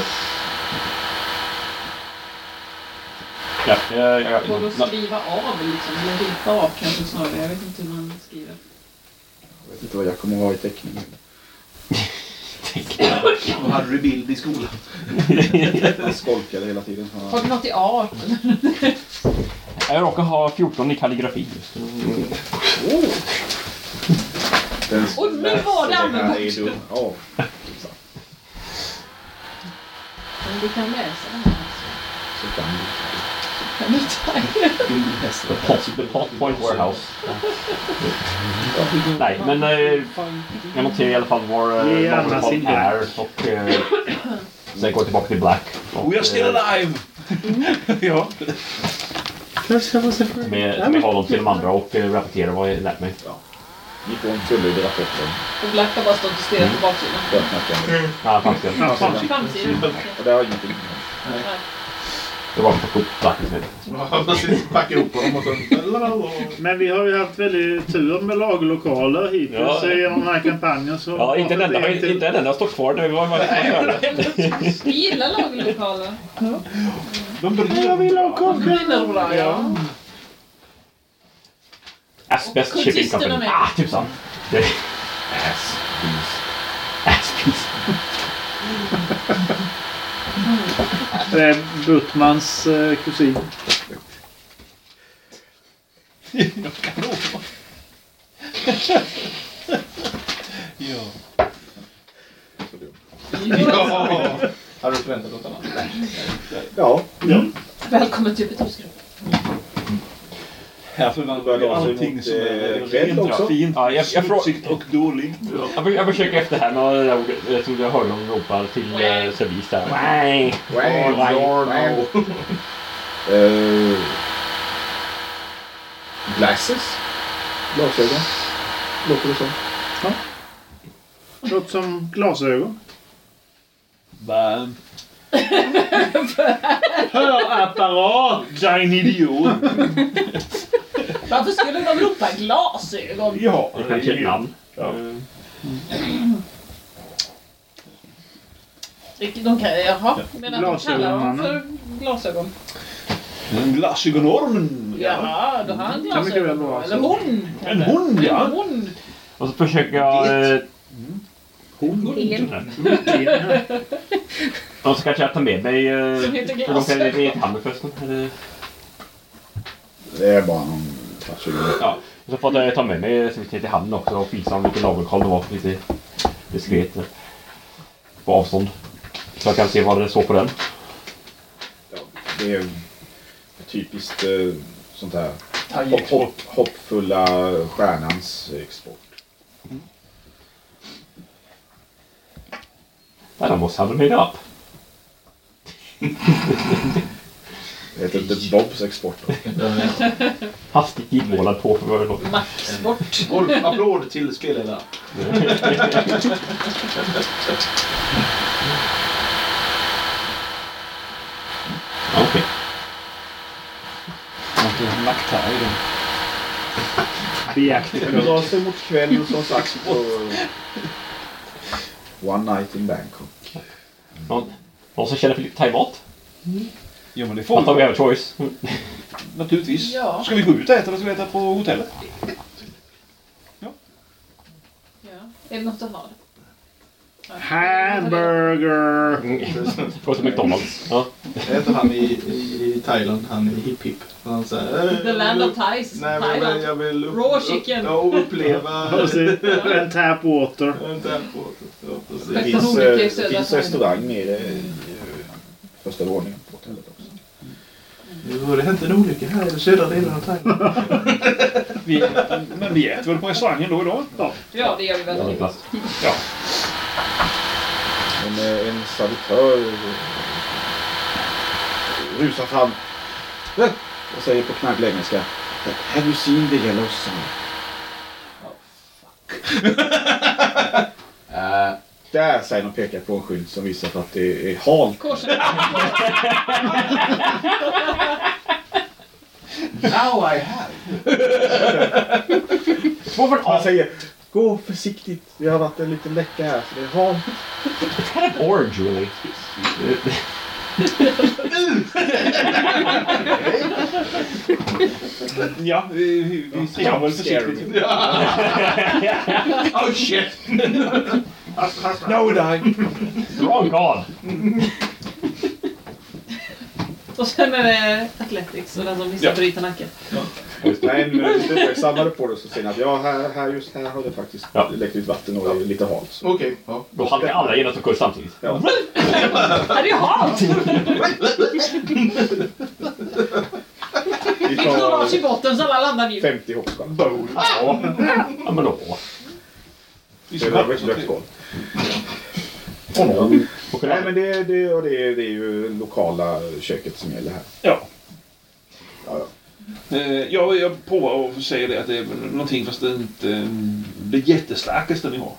Ja, ja, ja, Går det att skriva av liksom? Eller rita av kanske snarare. Jag vet inte hur man skriver. Jag vet inte vad jag kommer att ha i teckningen. Då hade du bild i skolan. Jag skolkade hela tiden. Har du något i art? Jag råkar ha 14 i kalligrafi. Den Och nu var det användbart. Ja. Men du kan läsa den här. Så. Kan du ta Bild i hästen. The Pot, the pot Point Warehouse. Nej, men eh, jag noterar i alla fall var Ge eh, lagerlokalen sin är och eh, sen går jag tillbaka till Black. Och, We are still eh, alive! ja. med, med honom till de andra och eh, rapportera vad jag lärt mig. Ni får en fullödig rapport om Och Black har bara stått och stirrat på baksidan. det. Ja, Framsidan. Och det har ingenting. Nej. Det var på Black. Ja, precis. Packa ihop honom och så... Men vi har ju haft väldigt tur med lagerlokaler hittills Ja. genom den här kampanjen. Så Ja, inte en enda, är inte, inte en enda står kvar vad- vad gör det? Vi gillar lagerlokaler. De brinner. Jag vill ha kocka. Brinner ja. Asbest Shipping Company. med. Ah, tusan. Det... Det är Buttmans eh, kusin. Ja. Ja. Hade du förväntat dig något annat? Ja. Välkommen till Betusgruppen. Här förvandlar sig allting som är eh, kväll rent också. fint, Ja, jag, jag, och dåligt. jag, jag försöker efter här med det där ordet. Jag tror jag hörde någon ropa till eh, servis där. Nej. Eh, glasses? Glasögon? Låter det som. Låter som glasögon. Bam. Hörapparat, din idiot! Varför skulle de ropa glasögon? Ja, Det kanske är ett namn. Ja. De kan, jaha, men att de kallar dem för glasögon. En glasögonormen. Ja, då har han glasögon. Eller hon. En hund, ja. En hon. Och så försöker jag... Eh, En. och så kanske jag tar med mig... Eh, Som heter för de kan leta handen förresten. Det är bara någon glasögon. ja. Så får jag ta med mig vi till handen också och visa dem vilken nagelkoll det var. Lite diskret. eh, På avstånd. Så jag kan se vad det står på den. Ja, det är typiskt eh, sånt här hopp, hopp, hoppfulla stjärnans export. That almost sounded made up. Det heter inte Bobs export. Hastigt ditmålad på för något. Maxbort. Golf, applåd till spelledaren. Okej. Nackthai då. Beakta. Det drar sig mot kväll som sagt One Night in Bangkok. Någon, någon som känner för lite thaimat? Ja men det Fattar får vi vi have a choice. naturligtvis. Ja. Ska vi gå ut och äta eller ska vi äta på hotellet? Ja. Är det något att ha? Hamburger! Gå till McDonalds. Ja. Det heter han i, i, i Thailand, han i Hip Hip. Han säger, The land of Thais. Nej, men Thailand. jag vill upp, Raw chicken. Upp, ja, uppleva... Och En tap water. En. Ja, Det precis. Finns, eh, det finns restaurang nere i eh, första våningen på hotellet också. Nu har det hänt en olycka här i den södra delen av Thailand. Vi, men vi äter väl på restaurangen då idag? Ja. Ja, det gör vi väl. Niklas. En, eh, en servitör eh, rusar fram och säger på knagglig engelska Have you seen the yellow sun? Eh, där säger de pekar på en skylt som visar på att det är halt. Now I have. Han säger Gå försiktigt. Det har varit en liten läcka här så det är halt. Orange really. Ja, vi, vi, vi ser väl försiktigt. Oh shit! No die! Wrong God! Och sen är det Athletics och den som missar Ja. bryter nacken. Men när du uppmärksammade på det så säger han att ja, här, här, just här har det faktiskt Ja. läckt ut vatten och det är lite halt. Okej, ja. Då halkar alla genom omkull samtidigt. Ja. Är det halt? Vi Vi slår oss i tar botten så alla landar ner. 50 hoppskott. Ja, ja men då. Vi Det är ska högt skål. Nej men det, det, och det, det är ju lokala köket som gäller här. Ja. Ja, ja. Eh, jag, jag provar och säger det att det är någonting fast det är inte mm, det jättestarkaste ni har.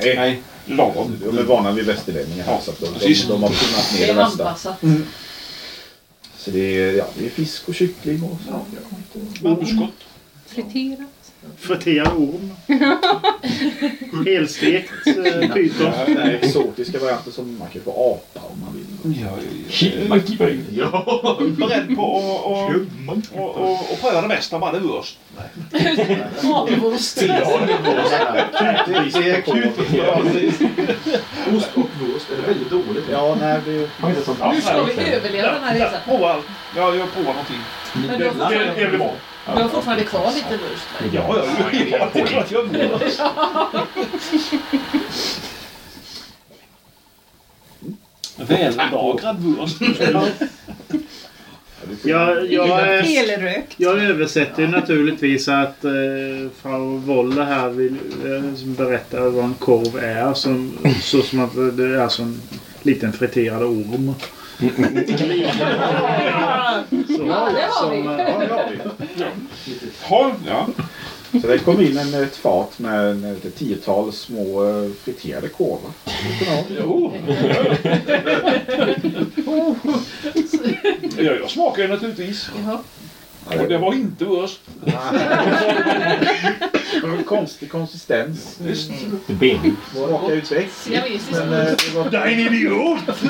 Nej, Nej, lagom. de är vana vid västerlänningar här Ja, så att de, de, precis. de har tonat ner Det det är mesta. anpassat. Så det är, ja, det är fisk och kyckling och så. Underskott. Friterat. Friterad orm. Helstekt eh, pyton. Ja, det är exotiska varianter som man kan få apa om man vill. Ja, in. Ja. beredd på att och, och, och, och pröva det mesta, bara det vurst. Ja, precis. Ost och wurst är det väldigt dåligt. Ja, nej, det, Har inte sånt Nu ska vi överleva den här Ja, resan. prova allt. Ja, jag provar någonting. Men Det blir bra. Du har fortfarande kvar lite vurst. va? Ja, ja, ja, det är klart jag vill. Vällagrad vurst. ja, du Jag, jag, översätter ju naturligtvis att eh, Frau Wolle här vill eh, som berättar vad en korv är. Som, så som att det är alltså en liten friterad orm. Ja, det har vi. Eh, Ja, det har vi. Ja, ja. Så det kom in en, ett fat med en, ett tiotal små eh, friterade korvar. Jo. Ja, jag smakade naturligtvis. Jaha. Och det var inte värst. Det var en konstig konsistens. Visst. Inte äckligt. Siamesisk Men eh, det var... Dein idiot!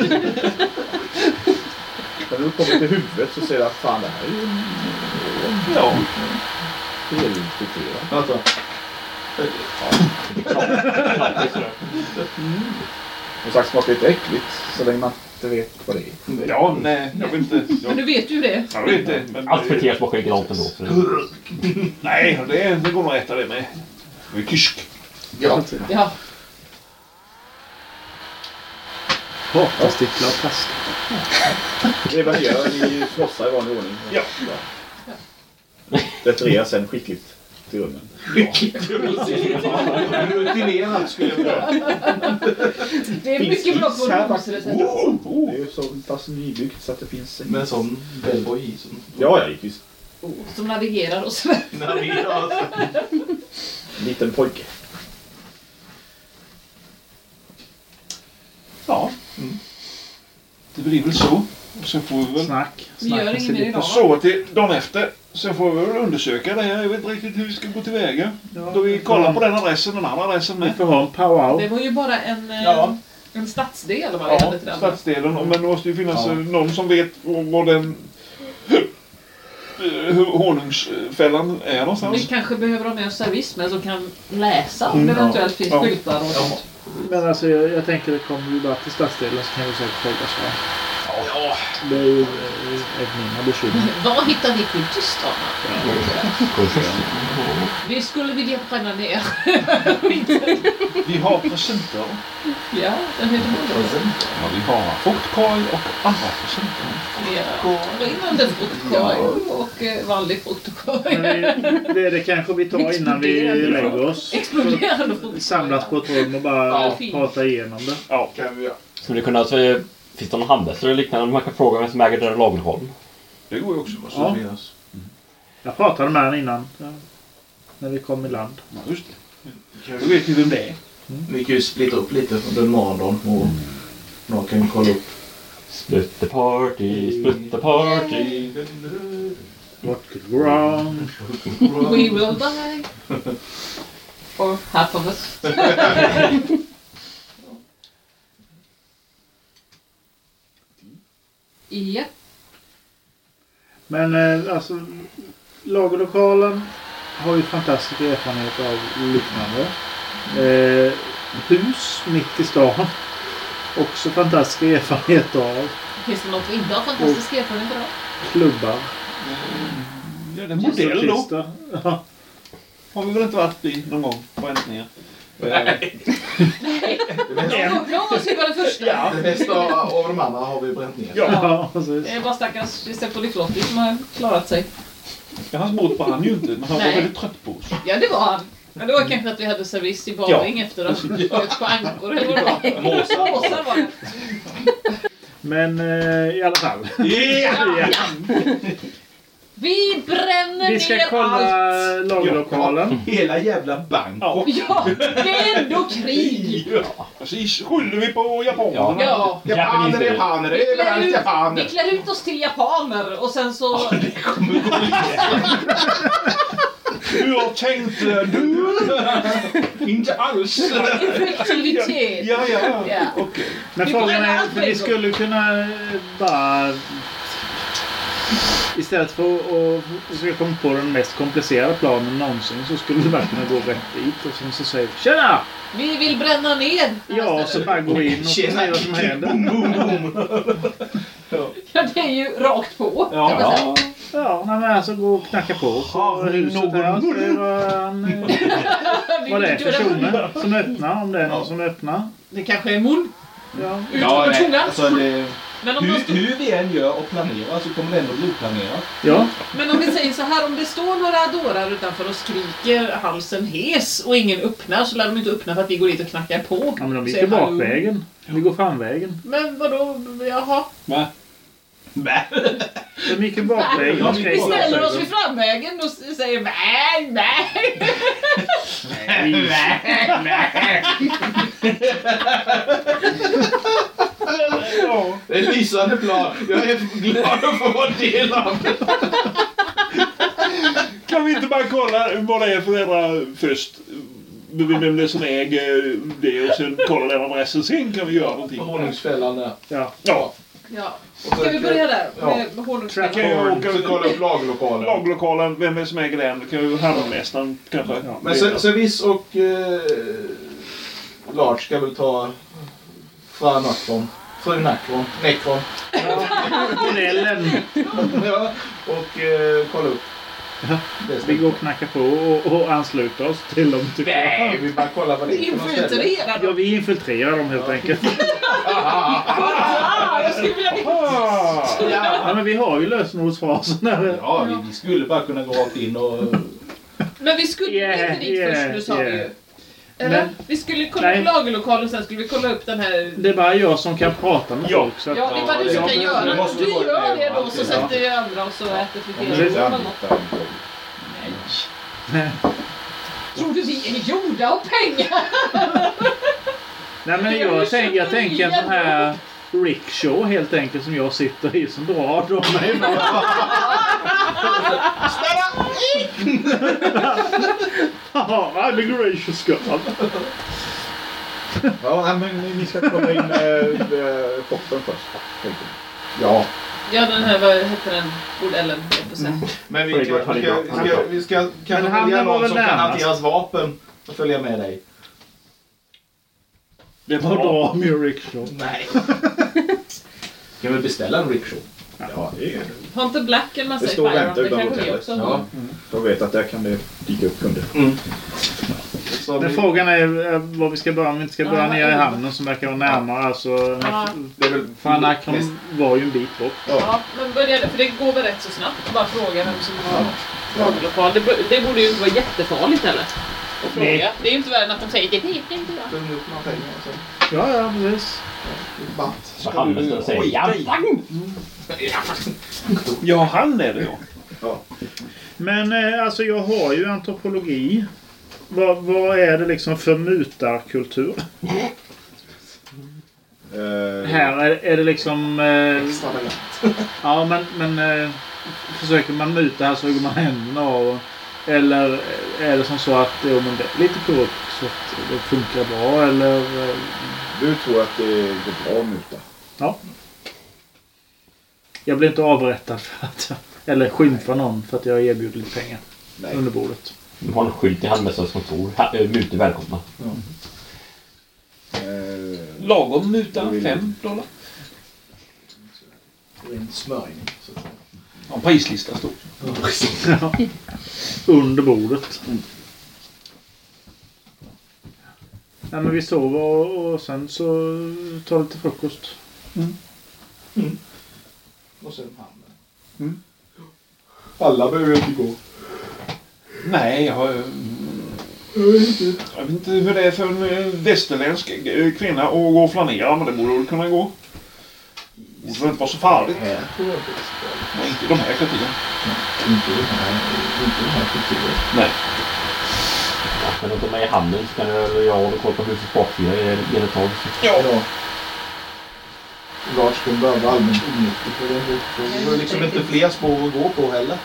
När du kommer till huvudet så ser du att fan det här är ju Ja. helfriterat. Alltså, Som sagt smakar lite äckligt så länge man inte vet vad det är. Ja, nej, jag vet inte. Men Jag, du vet ju det. jag vet inte. Men Allt friterat smakar likadant ändå. så det- Nej, det, det går nog att äta det med. Det är tysk. ja. Ja. Hatar sticklar och flaskor. Det är vad ni gör. Ni frossar i vanlig ordning. Ja. Retirerar sen skickligt till rummen. Rutinerat skulle jag vilja. Det är mycket bra på här rumsrecept. Det är så pass nybyggt så att det finns... Med en sån bellboy i. Som... Ja, ja, givetvis. Som navigerar och sådär. En liten pojke. Ja. Det blir väl så. Och sen får vi väl Snack. Vi gör Snack. inget mer idag. sova till dagen efter. Sen får vi väl undersöka det här. Jag vet inte riktigt hur vi ska gå tillväga. Då vi kollar på den adressen, den andra adressen Vi med. får ha en powwow. Det var ju bara en, eh, Ja. en stadsdel vad det Ja, hade till den. stadsdelen. Men det måste ju finnas Ja. eh, någon som vet var den eh, hur honungsfällan är Vi någonstans. kanske behöver ha med service med som kan läsa om det eventuellt finns Ja. skyltar och Ja. sånt. Men alltså jag, jag tänker det kommer vi bara till stadsdelen så kan vi säkert fråga svar. Ja. Det är ju ett mina bekymmer. Var hittar vi kultisterna? Skulle vi vilja bränna ner. Vi har presenter. ja, den heter Molle. Ja, vi har fruktkorg och andra presenter. Ja, brinnande fruktkorg och eh, vanlig fruktkorg. Det, det, det kanske vi tar innan vi lägger oss. Exploderande fruktkorg. Samlas på ett rum och bara Ja, prata igenom det. Ja. Kan vi göra. Skulle kunna... Alltså, finns det någon handelsare eller liknande man kan fråga vem som äger det där Lagerholm? Det går ju också. Måste Ja. finnas. Jag pratade med honom innan. När vi kom i land. Ja, just det. Du vet ju vem det är. Vi kan ju splitta upp lite under morgondagen och någon kan ju kolla upp. Split the party, split the party. What could go wrong? We will die. Or half of us. Ja. Men eh, alltså, lagerlokalen har ju fantastisk erfarenhet av liknande. Eh, hus mitt i stan. Också fantastisk erfarenhet av. Finns det något vi inte har fantastisk erfarenhet av? Klubbar. Ja, det är modell då. Artister. Ja. Har vi väl inte varit i någon gång på äntningar. Nej. Någon någon måste ju vara den första. Det mesta av de andra har vi bränt ner. Ja, precis. Det är bara stackars Septoli Flotti som har klarat sig. Ja, hans mot brann ju inte, men han var Nej. väldigt trött på oss. Ja, det var han. Men det var kanske att vi hade service i Baring efter att ha sköt på ankor eller vad det var. Måsar. Måsar var det. Men eh, i alla fall. Ja. Vi bränner Vi ska ner kolla allt. lagerlokalen. Hela jävla Bangkok. Ja, det är ändå krig. Precis, skyller vi på japanerna. Ja. Japaner, japaner, Vi klär, överallt ut, vi japaner. klär ut oss till japaner och sen så... Hur tänkte du? Inte alls. Effektivitet. Ja, ja, Ja. okej. Men Vi frågan bränner är, allt för vi en gång. skulle kunna eh, bara... Istället för att försöka komma på den mest komplicerade planen någonsin så skulle vi bara kunna gå rätt dit och sen så säger Tjena! Vi vill bränna ner. Ja, så bara gå in och se vad som händer. Boom, boom. Ja, det är ju rakt på. Ja. Ja, nej, men alltså gå och knacka på Har någon här. vad det är för personer som öppnar. Om det är någon som öppnar. Det kanske är mun. Ja. Ut Ja, på nej. tungan. Alltså, det, Men om, Hur, står, hur vi än gör och planerar så kommer det ändå bli planerat. Ja, men om vi säger så här, om det står några dårar utanför och skriker halsen hes och ingen öppnar så lär de inte öppna för att vi går dit och knackar på. ja men de gick ju bakvägen. Vi går framvägen. Men vadå, jaha? Va? Va? De gick ju bakvägen Vi ställer oss vid framvägen och säger nej, Det är en lysande plan. Jag är glad att få vara del av det. Kan vi inte bara kolla vad det är för jävla först? Vem det är som äger det och sen kolla den adressen. Sen kan vi göra någonting. Honungsfällan där. Ja. Ja, Ja. Ska vi börja där? Med kan honungsfällan? jag åka Så och kolla upp lagerlokalen. laglokalen. Vem är det som äger den? Det kan ju hamnmästaren kanske. Ja. Men se- Servis och eh, Lars ska väl ta Fra Nakron. Fru Nakron. Nekron. Tunneln. Ja, och eh, kolla upp. Det ska Vi går och knackar på och, och ansluter oss till dem. Tycker Nej, jag. vi bara kollar vad det är för något ställe. Infiltrera Ja, vi infiltrerar dem helt enkelt. Ah, jag skulle vilja Ja, men vi har ju lösenordsfrasen. Ja, vi, vi skulle bara kunna gå rakt in och... Men vi skulle Yeah, inte dit yeah, först, nu sa vi yeah. ju. Eller? Men- vi skulle kolla Nej. upp lagerlokalen sen skulle vi kolla upp den här... Det är bara jag som kan prata med Ja. folk. Så att, Ja, det är bara du som Ja, kan det- göra det Du gör det då, så sätter vi andra och så äter inte fel. anlitar Tror du vi är gjorda av pengar? Nej, men jag, tänk, jag tänker en sån här rickshaw helt enkelt som jag sitter i som drar de mig. Haha, I'm a gracious God. Ja, men ni- ska kolla in äh, äh, shoppen först. Ja. Ja, den här, vad heter den? Bordellen, sig. Men vi, kan, vi, ska, vi, ska, vi ska kanske Men han välja någon som kan hanteras vapen och följa med dig. Det Och bra. drar min rickshaw. Nej. Kan vi beställa en rickshaw? Ja, det är, Har inte Black en massa Det i står vänta Det utanför kanske vi hotellet. också Ja. har. de vet att där kan det dyka upp kunder. Så Men vi, frågan är eh, var vi ska börja. Om vi inte ska börja Ja, nere i ja. hamnen som verkar vara närmare. Alltså, Ja. det är väl För Anakron var ju en bit bort. Ja, men börja det, för det går väl rätt så snabbt. Bara fråga vem som har lagerlokal. Det, det borde ju inte vara jättefarligt heller. Att fråga. Nej. Det är ju inte värre än att de säger det vet inte jag. Tung upp några pengar och. Ja, ja, precis. Batt. Så handelsmästaren säger ja, Ja, han är det ja. Men eh, alltså jag har ju antropologi. Vad, vad är det liksom för mutarkultur? Eh, Här är, är det liksom... Eh, Extravagant. ja, men, men eh, försöker man muta här så hugger man händerna av. Eller är det som så att jo, men det är lite korrupt så att det funkar bra? Eller... Eh, Du tror att det går bra att muta? ja. Jag blir inte avrättad för att jag, Eller skymfa någon för att jag erbjuder lite pengar Nej. under bordet. Vi har en skylt i handmästarens kontor. Ha- äh, Mute välkomna. Eh, Lagom muta, Då vill- fem dollar. En smörjning. Så att säga. Ja, prislista stod. Under bordet. Ja, men vi sover och, och sen så tar vi lite frukost. Och sen hamnen. Mm. Alla behöver inte gå. Nej, jag har... Jag vet inte hur det är för en västerländsk kvinna att gå och flanera, men det borde väl kunna gå. Det borde väl inte vara så farligt. Här tror jag inte det är så farligt. Nej, inte i de här. Inte den här, inte den här kulturen. Nej. Ja, men om de är i hamnen så kan jag, jag hålla koll på husets baksida i i ett tag. så- Ja. Lars skulle behöva allmänt onyttig för det. Var liksom inte fler spår att gå på heller.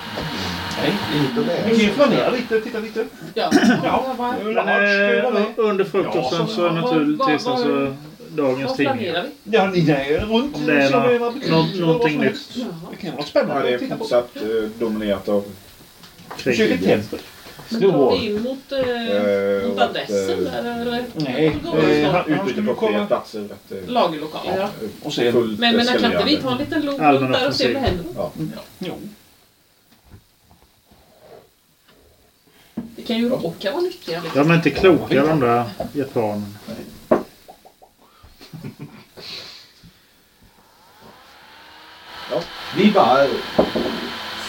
Nej. Inte det. Vi kan ju flanera lite, titta lite. Ja. Ja. Men, eh, med? under frukosten Ja, så är naturligtvis alltså dagens Vad tidning. planerar vi? Ja, ni är runt. Om det är nå- det nå- vad någonting nytt. Det kan vara Ja, spännande det att är fortsatt eh, dominerat av Krig. tar vår. vi in mot, eh, Eh, mot adressen eh? Eller? Nej, Går eh, det han- han utbyte skulle komma platser. Att, eh, Lagerlokal, ja. och se. fullt Men, men kan inte vi ta en liten log där och se vad händer? Ja. Jo. Det kan ju råka vara nyttiga. Liksom. De är inte kloka de där japanerna. Vi bara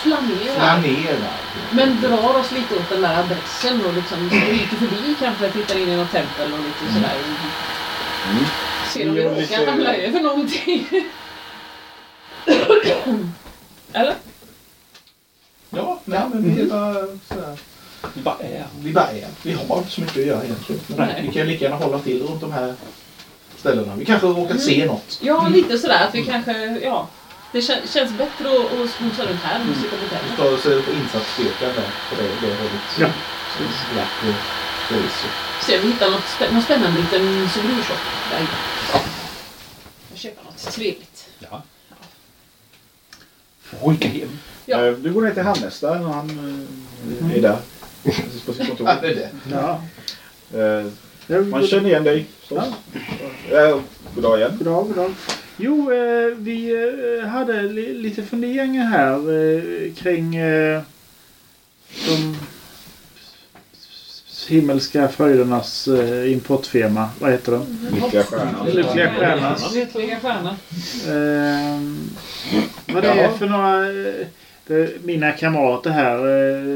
Flanerar. planerar. Men drar oss lite åt den där adressen och liksom stryker förbi kanske, tittar in i något tempel och lite sådär. Ser om vi råkar ramla över någonting. Eller? Ja, nej, men vi är bara sådär. Vi bara är. Vi bara är. Vi har inte så mycket att göra egentligen. Men Nej. Vi kan lika gärna hålla till runt de här ställena. Vi kanske råkar se något. Ja, lite sådär att vi kanske, ja. Det kän- känns bättre att, att snosa runt här än att sitta på Vi hotellet. tar oss på insatsstyrkan där. På det, det hållet. Ja. Och förvisso. Se om vi hittar något, spä- någon spännande liten souvenirshop där inne. Och köpa något trevligt. Ja. Skicka hem. Ja. Eh, Du går ner till Hannes där när han eh, är där. Precis på sitt kontor. Ja, det är det. Ja. Eh, Jag- Man känner igen dig. förstås. Eh, God dag igen. God dag, god dag. Jo, eh, vi eh, hade li lite funderingar här eh, kring eh, de himmelska fröjdernas eh, importfirma. Vad heter den? Lyckliga stjärnan. Lyckliga stjärnan. Lyckliga. Ehm, vad det är för några... eh, Mina kamrater här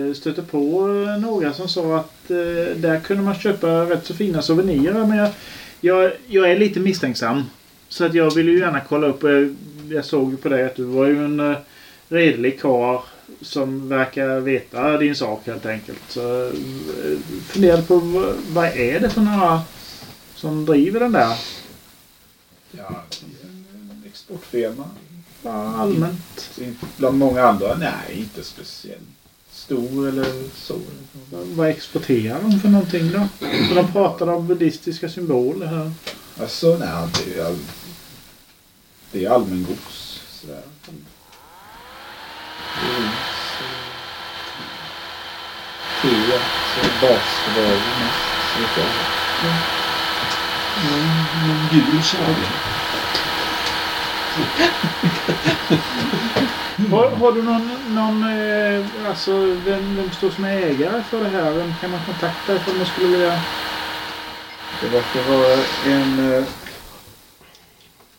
eh, stötte på eh, några som sa att eh, där kunde man köpa rätt så fina souvenirer. Men jag, jag, jag är lite misstänksam. Så att jag vill ju gärna kolla upp. eh, Jag såg ju på dig att du var ju en eh, redlig karl som verkar veta din sak helt enkelt. Så eh, funderade på vad, är det för några som driver den där? Ja, en exportfirma. Allmänt. Bland många andra. Nej, inte speciellt stor eller så. Vad exporterar de för någonting då? För de pratar om buddhistiska symboler här. Alltså, nej, det. Det är allmängods. Sådär. Te, så basvaror mest. Så är Någon gul. Har, har du någon, någon eh, alltså vem, vem står som ägare för det här? Vem kan man kontakta ifall man skulle vilja... Det verkar vara en eh,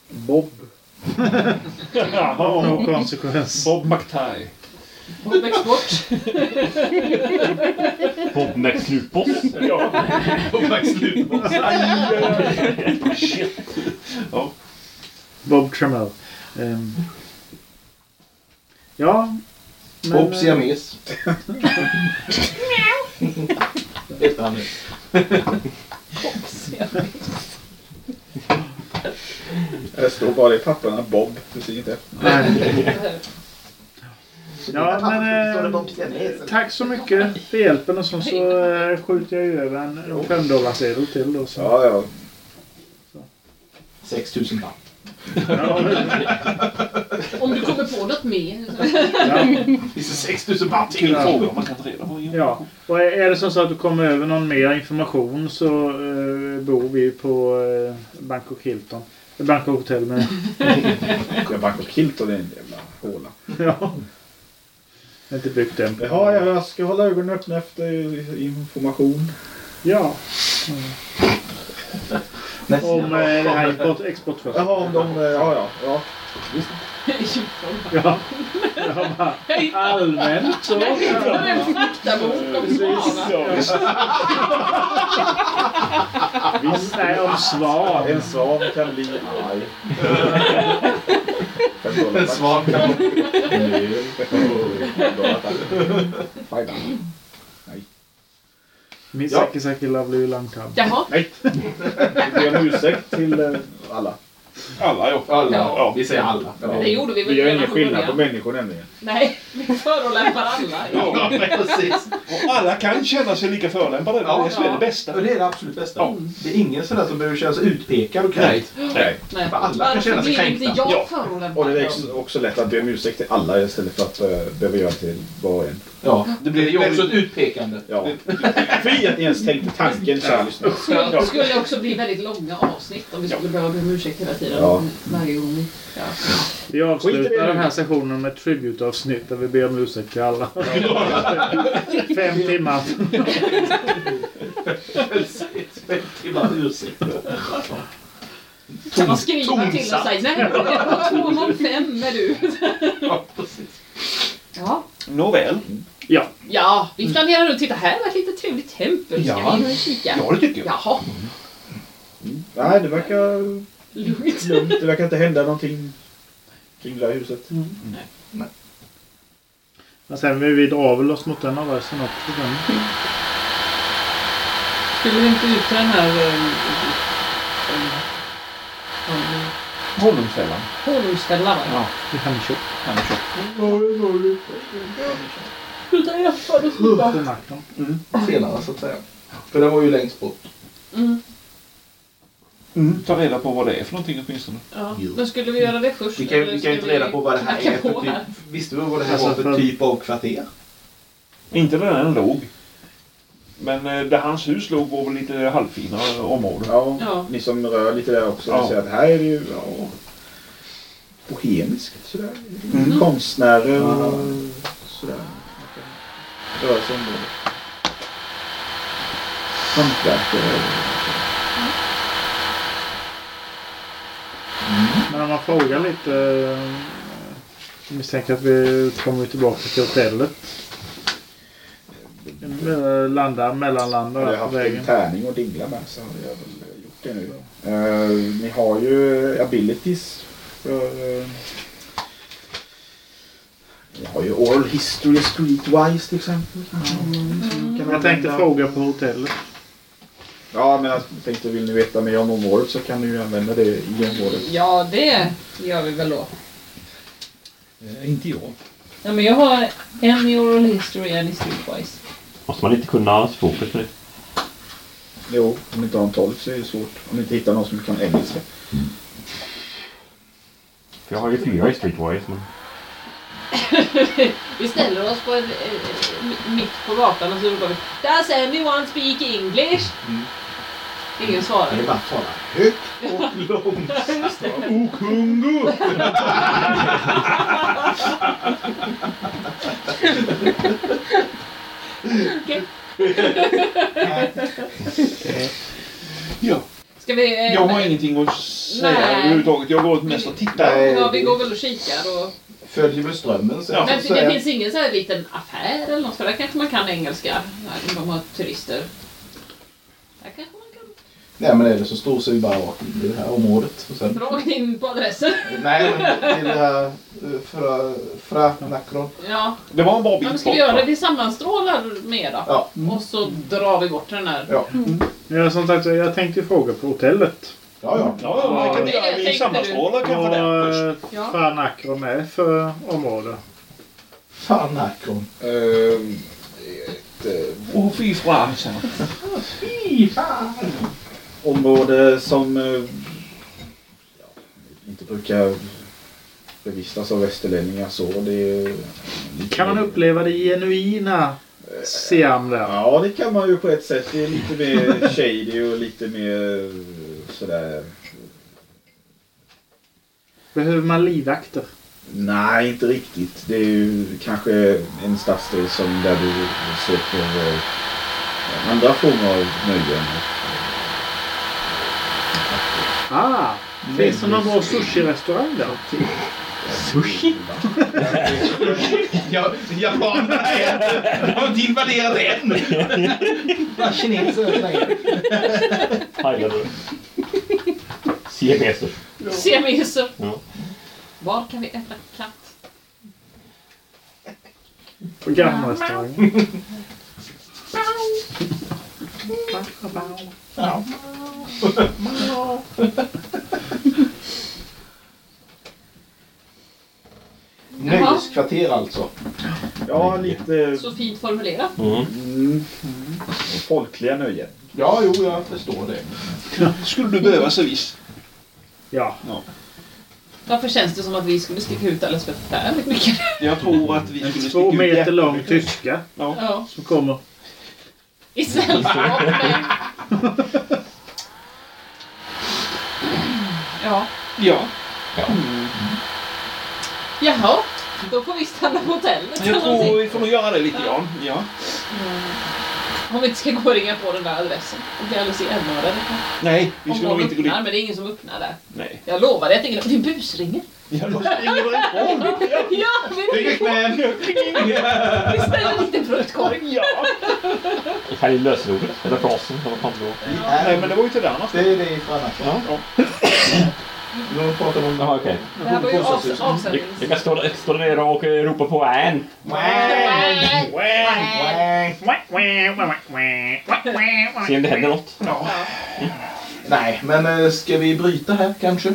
Bob. No konsekvens. Bob McTie. Bob Export. Bob McKnutboss. Ja. På Max Lutboss. Shit. Ja. Bob Tremel. Ehm. ja. men, Bob eh, Siames. Han nu. Det står bara i papperna Bob. Precis inte. nej. Ja, men eh, tack så mycket för hjälpen och så, så eh, skjuter jag ju över en 5 dollarsedel till då. Så. Ja, ja. 6000 papp. Ja, Om du kommer på något mer. ja. Finns det 6000 papp till? Till fråga man kan ta reda på. Ja, och är det så att du kommer över någon mer information så eh, bor vi på eh, Bangkok Hilton. Bangkok Hotel med. Jag Bangkok Hilton är en jävla håla. ja. Jag har inte byggt den. Jaha, jag ska hålla ögonen öppna efter information. Ja. Om eh, det här import, export först. Jaha, om de... eh, Ja, ja. ja. Ja. Jag bara, allmänt så. En faktabok om svanar. Visst, nej, om svan. En svan kan bli arg. En svan kan... Fajna. Min Ja. Saki Saki Lovely Long Time. Jaha. Nej. Jag ber om ursäkt till eh, alla. Alla ja. Alla. Ja. Vi säger alla. Det gjorde vi väl Vi gör ingen skillnad på människor nämligen. Nej, vi förolämpar alla. Ja, precis. Och alla kan känna sig lika förolämpade. Det är det är det bästa. Och det är det absolut bästa. Ja. Det är ingen sådär som behöver känna sig utpekad och kränkt. Nej. Nej. För alla kan känna Varför sig blir inte kränkta. jag Ja. förolämpad? Och det är också- också lätt att be om ursäkt till alla istället för att uh, behöva göra till var och en. Ja, det blir ju också ett utpekande. Ja. Fy att ni ens tänkte tanken, kära lyssnare. Det skulle också bli väldigt långa avsnitt om vi skulle behöva be om ursäkt hela tiden. Ja. Varje gång. vi- Ja. Vi avslutar den här sessionen med ett tribute-avsnitt där vi ber om ursäkt till alla. Fem timmar. Fem timmar ursäkt. Kan man skriva till och säga nej, det var 205 är du. Ja, precis. Ja. Nåväl. Ja. Ja, vi planerar nu. Titta här var ett litet trevligt tempel. Ska Ja. vi in och kika? Ja, det tycker jag. Jaha. Nej, det verkar Lugnt. lugnt. Det verkar inte hända någonting kring det här huset. Men sen vill vi dra väl oss mot den adressen också. Den. Skulle vi inte ut till den här um, Honungsfällan. honungsfällan? Ja. I Hemköp. Sluta äta det På nacken. Senare så att säga. För den var ju längst bort. Mm. Mm. Ta reda på vad det är för någonting åtminstone. Ja. Men skulle vi göra det först? Vi kan, eller vi ska kan inte reda på vad det här knacka är för på typ. här? Visste du vad det här Alltså, var för, för- typ av kvarter? Inte där den låg. Men eh, där hans hus låg var väl lite halvfina områden. Ja, Ja. ni som rör lite där också. Ja. Ni ser att här är det ju ja, bohemiskt sådär. Mm. Konstnärer och sådär. Röra sig om det. Hantverkare. Men om man frågar lite. eh, Jag misstänker att vi kommer tillbaka till hotellet. Eh, Landa, mellanlanda Hade där jag på haft en vägen. tärning och dingla med så hade jag väl gjort det nu. Eh, ni har ju abilities för... Ni har ju oral history streetwise till exempel. som kan Jag tänkte använda. fråga på hotellet. Ja, men jag tänkte vill ni veta mer om området så kan ni ju använda det i området. Ja, det gör vi väl då. Eh, inte jag. Ja, men jag har en i oral history och en i streetwise. Måste man inte kunna språket för det? Jo, om inte har en tolk så är det svårt. Om ni inte hittar någon som kan engelska. För jag har ju fyra i Streetwise. Men... Vi ställer oss på en, eh, mitt på gatan och så ropar vi Does anyone speak English? Ingen svarar. Det är bara att tala högt och det. Okungo! Okej. Ja. Ska vi... eh, Jag har ingenting att säga Nej. överhuvudtaget. Jag går mest och tittar. Ja, vi går väl och kikar och... Följer väl strömmen så Ja. Men det säga. finns ingen så här liten affär eller något för där kanske man kan engelska. När de har turister. Där kanske Nej men det så är vi bara rakt in i det här området. Och sen, dra in på adressen. nej men till det här Fra, fra Nakron. Ja, Det var en bra ja bit men ska vi göra det? Vi sammanstrålar med då. Ja. Och så drar vi bort den här. Ja. Ja, som sagt, jag tänkte fråga på hotellet. Ja, ja. Ja, ja, man kan Det göra vi sammanstrålar kanske där Vad först. Ja. fan Akron är för område. Fan Nakron. Ehm, ett eh, Åh fy fan. Fy fan. Område som eh, ja, inte brukar bevistas av västerlänningar så. Det är, Kan man uppleva det genuina Siam där? Ja, det kan man ju på ett sätt. Det är lite mer shady och lite mer eh, sådär. Behöver man livvakter? Nej, inte riktigt. Det är ju kanske en stadsdel som där du söker eh, andra former av nöjen. Ah! Finns det någon bra sushi-restaurang där? Sushi? Ja, japanerna är... De har inte invaderat än. Bara kineser. Thailändare. Siameser. Siameser. Ja. Var kan vi äta katt? På grannrestaurangen? Ja. Nöjeskvarter alltså. Ja, lite Så fint formulerat. Mm. mm, folkliga nöjen. Ja, jo, jag förstår det. Skulle du behöva servis? Ja. Varför känns det som att vi skulle sticka ut alldeles förfärligt mycket? Jag tror att vi En skulle två sticka ut meter lång tyska Ja. Ja. som kommer. I sällskap med... Ja. Ja. Jaha. Då får vi stanna på hotellet. Jag tror vi får nog göra det lite grann. Ja. Om vi inte ska gå och ringa på den där adressen. Och bli alldeles ihjälmördade. Nej, vi ska nog inte gå dit. men det är ingen som öppnar där. Nej. Jag lovar dig att ingen... Din busringer. Jag ringer därifrån. Ja, vi ringer. Vi ställer en liten fruktkorg. Ja. Här är lösenordet. Eller frasen. Eller vad fan det var. Nej, men det var ju till där annars. Det är det för annat. Ja. Nu pratar de om... Jaha, okej. Det här var ju av- Jag avsändnings... kan stå, stå där nere och ropa på Ann. Se om det händer något. Ja. Nej, men eh, ska vi bryta här kanske?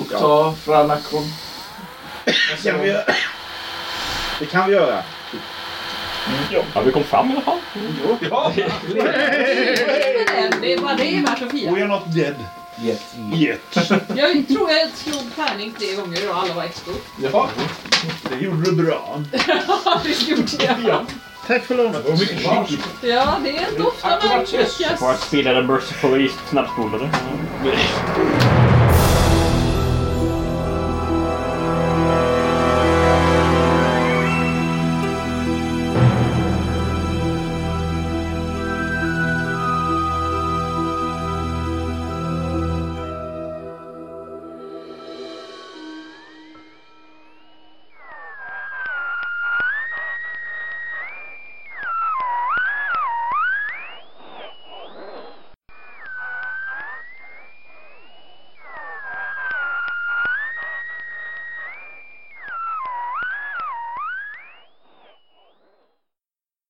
Och ta fram Akron? Det kan vi göra. Det kan vi göra. Ja, vi kom fram i alla fall. Ja! Det är bara det är värt att We fira. are not dead Yes. yet. Jag tror jag slog tärning tre gånger och alla var ettor. Jaha. Det gjorde du bra. Visst gjorde jag? Tack för lånet. Och mycket skickligt. Ja, det är en doft av värmslyckas. Får jag spela den Mercifully snabbspolade?